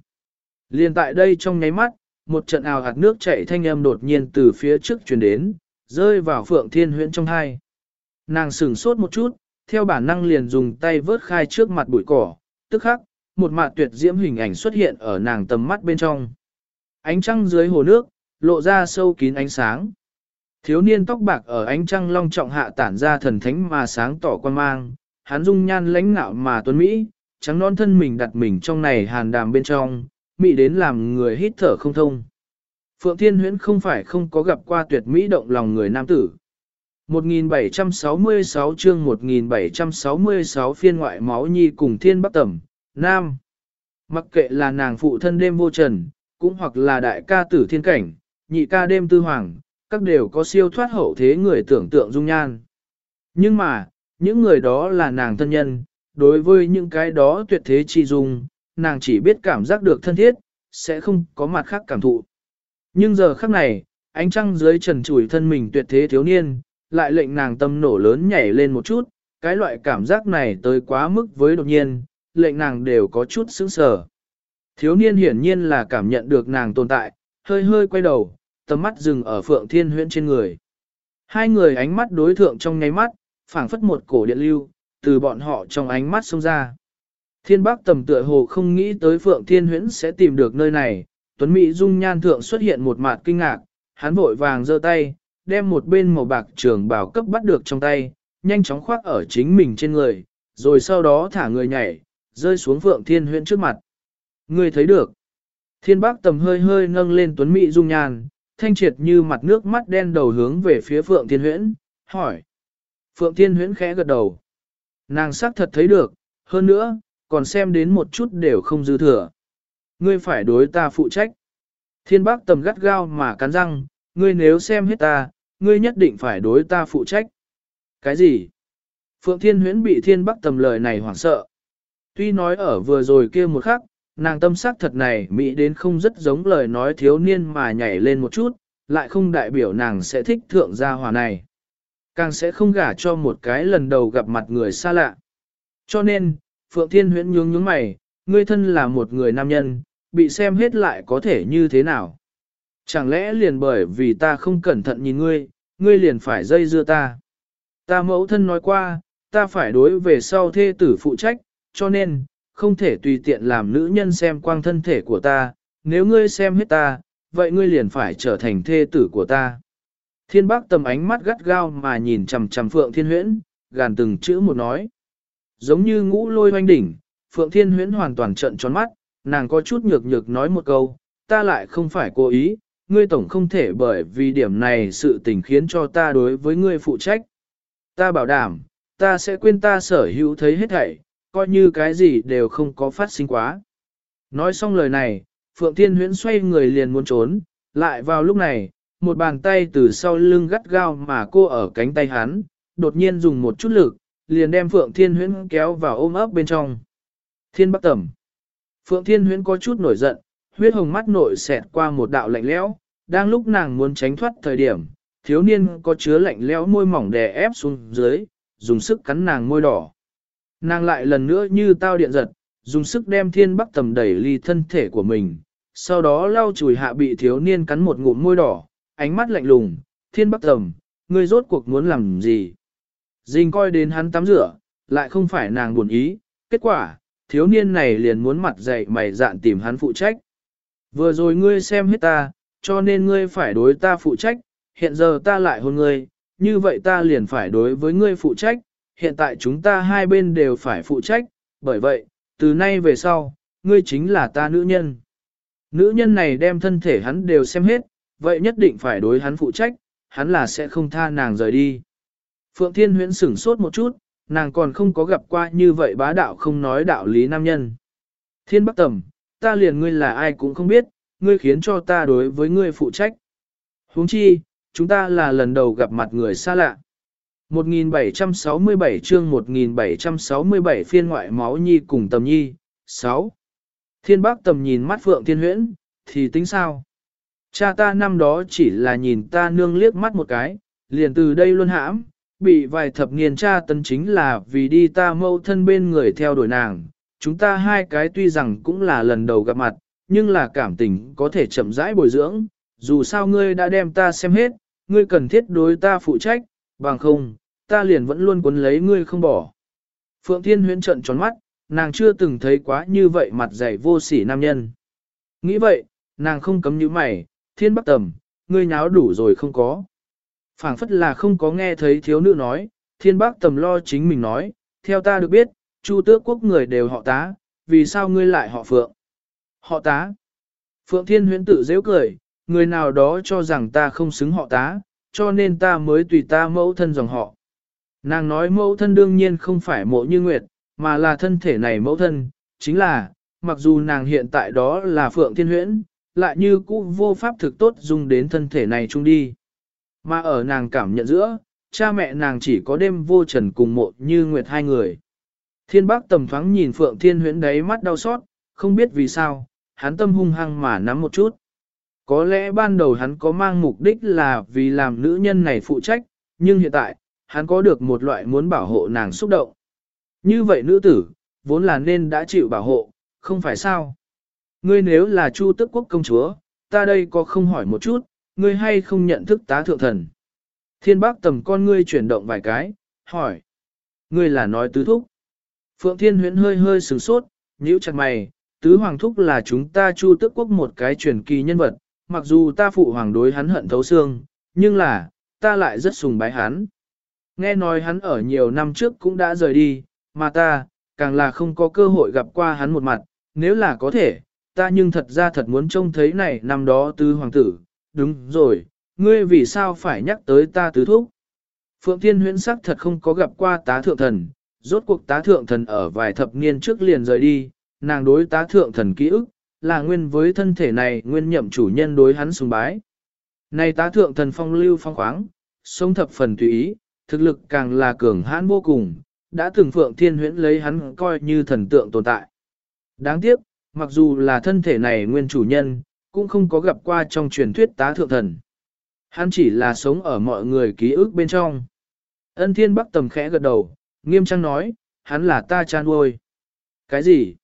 Liên tại đây trong nháy mắt, một trận ào hạt nước chảy thanh âm đột nhiên từ phía trước truyền đến, rơi vào phượng thiên huyễn trong hai. Nàng sửng sốt một chút, theo bản năng liền dùng tay vớt khai trước mặt bụi cỏ, tức khắc, một mạt tuyệt diễm hình ảnh xuất hiện ở nàng tầm mắt bên trong. Ánh trăng dưới hồ nước, lộ ra sâu kín ánh sáng. Thiếu niên tóc bạc ở ánh trăng long trọng hạ tản ra thần thánh mà sáng tỏ quan mang, hắn dung nhan lãnh nạo mà tuấn Mỹ, trắng non thân mình đặt mình trong này hàn đàm bên trong, Mỹ đến làm người hít thở không thông. Phượng Thiên Huyễn không phải không có gặp qua tuyệt Mỹ động lòng người nam tử. 1766 chương 1766 phiên ngoại máu nhi cùng thiên bắc tẩm, nam. Mặc kệ là nàng phụ thân đêm vô trần, cũng hoặc là đại ca tử thiên cảnh, nhị ca đêm tư hoàng, các đều có siêu thoát hậu thế người tưởng tượng dung nhan. Nhưng mà, những người đó là nàng thân nhân, đối với những cái đó tuyệt thế chi dung, nàng chỉ biết cảm giác được thân thiết, sẽ không có mặt khác cảm thụ. Nhưng giờ khắc này, ánh trăng dưới trần trụi thân mình tuyệt thế thiếu niên, lại lệnh nàng tâm nổ lớn nhảy lên một chút, cái loại cảm giác này tới quá mức với đột nhiên, lệnh nàng đều có chút sững sờ. Thiếu niên hiển nhiên là cảm nhận được nàng tồn tại, hơi hơi quay đầu, tầm mắt dừng ở Phượng Thiên Huyễn trên người. Hai người ánh mắt đối thượng trong nháy mắt, phảng phất một cổ điện lưu, từ bọn họ trong ánh mắt xông ra. Thiên Bác tầm tựa hồ không nghĩ tới Phượng Thiên Huyễn sẽ tìm được nơi này, Tuấn Mỹ dung nhan thượng xuất hiện một mạt kinh ngạc, hắn vội vàng giơ tay, đem một bên màu bạc trường bảo cấp bắt được trong tay, nhanh chóng khoác ở chính mình trên người, rồi sau đó thả người nhảy, rơi xuống Phượng Thiên Huyễn trước mặt. Người thấy được. Thiên Bắc tầm hơi hơi nâng lên Tuấn Mỹ dung nhan, thanh triệt như mặt nước mắt đen đầu hướng về phía Phượng Thiên Huyễn, hỏi. Phượng Thiên Huyễn khẽ gật đầu. Nàng sắc thật thấy được, hơn nữa, còn xem đến một chút đều không dư thừa. Ngươi phải đối ta phụ trách. Thiên bác tầm gắt gao mà cắn răng, ngươi nếu xem hết ta, ngươi nhất định phải đối ta phụ trách. Cái gì? Phượng Thiên Huyễn bị Thiên Bắc tầm lời này hoảng sợ. Tuy nói ở vừa rồi kia một khắc, nàng tâm sắc thật này mỹ đến không rất giống lời nói thiếu niên mà nhảy lên một chút, lại không đại biểu nàng sẽ thích thượng gia hòa này. Càng sẽ không gả cho một cái lần đầu gặp mặt người xa lạ. Cho nên, Phượng Thiên Huyễn nhướng nhướng mày, ngươi thân là một người nam nhân, bị xem hết lại có thể như thế nào? Chẳng lẽ liền bởi vì ta không cẩn thận nhìn ngươi, ngươi liền phải dây dưa ta? Ta mẫu thân nói qua, ta phải đối về sau thê tử phụ trách, cho nên, không thể tùy tiện làm nữ nhân xem quang thân thể của ta, nếu ngươi xem hết ta, vậy ngươi liền phải trở thành thê tử của ta. Thiên bác tầm ánh mắt gắt gao mà nhìn chằm chằm Phượng Thiên Huyễn, gàn từng chữ một nói. Giống như ngũ lôi hoanh đỉnh, Phượng Thiên Huyễn hoàn toàn trận tròn mắt, nàng có chút nhược nhược nói một câu, ta lại không phải cố ý, ngươi tổng không thể bởi vì điểm này sự tình khiến cho ta đối với ngươi phụ trách. Ta bảo đảm, ta sẽ quên ta sở hữu thấy hết thảy, coi như cái gì đều không có phát sinh quá. Nói xong lời này, Phượng Thiên Huyễn xoay người liền muốn trốn, lại vào lúc này, một bàn tay từ sau lưng gắt gao mà cô ở cánh tay hắn, đột nhiên dùng một chút lực, liền đem Phượng Thiên Huyễn kéo vào ôm ấp bên trong. Thiên Bắc Tẩm Phượng Thiên Huyễn có chút nổi giận, huyết hồng mắt nội xẹt qua một đạo lạnh lẽo, đang lúc nàng muốn tránh thoát thời điểm, thiếu niên có chứa lạnh lẽo môi mỏng đè ép xuống dưới, dùng sức cắn nàng môi đỏ. Nàng lại lần nữa như tao điện giật, dùng sức đem thiên bắc tầm đẩy ly thân thể của mình, sau đó lau chùi hạ bị thiếu niên cắn một ngụm môi đỏ, ánh mắt lạnh lùng, thiên bắc tầm, ngươi rốt cuộc muốn làm gì? Dình coi đến hắn tắm rửa, lại không phải nàng buồn ý, kết quả, thiếu niên này liền muốn mặt dậy mày dạn tìm hắn phụ trách. Vừa rồi ngươi xem hết ta, cho nên ngươi phải đối ta phụ trách, hiện giờ ta lại hôn ngươi, như vậy ta liền phải đối với ngươi phụ trách, hiện tại chúng ta hai bên đều phải phụ trách, bởi vậy, từ nay về sau, ngươi chính là ta nữ nhân. Nữ nhân này đem thân thể hắn đều xem hết, vậy nhất định phải đối hắn phụ trách, hắn là sẽ không tha nàng rời đi. Phượng Thiên Huyễn sửng sốt một chút, nàng còn không có gặp qua như vậy bá đạo không nói đạo lý nam nhân. Thiên Bắc Tầm, ta liền ngươi là ai cũng không biết, ngươi khiến cho ta đối với ngươi phụ trách. huống chi, chúng ta là lần đầu gặp mặt người xa lạ. 1767 chương 1767 phiên ngoại máu nhi cùng tầm nhi, 6. Thiên bác tầm nhìn mắt Phượng Thiên Huyễn, thì tính sao? Cha ta năm đó chỉ là nhìn ta nương liếc mắt một cái, liền từ đây luôn hãm, bị vài thập niên cha tân chính là vì đi ta mâu thân bên người theo đuổi nàng. Chúng ta hai cái tuy rằng cũng là lần đầu gặp mặt, nhưng là cảm tình có thể chậm rãi bồi dưỡng, dù sao ngươi đã đem ta xem hết, ngươi cần thiết đối ta phụ trách, bằng không, ta liền vẫn luôn cuốn lấy ngươi không bỏ. Phượng Thiên huyễn trận tròn mắt, nàng chưa từng thấy quá như vậy mặt dày vô sỉ nam nhân. Nghĩ vậy, nàng không cấm như mày, thiên bắc tầm, ngươi nháo đủ rồi không có. phảng phất là không có nghe thấy thiếu nữ nói, thiên bắc tầm lo chính mình nói, theo ta được biết, chu tước quốc người đều họ tá, vì sao ngươi lại họ phượng? Họ tá. Phượng thiên huyễn tự dễ cười, người nào đó cho rằng ta không xứng họ tá, cho nên ta mới tùy ta mẫu thân dòng họ. Nàng nói mẫu thân đương nhiên không phải mộ như nguyệt, mà là thân thể này mẫu thân, chính là, mặc dù nàng hiện tại đó là Phượng Thiên Huyễn, lại như cũ vô pháp thực tốt dùng đến thân thể này chung đi. Mà ở nàng cảm nhận giữa, cha mẹ nàng chỉ có đêm vô trần cùng mộ như nguyệt hai người. Thiên bác tầm thoáng nhìn Phượng Thiên Huyễn đấy mắt đau xót, không biết vì sao, hắn tâm hung hăng mà nắm một chút. Có lẽ ban đầu hắn có mang mục đích là vì làm nữ nhân này phụ trách, nhưng hiện tại, hắn có được một loại muốn bảo hộ nàng xúc động. Như vậy nữ tử, vốn là nên đã chịu bảo hộ, không phải sao? Ngươi nếu là Chu Tức Quốc công chúa, ta đây có không hỏi một chút, ngươi hay không nhận thức tá thượng thần? Thiên bác tầm con ngươi chuyển động vài cái, hỏi. Ngươi là nói tứ thúc. Phượng Thiên huyễn hơi hơi sửng sốt, nhíu chặt mày, tứ hoàng thúc là chúng ta Chu Tước Quốc một cái truyền kỳ nhân vật, mặc dù ta phụ hoàng đối hắn hận thấu xương, nhưng là, ta lại rất sùng bái hắn. Nghe nói hắn ở nhiều năm trước cũng đã rời đi, mà ta, càng là không có cơ hội gặp qua hắn một mặt, nếu là có thể, ta nhưng thật ra thật muốn trông thấy này năm đó tứ hoàng tử, đúng rồi, ngươi vì sao phải nhắc tới ta tứ thúc. Phượng Thiên huyễn sắc thật không có gặp qua tá thượng thần, rốt cuộc tá thượng thần ở vài thập niên trước liền rời đi, nàng đối tá thượng thần ký ức, là nguyên với thân thể này nguyên nhậm chủ nhân đối hắn sùng bái. Này tá thượng thần phong lưu phong khoáng, sống thập phần tùy ý, thực lực càng là cường hãn vô cùng, đã từng phượng thiên huyễn lấy hắn coi như thần tượng tồn tại. Đáng tiếc, mặc dù là thân thể này nguyên chủ nhân, cũng không có gặp qua trong truyền thuyết tá thượng thần. Hắn chỉ là sống ở mọi người ký ức bên trong. Ân thiên bắc tầm khẽ gật đầu, nghiêm trang nói, hắn là ta cha nuôi. Cái gì?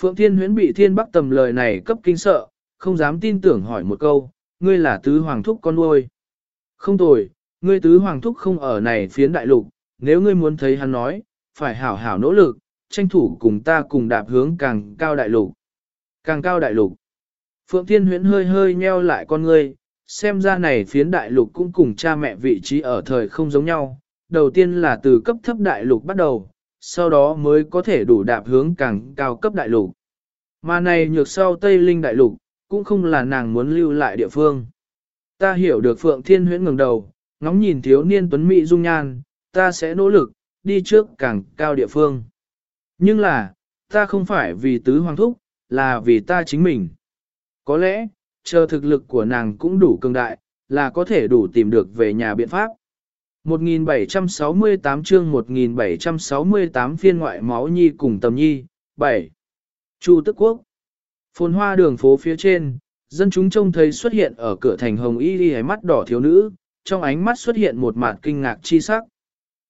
Phượng Thiên Huyễn bị Thiên Bắc Tầm lời này cấp kinh sợ, không dám tin tưởng hỏi một câu, ngươi là tứ hoàng thúc con nuôi. Không tồi, ngươi tứ hoàng thúc không ở này phiến đại lục, nếu ngươi muốn thấy hắn nói, phải hảo hảo nỗ lực, tranh thủ cùng ta cùng đạp hướng càng cao đại lục. Càng cao đại lục. Phượng Thiên Huyễn hơi hơi nheo lại con ngươi, xem ra này phiến đại lục cũng cùng cha mẹ vị trí ở thời không giống nhau. Đầu tiên là từ cấp thấp đại lục bắt đầu, sau đó mới có thể đủ đạp hướng càng cao cấp đại lục. Mà này nhược sau Tây Linh đại lục, cũng không là nàng muốn lưu lại địa phương. Ta hiểu được Phượng Thiên Huyễn ngẩng đầu, ngóng nhìn thiếu niên tuấn mỹ dung nhan, ta sẽ nỗ lực, đi trước càng cao địa phương. Nhưng là, ta không phải vì tứ hoàng thúc, là vì ta chính mình. Có lẽ, chờ thực lực của nàng cũng đủ cường đại, là có thể đủ tìm được về nhà biện pháp. 1768 chương 1768 phiên ngoại máu nhi cùng tầm nhi, 7. Chu Tức Quốc Phồn hoa đường phố phía trên, dân chúng trông thấy xuất hiện ở cửa thành hồng y đi mắt đỏ thiếu nữ, trong ánh mắt xuất hiện một mặt kinh ngạc chi sắc.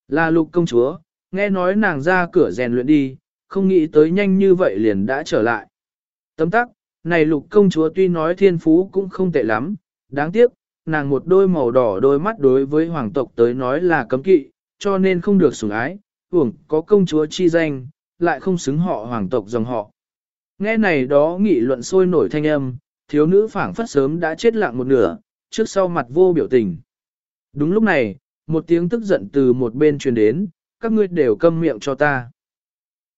Là lục công chúa, nghe nói nàng ra cửa rèn luyện đi, không nghĩ tới nhanh như vậy liền đã trở lại. Tấm tắc, này lục công chúa tuy nói thiên phú cũng không tệ lắm, đáng tiếc, nàng một đôi màu đỏ đôi mắt đối với hoàng tộc tới nói là cấm kỵ, cho nên không được sủng ái, uổng có công chúa chi danh, lại không xứng họ hoàng tộc dòng họ. Nghe này đó nghị luận sôi nổi thanh âm, thiếu nữ phảng phất sớm đã chết lặng một nửa, trước sau mặt vô biểu tình. Đúng lúc này, một tiếng tức giận từ một bên truyền đến, các ngươi đều câm miệng cho ta.